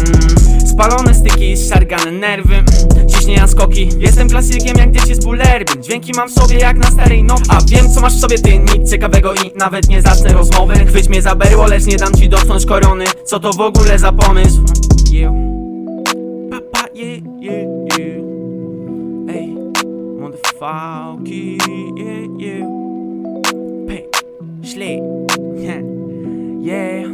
Spalone styki, szargane nerwy. Ciśnienia skoki. Jestem klasykiem jak dzieci z bullerby Dźwięki mam w sobie jak na starej no A wiem co masz w sobie ty, nic ciekawego i nawet nie zacznę rozmowy. Chwyć mnie za berło, lecz nie dam ci dotknąć korony. Co to w ogóle za pomysł? Yeah. Papa, yeah, yeah, motherfucky, yeah, yeah. Pej, ślij, yeah, yeah, yeah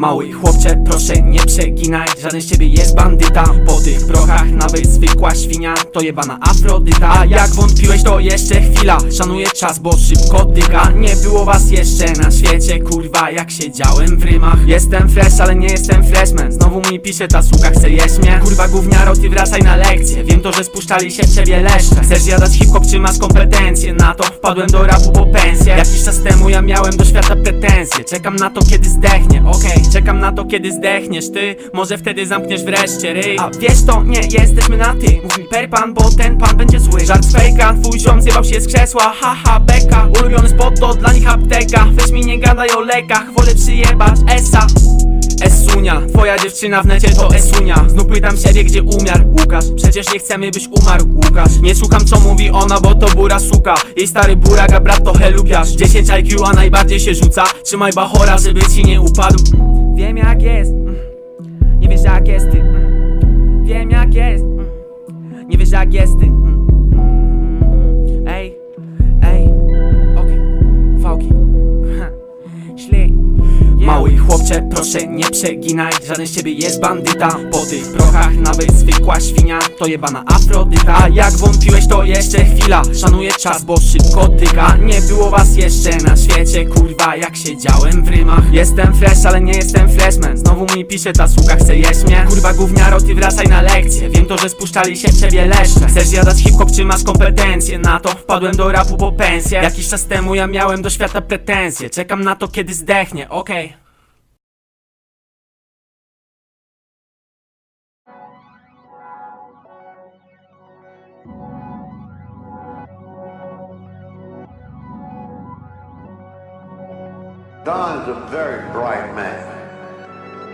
Mały chłopcze, proszę nie przeginaj. Żaden z ciebie jest bandyta. Po tych prochach nawet zwykła świnia To jebana Afrodyta. A jak wątpiłeś to jeszcze chwila. Szanuję czas, bo szybko tyka Nie było was jeszcze na świecie Kurwa, jak siedziałem w rymach. Jestem fresh, ale nie jestem freshman. Znowu mi pisze ta sługa, chce jeść mnie. Kurwa gówniaro, ty wracaj na lekcję. Wiem to, że spuszczali się ciebie leszcze. Chcesz jadać hip-hop, czy masz kompetencje? Na to? Wpadłem do rapu po pensję Jakiś czas temu ja miałem do świata pretensje. Czekam na to, kiedy zdechnie, okej Czekam na to, kiedy zdechniesz ty. Może wtedy zamkniesz wreszcie ryj. A wiesz to, nie jesteśmy na ty. Mów mi per pan, bo ten pan będzie zły. Żart fejka, twój ziom zjebał się z krzesła. Haha, beka, ulubiony spot to dla nich apteka. Weź mi nie gadaj o lekach, wolę przyjebać. Esa. Esunia, twoja dziewczyna w necie to Esunia. Znów pytam siebie gdzie umiar? Łukasz, przecież nie chcemy byś umarł Łukasz, nie słucham co mówi ona bo to bura suka. Jej stary buraga brat to helupiarz. 10 IQ a najbardziej się rzuca. Trzymaj bachora żeby ci nie upadł Wiem jak jest. Nie wiesz jak jest ty. Wiem jak jest. Nie wiesz jak jest ty Mały chłopcze, proszę nie przeginaj Żaden z ciebie jest bandyta. Po tych prochach nawet zwykła świnia To jebana Afrodyta. A jak wątpiłeś to jeszcze chwila Szanuję czas, bo szybko tyka. Nie było was jeszcze na świecie Kurwa, jak siedziałem w rymach. Jestem fresh, ale nie jestem freshman. Znowu mi pisze ta sługa, chce jeść mnie. Kurwa gówniaro, ty wracaj na lekcję Wiem to, że spuszczali się w ciebie leszcze. Chcesz jadać hip-hop, czy masz kompetencje? Na to? Wpadłem do rapu po pensję. Jakiś czas temu ja miałem do świata pretensje. Czekam na to, kiedy zdechnie, okej. Don is a very bright man.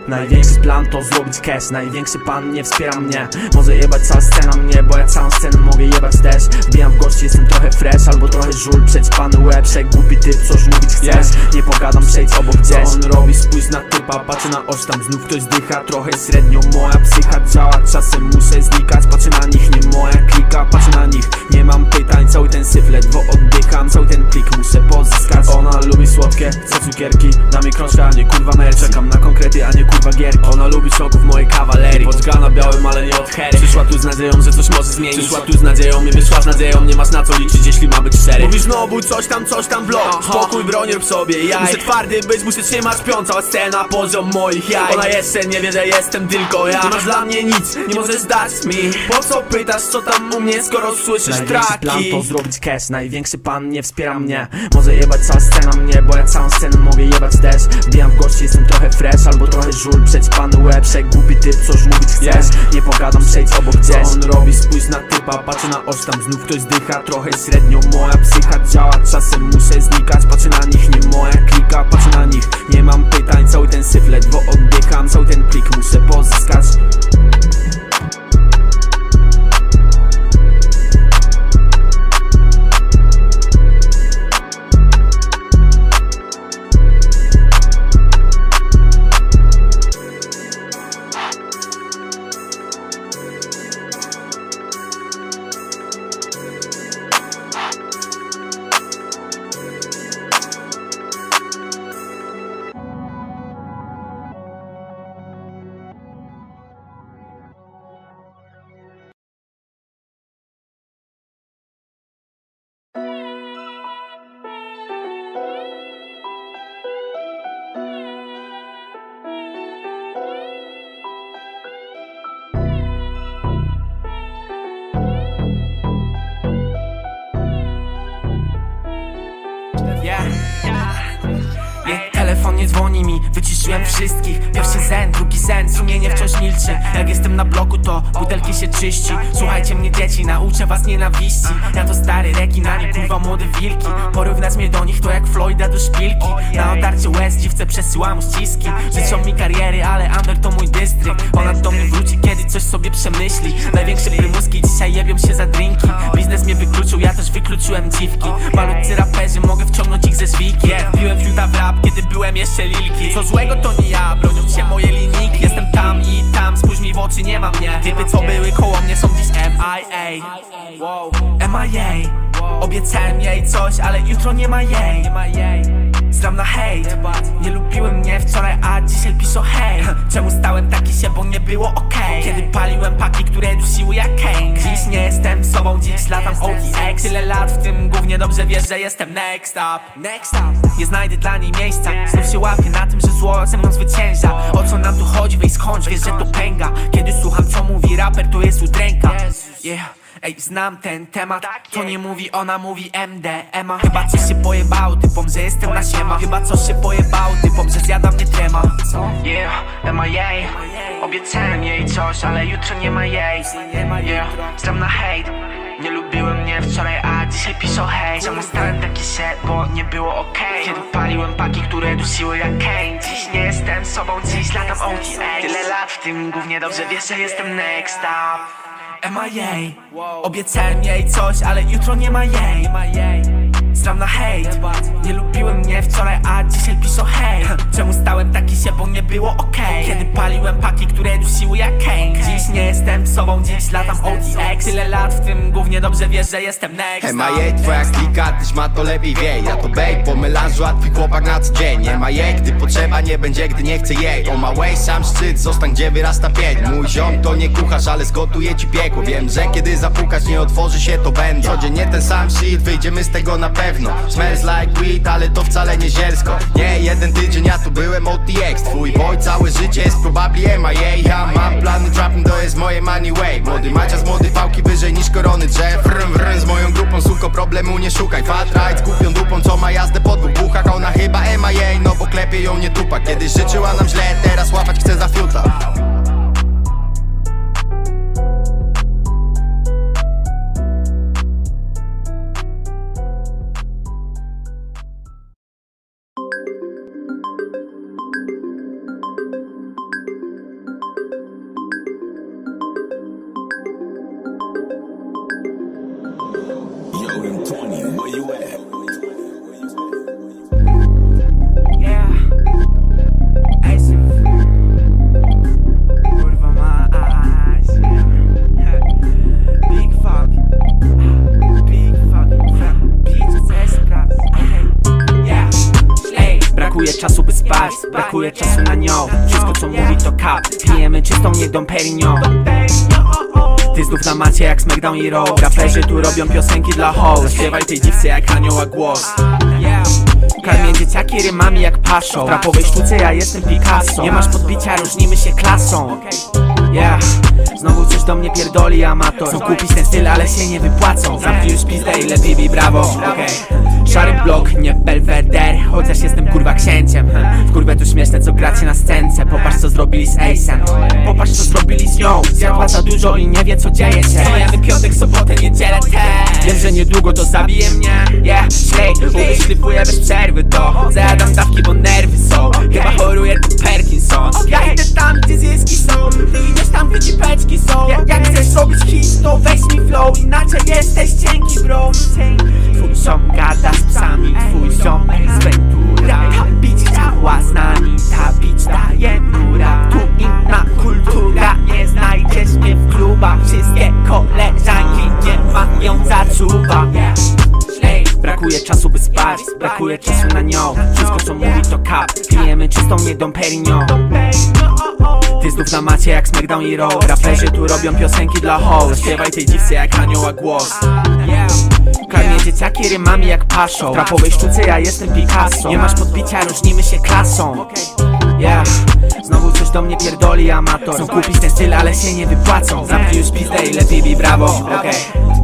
Największy plan to zrobić cash. Największy pan nie wspiera mnie. Może jebać cała scena mnie Bo ja całą scenę mogę jebać też. Wbijam w gości, jestem trochę fresh Albo trochę żul, pan łeb Głupi typ, coś mówić chcesz. Nie pogadam, przejdź obok gdzieś. Co on robi, spójrz na typa Patrzę na oś, tam znów ktoś zdycha Trochę średnio moja psycha działa. Czasem muszę znikać Patrzę na nich, nie moja klika. Patrzę na nich, nie mam pytań. Cały ten syf ledwo oddycham Cały ten plik muszę pozyskać. Ona lubi słodkie, chce cukierki Da mi krążkę, a nie kurwa merch Czekam na konkrety, a nie kurwa gierki Ona lubi soków mojej kawalerii. Podgana białym, ale nie od hery Przyszła tu z nadzieją, że coś może zmienić. Przyszła tu z nadzieją i wyszła nadzieją, nie masz na co liczyć, jeśli ma być szczery. Mówisz znowu coś tam, coś tam blok. Spokój, broń rób sobie jaj. Muszę twardy być, muszę trzymać pion Cała scena poziom moich jaj. Ona jeszcze nie wie, że jestem tylko ja. Nie masz dla mnie nic, nie możesz dać mi. Po co pytasz, co tam u mnie, skoro słyszysz Największy plan traki to zrobić cash. Największy pan nie wspiera mnie. Może jebać cała scena mnie Bo ja całą scenę mogę jebać też. Wbijam w gości, jestem trochę fresh Albo trochę żul, przeć panu łeb Szek głupi typ, coś mówić chcesz. Nie pogadam, przejdź obok gdzieś Co on robi, spójrz na typa Patrzę na oś, tam znów ktoś dycha. Trochę średnio moja psycha działa Czasem muszę znikać, patrzę na nich Nie moja klika, patrzę na nich. Nie mam pytań, cały ten syf ledwo oddycham. Cały ten plik muszę pozyskać telefon nie dzwoni mi, wyciszyłem wszystkich. Pierwszy zen, drugi sen, sumienie wciąż milczy. Jak jestem na bloku to butelki się czyści. Słuchajcie mnie dzieci, nauczę was nienawiści. Ja to stary nie kurwa młode wilki. Porównać mnie do nich to jak Floyda do szpilki. Na otarcie łez dziwce przesyłam uściski Życzą mi kariery, ale under to mój dystrykt. Ona do mnie wróci, kiedy coś sobie przemyśli. Największe prymuski dzisiaj jebią się za drinki. Biznes mnie wykluczył, ja też wykluczyłem dziwki. Malutcy raperzy, mogę wciągnąć ich ze zwiki Biłem fiuta w rap, kiedy byłem jeszcze lilki. Co złego to nie ja, bronią się moje linijki. Jestem tam i tam, spójrz mi w oczy, nie ma mnie. Typy co były koło mnie są dziś MIA. MIA Obiecałem jej coś, ale jutro nie ma jej Zram na hejt Nie lubiłem mnie wczoraj, a dzisiaj piszą hej. Czemu stałem taki się, bo nie było okej? Kiedy paliłem paki, które dusiły jak Kane Dziś nie jestem sobą, dziś latam OTX Tyle lat w tym głównie dobrze wiesz, że jestem next up. Next up. Nie znajdę dla niej miejsca. Znów się łapię na tym, że zło ze mną zwycięża. O co nam tu chodzi, weź skończ, wiesz, że to pęga. Kiedy słucham co mówi raper, to jest udręka. Yeah Ej, znam ten temat To nie mówi ona, mówi MDMA Chyba coś się pojebało typom, że jestem na siema. Chyba coś się pojebało typom, że zjada mnie trema. Yeah, MIA Obiecałem jej coś, ale jutro nie ma jej. Yeah, znam na hejt. Nie lubiłem mnie wczoraj, a dzisiaj piszą hej Czemu stałem taki się, bo nie było okej. Kiedy paliłem paki, które dusiły jak Kane. Dziś nie jestem sobą, dziś latam OTA Tyle lat w tym głównie dobrze wiesz, że jestem next up MIA Obiecałem jej coś, ale jutro nie ma jej Na hejt. Nie lubiłem mnie wczoraj, a dzisiaj piszą hej. Czemu stałem taki się, bo nie było okej? Kiedy paliłem paki, które dusiły jak Kane. Dziś nie jestem sobą, dziś latam OTX Tyle lat w tym głównie dobrze wiesz, że jestem next. Ma jej twoja klika, tyś ma to lepiej wie. Ja to bej, po melanżu, a twój chłopak na co dzień. Nie ma jej, gdy potrzeba, nie będzie, gdy nie chce jej. On ma way, sam szczyt, zostań gdzie wyrasta pień Mój ziom to nie kucharz, ale zgotuje ci piekło. Wiem, że kiedy zapukać nie otworzy się to będę Codziennie ten sam shit, wyjdziemy z tego na pewno Smells like weed, ale to wcale nie zielsko. Nie jeden tydzień, ja tu byłem OTX Twój boy, całe życie jest probably MIA Ja mam plany, trapping to jest moje money way. Młody macias, młody fałki wyżej niż korony drzew. Rym, rym, z moją grupą, suko, problemu nie szukaj. Fat ride, kupią dupą, co ma jazdę po dwóch buchach. Ona chyba MIA, no bo klepie ją nie tupa. Kiedyś życzyła nam źle, teraz łapać chce za fiuta Brakuje czasu na nią. Wszystko co mówi to kap Pijemy czystą, nie Dom Perignon. Ty znów na macie jak Smackdown i Raw. Raperzy tu robią piosenki dla hoes. Śpiewaj tej dziwce jak anioła głos. Karmię dzieciaki rymami jak paszą. W trapowej sztuce ja jestem Picasso. Nie masz podbicia, różnimy się klasą Yeah Znowu coś do mnie pierdoli amator. Chcą kupić ten styl, ale się nie wypłacą. Zamknij już pizdę i lepiej bij brawo. Okej. Szary blok, nie belweder. Chociaż jestem kurwa księciem. W kurwę tu śmieszne co gracie na scence. Popatrz co zrobili z Ace'em. Popatrz co zrobili z nią. Zjadła za dużo i nie wie co dzieje się. Kolejny piątek, sobotę, niedzielę też Wiem, że niedługo to zabije mnie. Yeah, ślej, uby szlifuję bez przerwy. To Zajadam dawki, bo nerwy są. Chyba choruję to Parkinson Ja idę tam, gdzie zyski Pijemy czystą, nie Dom Perignon. Ty znów na macie jak Smackdown i Raw. Raperzy tu robią piosenki dla hoes Śpiewaj tej dziwce jak anioła głos. Karmię dzieciaki rymami jak paszą. W trapowej sztuce ja jestem Picasso. Nie masz podbicia, różnimy się klasą. Yeah. Znowu coś do mnie pierdoli amator. Chcą kupić ten styl, ale się nie wypłacą. Zamknij już pizdę i lepiej brawo. Okej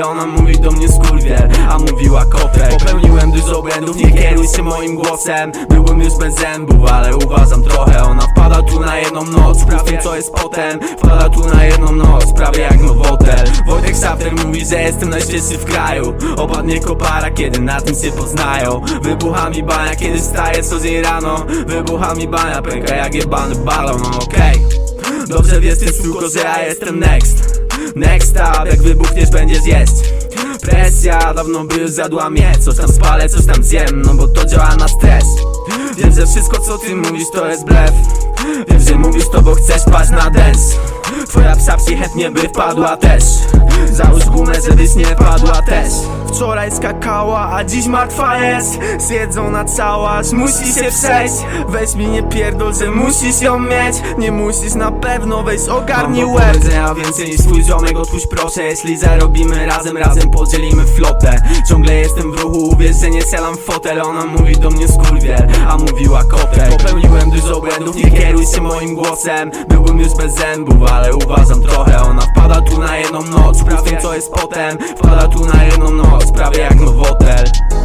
Ona mówi do mnie skurwiel, a mówiła kotek Popełniłem dużo błędów, nie kieruj się moim głosem. Byłem już bez zębów, ale uważam trochę. Ona wpada tu na jedną noc, prawie co jest potem. Wpada tu na jedną noc, prawie jak nowotel. Wojtek Szafter mówi, że jestem najświeższy w kraju. Opadnie kopara, kiedy na tym się poznają. Wybucha mi bania, kiedy wstaję co dzień rano. Wybucha mi bania, pęka jak jebany balon, no okej. Dobrze wiesz ty tylko, że ja jestem next Next up, jak wybuchniesz będziesz jeść. Presja dawno by zjadła mnie. Coś tam spalę, coś tam zjem No bo to działa na stres. Wiem, że wszystko co ty mówisz to jest blef. Wiem, że mówisz to, bo chcesz paść na dance. Twoja psa chętnie by wpadła też. Załóż gumę, żebyś nie padła też. Wczoraj skakała, a dziś martwa jest. Zjedzona cała, aż musi się przejść. Weź mi nie pierdol, że musisz ją mieć. Nie musisz na pewno, weź ogarnij łeb. powiedzenia więcej niż twój ziomek, otwórz proszę Jeśli zarobimy razem, razem podzielimy flotę. Ciągle jestem w ruchu, uwierz, że nie celam w fotel. Ona mówi do mnie skurwiel, a mówiła kotek. Popełniłem dużo błędów, nie kieruj się moim głosem. Byłbym już bez zębów, ale uważam trochę. Ona wpada tu na jedną noc, prawie co jest potem? Wpada tu na jedną noc, prawie jak nowotel Papa,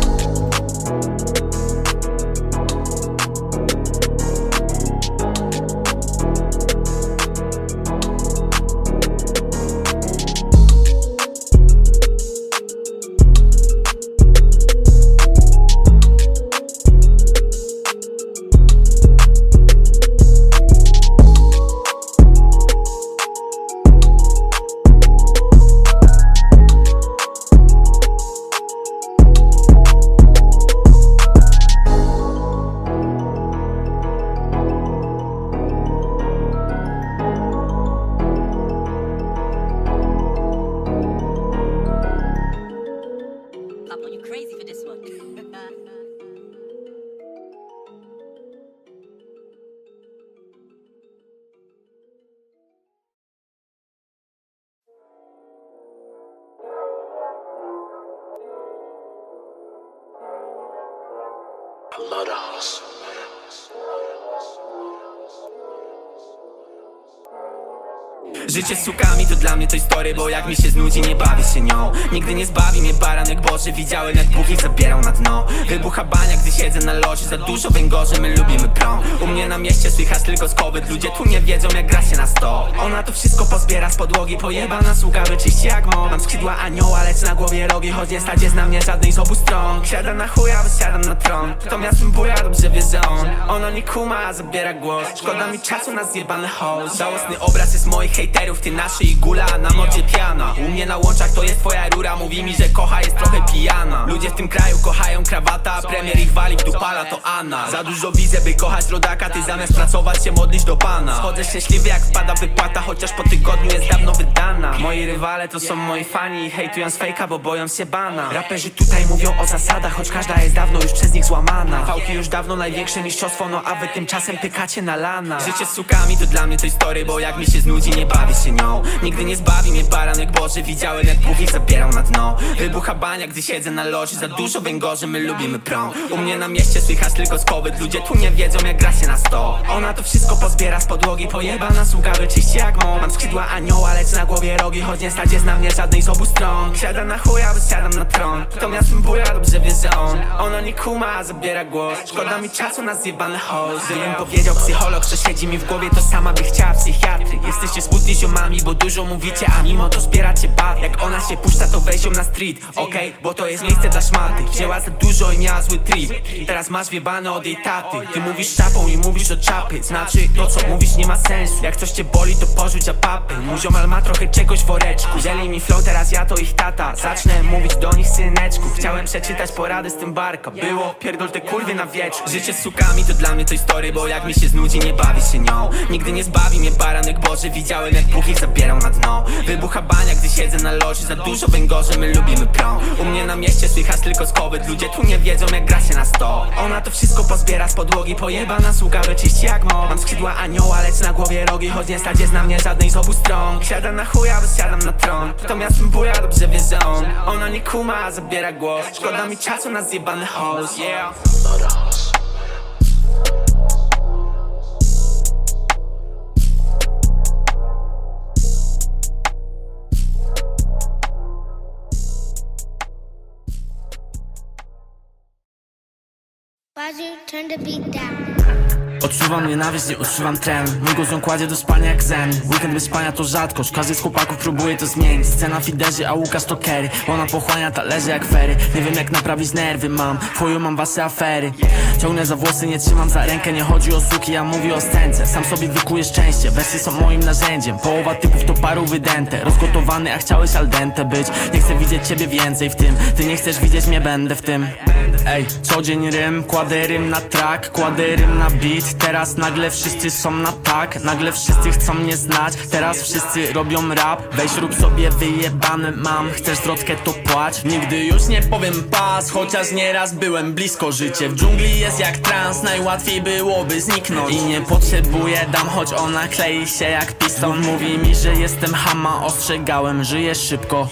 Życie z to mnie coś story Bo jak mi się znudzi nie bawię się nią. Nigdy nie zbawi mnie baranek Boże Widziałem jak Bóg ich zabierał na dno. Wybucha bania gdy siedzę na loży Za dużo węgorze my lubimy prąd. U mnie na mieście słychać tylko skowyt Ludzie tu nie wiedzą jak gra się na sto. Ona to wszystko pozbiera z podłogi Pojebana sługa wyczyści jak mo. Mam skrzydła anioła lecz na głowie rogi Choć nie stać jest na mnie żadnej z obu stron. Siadam na chuja, wysiadam na tron. To miastem buja dobrze wie, że on Ona nie kuma, a zabiera głos. Szkoda mi czasu na zjebany host Żałosny obraz jest moich hejterów Ty naszy i gula, na modzie piana. U mnie na łączach to jest twoja rura Mówi mi, że kocha, jest trochę pijana. Ludzie w tym kraju kochają krawata a Premier ich wali dupala, to Anna. Za dużo widzę, by kochać rodaka Ty zamiast pracować się modlisz do Pana. Chodzę szczęśliwy jak wpada wypłata Chociaż po tygodniu jest dawno wydana. Moi rywale to są moi fani Hejtują z fejka, bo boją się bana. Raperzy tutaj mówią o zasadach Choć każda jest dawno już przez nich złamana. Fałki już dawno największe mistrzostwo No a wy tymczasem pykacie na lana. Życie z sukami to dla mnie coś story Bo jak mi się znudzi nie bawię się nią. Nigdy nie zbawi mnie baranek Boże Widziałem jak Bóg zabierał na dno. Wybucha bania gdy siedzę na loży. Za dużo węgorzy my lubimy prąd. U mnie na mieście słychać tylko skowyt. Ludzie tu nie wiedzą jak gra się na sto. Ona to wszystko pozbiera z podłogi. Pojebana sługa wyczyści jak mo Mam skrzydła anioła lecz na głowie rogi. Choć nie stać jest na mnie żadnej z obu stron. Siadam na chuja, wysiadam na tron. To miastem buja dobrze wie, że on Ona nie kuma, a zabiera głos. Szkoda mi czasu na zjebany host Gdybym powiedział psycholog, co siedzi mi w głowie To sama by chciała psychiatry. Jesteście smutni ziomami, bo dużo A mimo to zbieracie bat Jak ona się puszcza, to weź ją na street Okej, bo to jest miejsce dla szmaty. Wzięła za dużo i miała zły trip. Teraz masz wiebane od jej taty. Ty mówisz czapą i mówisz o czapy. Znaczy, to co mówisz nie ma sensu. Jak coś cię boli, to porzuć apapy Mój ziomal ma trochę czegoś w woreczku. Wzięli mi flow, teraz ja to ich tata. Zacznę mówić do nich syneczku. Chciałem przeczytać porady z tym barka Było, pierdol te kurwy na wieczku. Życie z sukami to dla mnie coś story Bo jak mi się znudzi, nie bawi się nią. Nigdy nie zbawi mnie baranek Boże Widziałem jak Bóg ich zabierał na dno Wybucha bania, gdy siedzę na loży. Za dużo węgorze, my lubimy prąd. U mnie na mieście słychać tylko skowyt. Ludzie tu nie wiedzą jak gra się na sto. Ona to wszystko pozbiera z podłogi. Pojebana sługa wyczyści jak mo Mam skrzydła anioła, lecz na głowie rogi. Choć nie stać jest na mnie żadnej z obu stron. Siadam na chuja, wysiadam na tron. To miastem buja, dobrze wie, że on. Ona nie kuma, a zabiera głos. Szkoda mi czasu na zjebany host, yeah Why'd you turn the beat down? Odczuwam nienawiść, nie odczuwam tren Mój głos ją kładzie do spania jak zen. Weekend bez spania to rzadkość. Każdy z chłopaków próbuje to zmienić. Scena Fiderzy, a Łukasz to Kerry. Ona pochłania talerze jak fery Nie wiem jak naprawić nerwy mam. W mam wasy afery. Ciągnę za włosy, nie trzymam za rękę. Nie chodzi o suki, ja mówię o scence. Sam sobie wykuję szczęście. Wersy są moim narzędziem. Połowa typów to paru wydęte. Rozgotowany, a chciałeś al dente być. Nie chcę widzieć ciebie więcej w tym. Ty nie chcesz widzieć mnie, będę w tym. Ej, co dzień rym, kładę rym na track Kładę rym na beat Teraz. Nagle wszyscy są na tak Nagle wszyscy chcą mnie znać. Teraz wszyscy robią rap Weź rób sobie wyjebane mam. Chcesz zwrotkę to płać. Nigdy już nie powiem pas Chociaż nieraz byłem blisko. Życie w dżungli jest jak trans Najłatwiej byłoby zniknąć. I nie potrzebuję dam Choć ona klei się jak piston. Mówi mi, że jestem hama Ostrzegałem, żyję szybko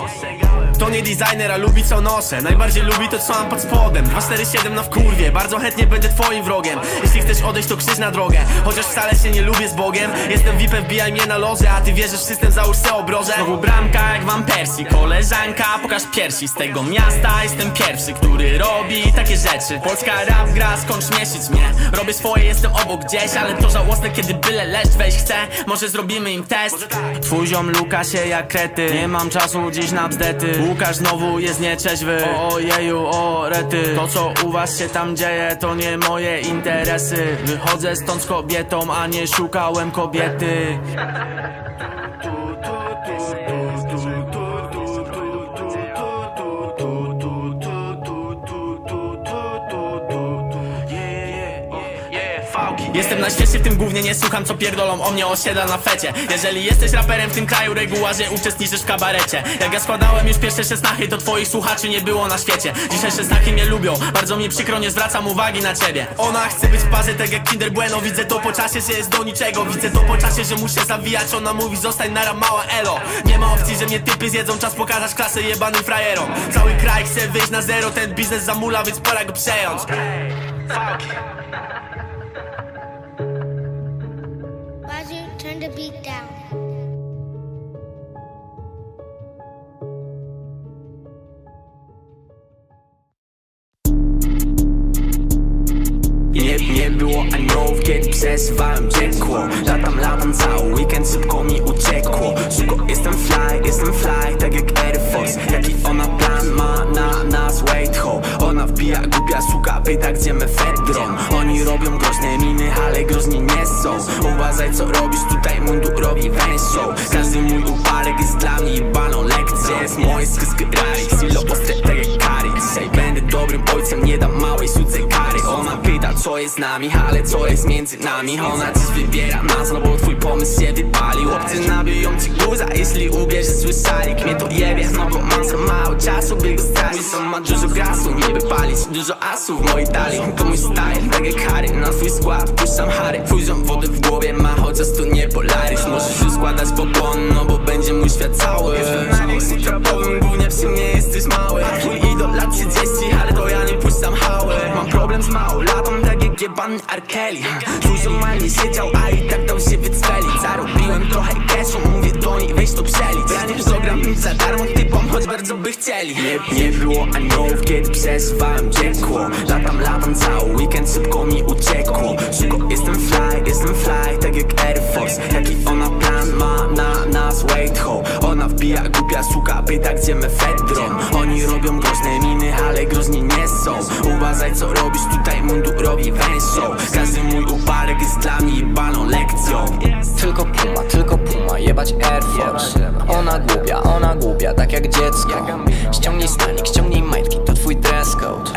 To nie designer, a lubi co noszę. Najbardziej lubi to co mam pod spodem. 247 na wkurwie, bardzo chętnie będę twoim wrogiem. Jeśli chcesz odejść to krzyż na drogę. Chociaż wcale się nie lubię z Bogiem. Jestem VIP, wbijaj mnie na loże A ty wierzysz w system, załóż se obroże. Znowu bramka jak wam Persji Koleżanka, pokaż piersi. Z tego miasta jestem pierwszy, który robi takie rzeczy. Polska rap gra, skąd śmieszyć mnie? Robię swoje, jestem obok gdzieś Ale to żałosne, kiedy byle leszcz wejść chce. Może zrobimy im test. Twój ziom luka się jak krety. Nie mam czasu dziś na bzdety Łukasz znowu jest nieczeźwy. O ojeju, o rety. To co u was się tam dzieje To nie moje interesy. Wychodzę stąd z kobietą A nie szukałem kobiety Jestem najświeższy w tym głównie, nie słucham co pierdolą o mnie osiedla na fecie. Jeżeli jesteś raperem w tym kraju, reguła, że uczestniczysz w kabarecie. Jak ja składałem już pierwsze szesnachy, to twoich słuchaczy nie było na świecie. Dzisiaj szesnachy mnie lubią, bardzo mi przykro, nie zwracam uwagi na ciebie. Ona chce być w parze, tak jak Kinder Bueno. Widzę to po czasie, że jest do niczego. Widzę to po czasie, że muszę zawijać. Ona mówi, zostań nara mała elo. Nie ma opcji, że mnie typy zjedzą, czas pokazać klasę jebanym frajerom. Cały kraj chce wyjść na zero, ten biznes zamula, więc pora go przejąć. Roger, turn the beat down. Nie, nie było aniołów, kiedy przeżywałem piekło Latam, latam cały weekend, szybko mi uciekło. Szybko jestem fly, jestem fly, tak jak Air Force. Jaki ona plan ma na nas, wait ho. Ona wbija, głupia suka, pyta gdzie mefedron Oni robią groźne miny, ale groźni nie są. Uważaj co robisz, tutaj mundurowi węszą Każdy mój uparek jest dla mnie baną lekcję Jest moje skysky rary, silo ostre tak jak kary Dzisiaj będę dobrym ojcem, nie dam małej suce pyta co jest z nami, ale co jest między nami? Ona dziś wybiera nas, no bo twój pomysł się wypalił Obcy nabiją ci guza, jeśli uwierzysz słyszeli Kmie to jebie, no bo mam za mało czasu, by go stracić. Sam ma dużo gasu, nie wypalić Dużo asów w mojej talii To mój style, tak jak Harry Na twój skład puszczam Harry Twój wodę w głowie ma, chociaż to nie Polaris. Możesz już składać popon, no bo będzie mój świat cały. Jestem na miejscu trapowym, głównie w sumie jesteś mały. Twój idol lat 30, ale to ja nie puszczam hały. Mam problem z małolatą, tak jak R. Kelly Dużo mali siedział, a i tak dał się wycwelić. Zarobiłem trochę cashu, mówię do niej weź to przelicz Ja nie program nic za darmo typom, choć bardzo by chcieli. Nie, nie było aniołów, kiedy przeżywałem piekło Latam, latam cały weekend, szybko mi uciekło. Szybko jestem fly, jestem fly, tak jak Air Force. Jaki ona plan ma na nas, wait ho Ona wbija, głupia suka, pyta gdzie mefedron Oni robią groźne miny, ale groźni nie są. Uważaj co robisz, tutaj mundurowi węszą Każdy mój uparek jest dla mnie baną lekcją. Tylko puma, tylko puma, jebać Air Force. Ona głupia, ona głupia, tak jak dziecko. Ściągnij stanik, ściągnij majtki, to twój dress code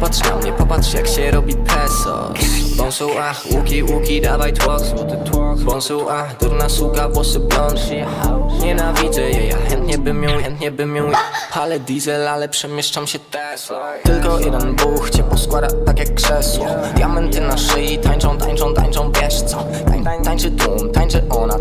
Popatrz na mnie, popatrz jak się robi peso. Bonsu, ach, łuki, łuki, dawaj tłok Bonsu, ach, durna suka, włosy blond. Nienawidzę jej, ja chętnie bym ją, chętnie bym ją Ale diesel, ale przemieszczam się Tesla. Tylko jeden buch cię poskłada tak jak krzesło. Diamenty na szyi tańczą, tańczą, tańczą, wiesz co? Tań, Tańczy tłum, tańczy ona,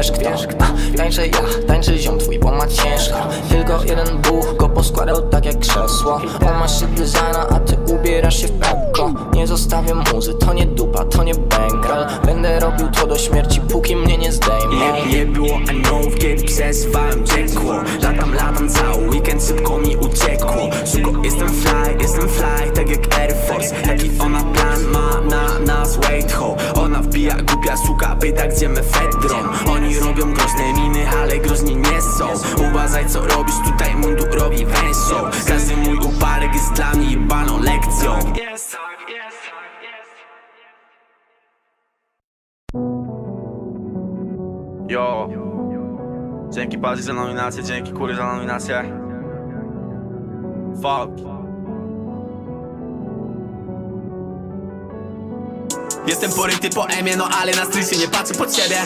wiesz kto A, Tańczę ja, tańczy ziom twój, bo ma ciężko. Tylko jeden buch go poskładał tak jak krzesło. On ma shit designa, a ty ubierasz się w peklo Nie zostawię muzy, to nie dupa, to nie bankroll Będę robił to do śmierci, póki mnie nie zdejmą. Nie, nie było aniołów, kiedy przeżywałem piekło Latam, latam cały weekend, szybko mi uciekło. Szybko jestem fly, jestem fly, tak jak Air Force. Jaki ona plan ma na nas, wait ho? Ona tak gdzie mefedron Oni robią groźne miny, ale groźni nie są. Uważaj co robisz, tutaj mundurowi węszą Każdy mój uparek jest dla mnie jebaną lekcją. Yo. Dzięki Bazi za nominację, dzięki Kury za nominację. Fuck Jestem poryty po emie, no ale na strysie nie patrzę pod siebie.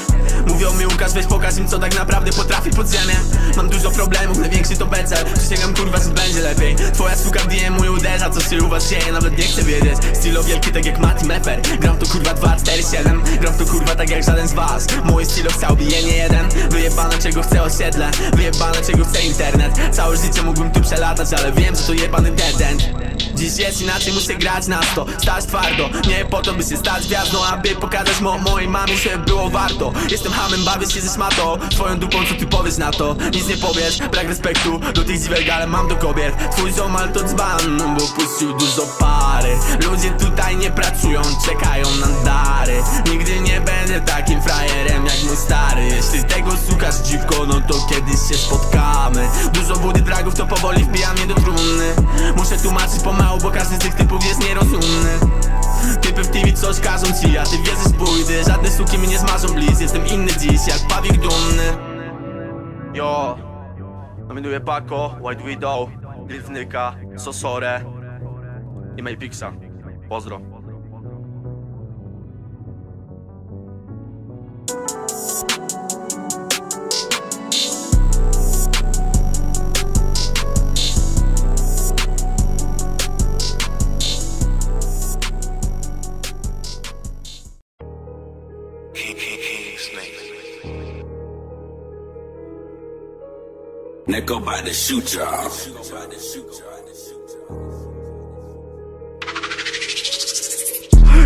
Mówią mi Łukasz, weź pokaż im co tak naprawdę potrafi podziemie Mam dużo problemów, największy to becel. Przysięgam kurwa, że będzie lepiej. Twoja suka w DM uderza, co się u was dzieje, nawet nie chcę wiedzieć. Stylo wielki tak jak Mati Meper Gram to kurwa 2, 4, 7 Gram to kurwa tak jak żaden z was. Mój stylo chciałby je nie jeden. Wyjebane czego chce osiedle. Wyjebane czego chce internet. Całe życie mógłbym tu przelatać, ale wiem, że to jebany dead end Dziś jest inaczej, muszę grać na to Stać twardo, nie po to by się stać gwiazdą Aby pokazać mo mojej mamie, że było warto. Jestem hamem, bawię się ze szmatą. Twoją dupą, co ty powiesz na to? Nic nie powiesz, brak respektu Do tych dziwek, ale mam do kobiet. Twój ziomal to dzban, bo puścił dużo pary. Ludzie tutaj nie pracują, czekają na dary. Nigdy nie będę takim frajerem jak mój stary. Jeśli tego słuchasz dziwko, no to kiedyś się spotkamy. Dużo budy dragów, to powoli wbija mnie do trumny. Muszę tłumaczyć pomału, bo każdy z tych typów jest nierozumny. Typy w TV coś każą ci, a ty wierzysz pójdę Żadne suki mnie nie smażą bliz, jestem inny dziś jak pawik dumny. Yo Nominuję Paco, White Widow Lilwnyka, Sosore I Maypixa Pozdro Neko about to shoot y'all.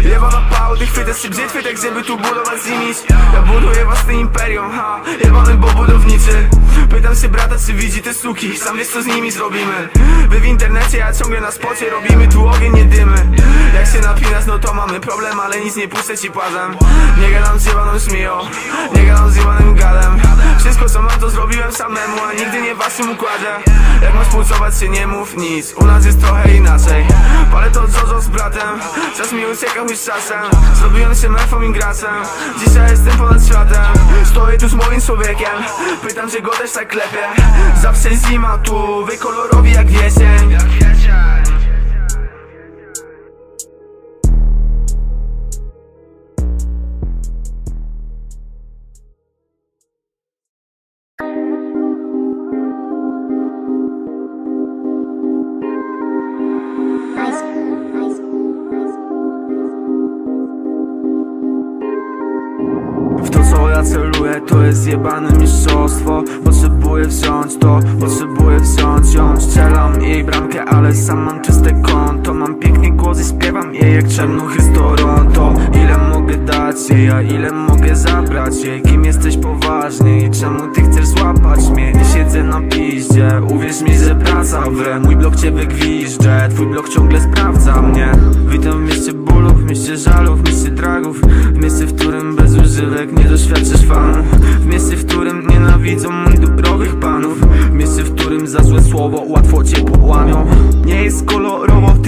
Jebana pałdy, chwytę się brzytwy, tak żeby tu budować nimi? Ja buduję własne imperium, ha. Jebany bo budowniczy. Pytam się brata, czy widzi te suki. Sam wiesz co z nimi zrobimy. Wy w internecie, ja ciągle na spocie Robimy tu ogień, nie dymy Jak się napinasz, no to mamy problem Ale nic nie puszczę ci płazem. Nie gadam z jebaną szmiją Nie gadam z jebanym gadem Wszystko co mam to zrobiłem samemu A nigdy nie waszym układzie. Jak masz pulsować się nie mów nic U nas jest trochę inaczej. Palę to Jojo z bratem Czas mi uciekał już czasem. Zrobiłem się mefą i gracem Dzisiaj jestem ponad światem. Stoję tu z moim człowiekiem Pytam czy go też tak klepie Zawsze zima tu Wy kolorowi jak jesień celuję to jest jebane mistrzostwo Potrzebuję wziąć to, potrzebuję wziąć ją Strzelam jej bramkę, ale sam mam czyste konto. Mam piękny głos i śpiewam jej jak czernuchy z Toronto. Ile mogę dać jej, a ile mogę zabrać jej? Kim jesteś poważnie i czemu ty chcesz złapać mnie? Nie siedzę na piździe, uwierz mi, że praca wre Mój blok cię wygwiżdżę, twój blok ciągle sprawdza mnie. Witam w mieście bólu, w mieście żalu, w mieście dragów. W mieście, w którym bez używek nie doświadczysz fanów W mieście, w którym nienawidzą mundurowych panów. W mieście, w którym za złe słowo łatwo cię połamią. Nie jest kolorowo,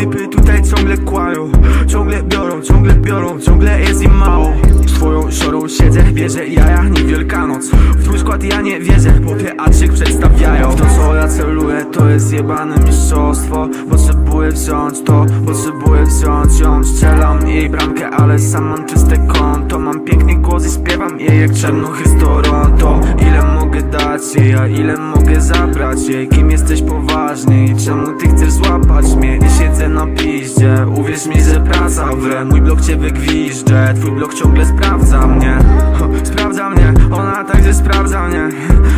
typy tutaj ciągle kłają. Ciągle biorą, ciągle biorą, ciągle jest im mało. Swoją siorą siedzę, bierze jaja, nie Wielkanoc W twój skład ja nie wierzę, bo teatrzyk przedstawiają. To co ja celuję, to jest jebane mistrzostwo. Potrzebuję wziąć to, potrzebuję wziąć ją. Strzelam jej bramkę, ale sam mam czyste konto. Mam piękny głos i śpiewam jej jak czernuchy z Toronto. Ile mogę dać jej, a ile mogę zabrać jej? Kim jesteś poważnie i czemu ty chcesz złapać mnie? Nie siedzę na piździe, uwierz mi, że praca wre Mój blok cię wygwiżdżę, twój blok ciągle sprawdza mnie. Sprawdza mnie, ona także sprawdza mnie.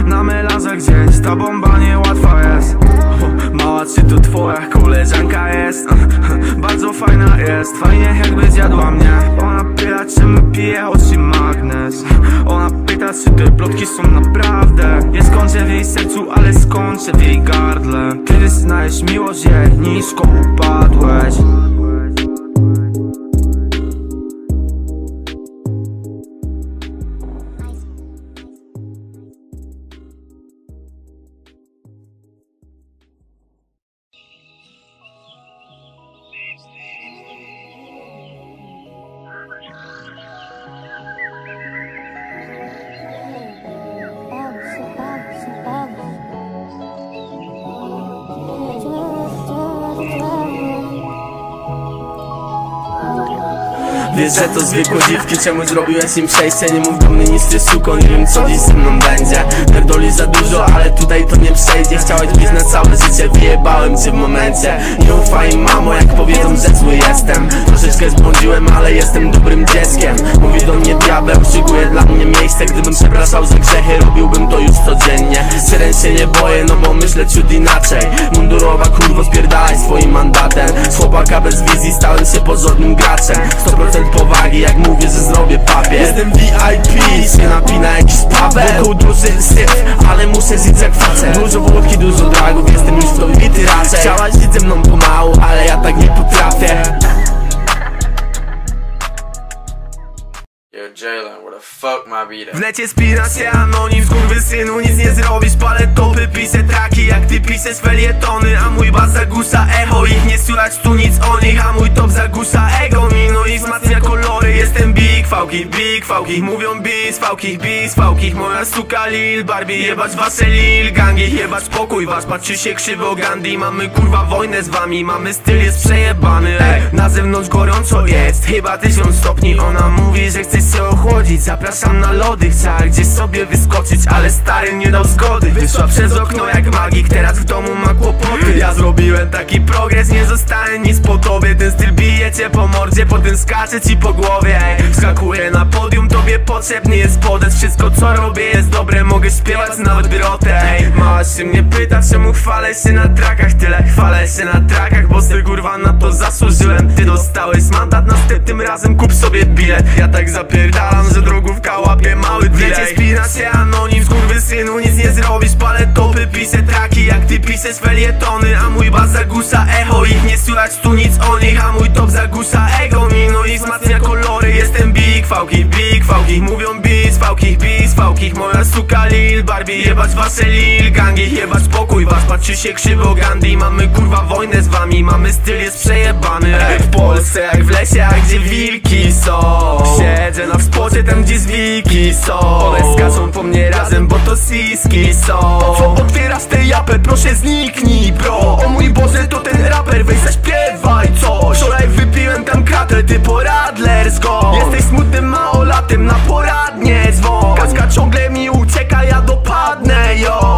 Na melanżach gdzieś, ta bomba niełatwa jest Mała, czy to twoja koleżanka jest? Bardzo fajna jest, fajnie jakby zjadła mnie. Ona pyta, czym pije oczy magnes. Ona pyta, czy te plotki są naprawdę. Nie skończę w jej sercu, ale skończę w jej gardle. Ty wyznajesz miłość jej, nisko upadłeś Że to zwykłe dziwki, czemu zrobiłeś im przejście? Nie mów do mnie nic, ty suko, nie wiem co dziś ze mną będzie. Pierdoli za dużo, ale tutaj to nie przejdzie. Chciałeś być na całe życie, wyjebałem cię w momencie. Nie ufaj mamo, jak powiedzą, że zły jestem. Troszeczkę zbłądziłem, ale jestem dobrym dzieckiem. Mówi do mnie diabeł, szykuje dla mnie miejsce. Gdybym przepraszał za grzechy, robiłbym to już codziennie. Syren się nie boję, no bo myślę ciut inaczej. Mundurowa kurwo, spierdalaj swoim mandatem. Z chłopaka bez wizji stałem się porządnym graczem. 100% powagi, jak mówię, że zrobię papier. Jestem VIP, się napina jakiś paweł. Wokół duży syf, ale muszę żyć jak facet. Dużo wódki, dużo dragów, jestem już w to bity raczej. Chciałaś żyć ze mną pomału, ale ja tak nie potrafię fuck my beat at? W necie spina się anonim, synu nic nie zrobisz. Palę topy, piszę traki, jak ty piszesz felietony. A mój bas zagłusza echo, ich nie słychać tu nic o nich. A mój top zagłusza ego mi, no i wzmacnia kolory. Jestem fałki, big, fałki Mówią bis, fałki, bis, fałki. Moja suka Lil, Barbie, jebać wasze Lil Gangi, jebać spokój wasz, patrzy się krzywo Gandhi. Mamy kurwa wojnę z wami, mamy styl jest przejebany Ej, na zewnątrz gorąco jest, chyba tysiąc stopni. Ona mówi, że chce się ochłodzić. Zapraszam na lody, chciała gdzieś sobie wyskoczyć Ale stary nie dał zgody. Wyszła przez okno jak magik, teraz w domu ma kłopoty. Ja zrobiłem taki progres, nie zostanie nic po tobie. Ten styl bije cię po mordzie, potem skacze ci po głowie Ej, Na podium, tobie potrzebny jest podest. Wszystko co robię jest dobre, mogę śpiewać nawet wyrotę Ej, Mała się mnie pyta, czemu chwalę się na trakach? Tyle chwalę się na trakach, bo ty kurwa na to zasłużyłem. Ty dostałeś mandat, następnym razem kup sobie bilet. Ja tak zapierdalam, że drogówka łapie mały delay. spina się anonim, synu nic nie zrobisz. Palę topy, piszę traki, jak ty piszesz felietony. A mój bas zagłusza echo, ich nie słychać tu nic o nich. A mój top zagłusza ego mi, no i wzmacnia kolory. Jestem big, fałki, big, fałki. Mówią bis, fałki, bis, fałki Moja suka Lil, Barbie, jebać wasze Lil Gangi, jebać spokój was, patrzy się krzywo Gandhi. Mamy kurwa wojnę z wami, mamy styl jest przejebany Ej, W Polsce jak w lesie, a gdzie wilki są. Siedzę na wspocie tam gdzie zwiki są. One skaczą po mnie razem, bo to siski są. Co otwierasz tę japę, proszę zniknij bro. O mój Boże to ten raper, weź zaśpiewaj coś. Wczoraj wypiłem tam kratę, ty poradler go Jesteś smutnym małolatym na poradnie dzwon. Kaska ciągle mi ucieka, ja dopadnę ją.